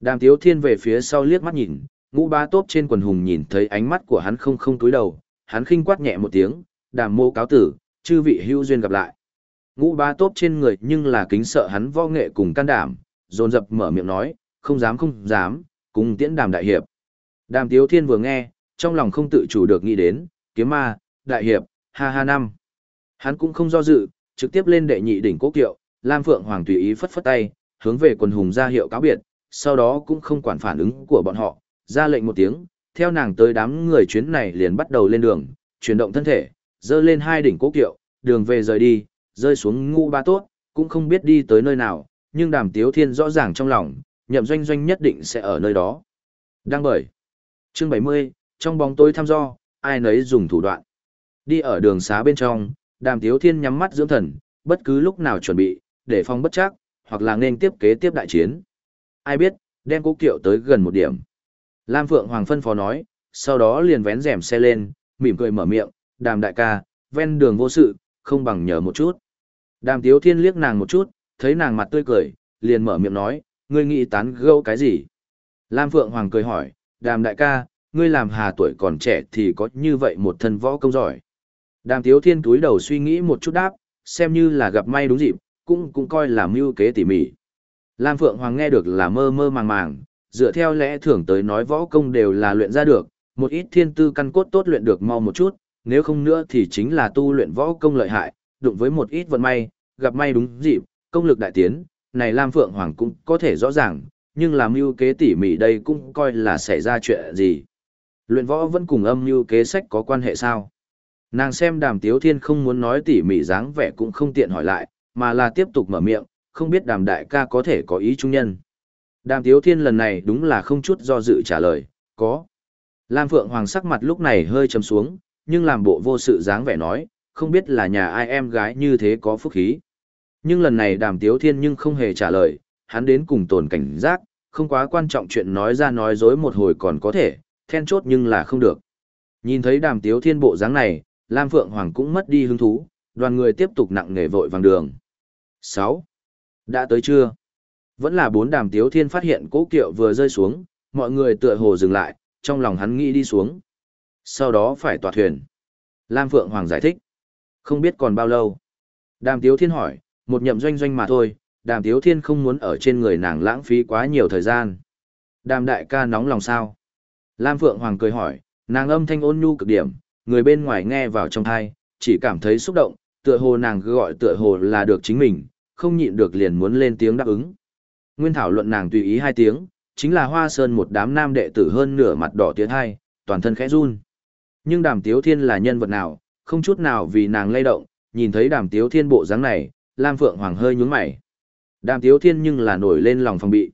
Đàm tiếu thiên về phía sau liếc mắt nhìn, ngũ ba tốp trên quần hùng nhìn thấy ánh mắt của hắn không không túi đầu, hắn khinh quát nhẹ một tiếng, đàm mô cáo tử, chư vị hữu duyên gặp lại. Ngũ ba tốp trên người nhưng là kính sợ hắn võ nghệ cùng can đảm, dồn dập mở miệng nói, không dám không dám, cùng tiễn đàm đại hiệp. Đàm tiếu thiên vừa nghe, trong lòng không tự chủ được nghĩ đến, kiếm ma, đại hiệp, ha ha năm. Hắn cũng không do dự, trực tiếp lên đệ nhị đỉnh cố kiệu, Lam Phượng Hoàng tùy ý phất phất tay, hướng về quần hùng ra hiệu cáo biệt, sau đó cũng không quản phản ứng của bọn họ, ra lệnh một tiếng, theo nàng tới đám người chuyến này liền bắt đầu lên đường, chuyển động thân thể, dơ lên hai đỉnh cố kiệu, đường về rời đi, rơi xuống ngu ba tốt, cũng không biết đi tới nơi nào, nhưng đàm tiếu thiên rõ ràng trong lòng, nhậm doanh doanh nhất định sẽ ở nơi đó. Đang bởi. Chương 70, trong bóng tối thăm do, ai nấy dùng thủ đoạn. Đi ở đường xá bên trong, đàm tiếu thiên nhắm mắt dưỡng thần, bất cứ lúc nào chuẩn bị, để phong bất chắc, hoặc là nên tiếp kế tiếp đại chiến. Ai biết, đem cố kiệu tới gần một điểm. Lam Phượng Hoàng phân phó nói, sau đó liền vén rèm xe lên, mỉm cười mở miệng, đàm đại ca, ven đường vô sự, không bằng nhờ một chút. Đàm Tiếu Thiên liếc nàng một chút, thấy nàng mặt tươi cười, liền mở miệng nói, ngươi nghĩ tán gẫu cái gì? Lam Phượng Hoàng cười hỏi, đàm đại ca, ngươi làm hà tuổi còn trẻ thì có như vậy một thân võ công giỏi. Đàm Tiếu Thiên túi đầu suy nghĩ một chút đáp, xem như là gặp may đúng dịp, cũng cũng coi là mưu kế tỉ mỉ. Lam Phượng Hoàng nghe được là mơ mơ màng màng, dựa theo lẽ thường tới nói võ công đều là luyện ra được, một ít thiên tư căn cốt tốt luyện được mau một chút, nếu không nữa thì chính là tu luyện võ công lợi hại, đụng với một ít vận may, gặp may đúng dịp, công lực đại tiến, này Lam Phượng Hoàng cũng có thể rõ ràng, nhưng làm mưu kế tỉ mỉ đây cũng coi là xảy ra chuyện gì. Luyện võ vẫn cùng âm mưu kế sách có quan hệ sao? Nàng xem đàm tiếu thiên không muốn nói tỉ mỉ dáng vẻ cũng không tiện hỏi lại, mà là tiếp tục mở miệng, không biết đàm đại ca có thể có ý trung nhân. Đàm tiếu thiên lần này đúng là không chút do dự trả lời, có. Lam Phượng Hoàng sắc mặt lúc này hơi trầm xuống, nhưng làm bộ vô sự dáng vẻ nói, không biết là nhà ai em gái như thế có phúc khí. Nhưng lần này đàm tiếu thiên nhưng không hề trả lời, hắn đến cùng tồn cảnh giác, không quá quan trọng chuyện nói ra nói dối một hồi còn có thể, then chốt nhưng là không được. Nhìn thấy đàm tiếu thiên bộ dáng này, Lam Phượng Hoàng cũng mất đi hứng thú, đoàn người tiếp tục nặng nghề vội vàng đường. 6. Đã tới chưa? Vẫn là bốn đàm tiếu thiên phát hiện cố kiệu vừa rơi xuống, mọi người tựa hồ dừng lại, trong lòng hắn nghĩ đi xuống. Sau đó phải tỏa thuyền. Lam Phượng Hoàng giải thích. Không biết còn bao lâu. Đàm tiếu thiên hỏi, một nhậm doanh doanh mà thôi, đàm tiếu thiên không muốn ở trên người nàng lãng phí quá nhiều thời gian. Đàm đại ca nóng lòng sao? Lam Phượng Hoàng cười hỏi, nàng âm thanh ôn nhu cực điểm, người bên ngoài nghe vào trong thai, chỉ cảm thấy xúc động, tựa hồ nàng gọi tựa hồ là được chính mình, không nhịn được liền muốn lên tiếng đáp ứng. Nguyên thảo luận nàng tùy ý hai tiếng, chính là hoa sơn một đám nam đệ tử hơn nửa mặt đỏ tiến hai, toàn thân khẽ run. Nhưng đàm tiếu thiên là nhân vật nào, không chút nào vì nàng lay động, nhìn thấy đàm tiếu thiên bộ dáng này, Lam Phượng Hoàng hơi nhướng mày. Đàm tiếu thiên nhưng là nổi lên lòng phòng bị.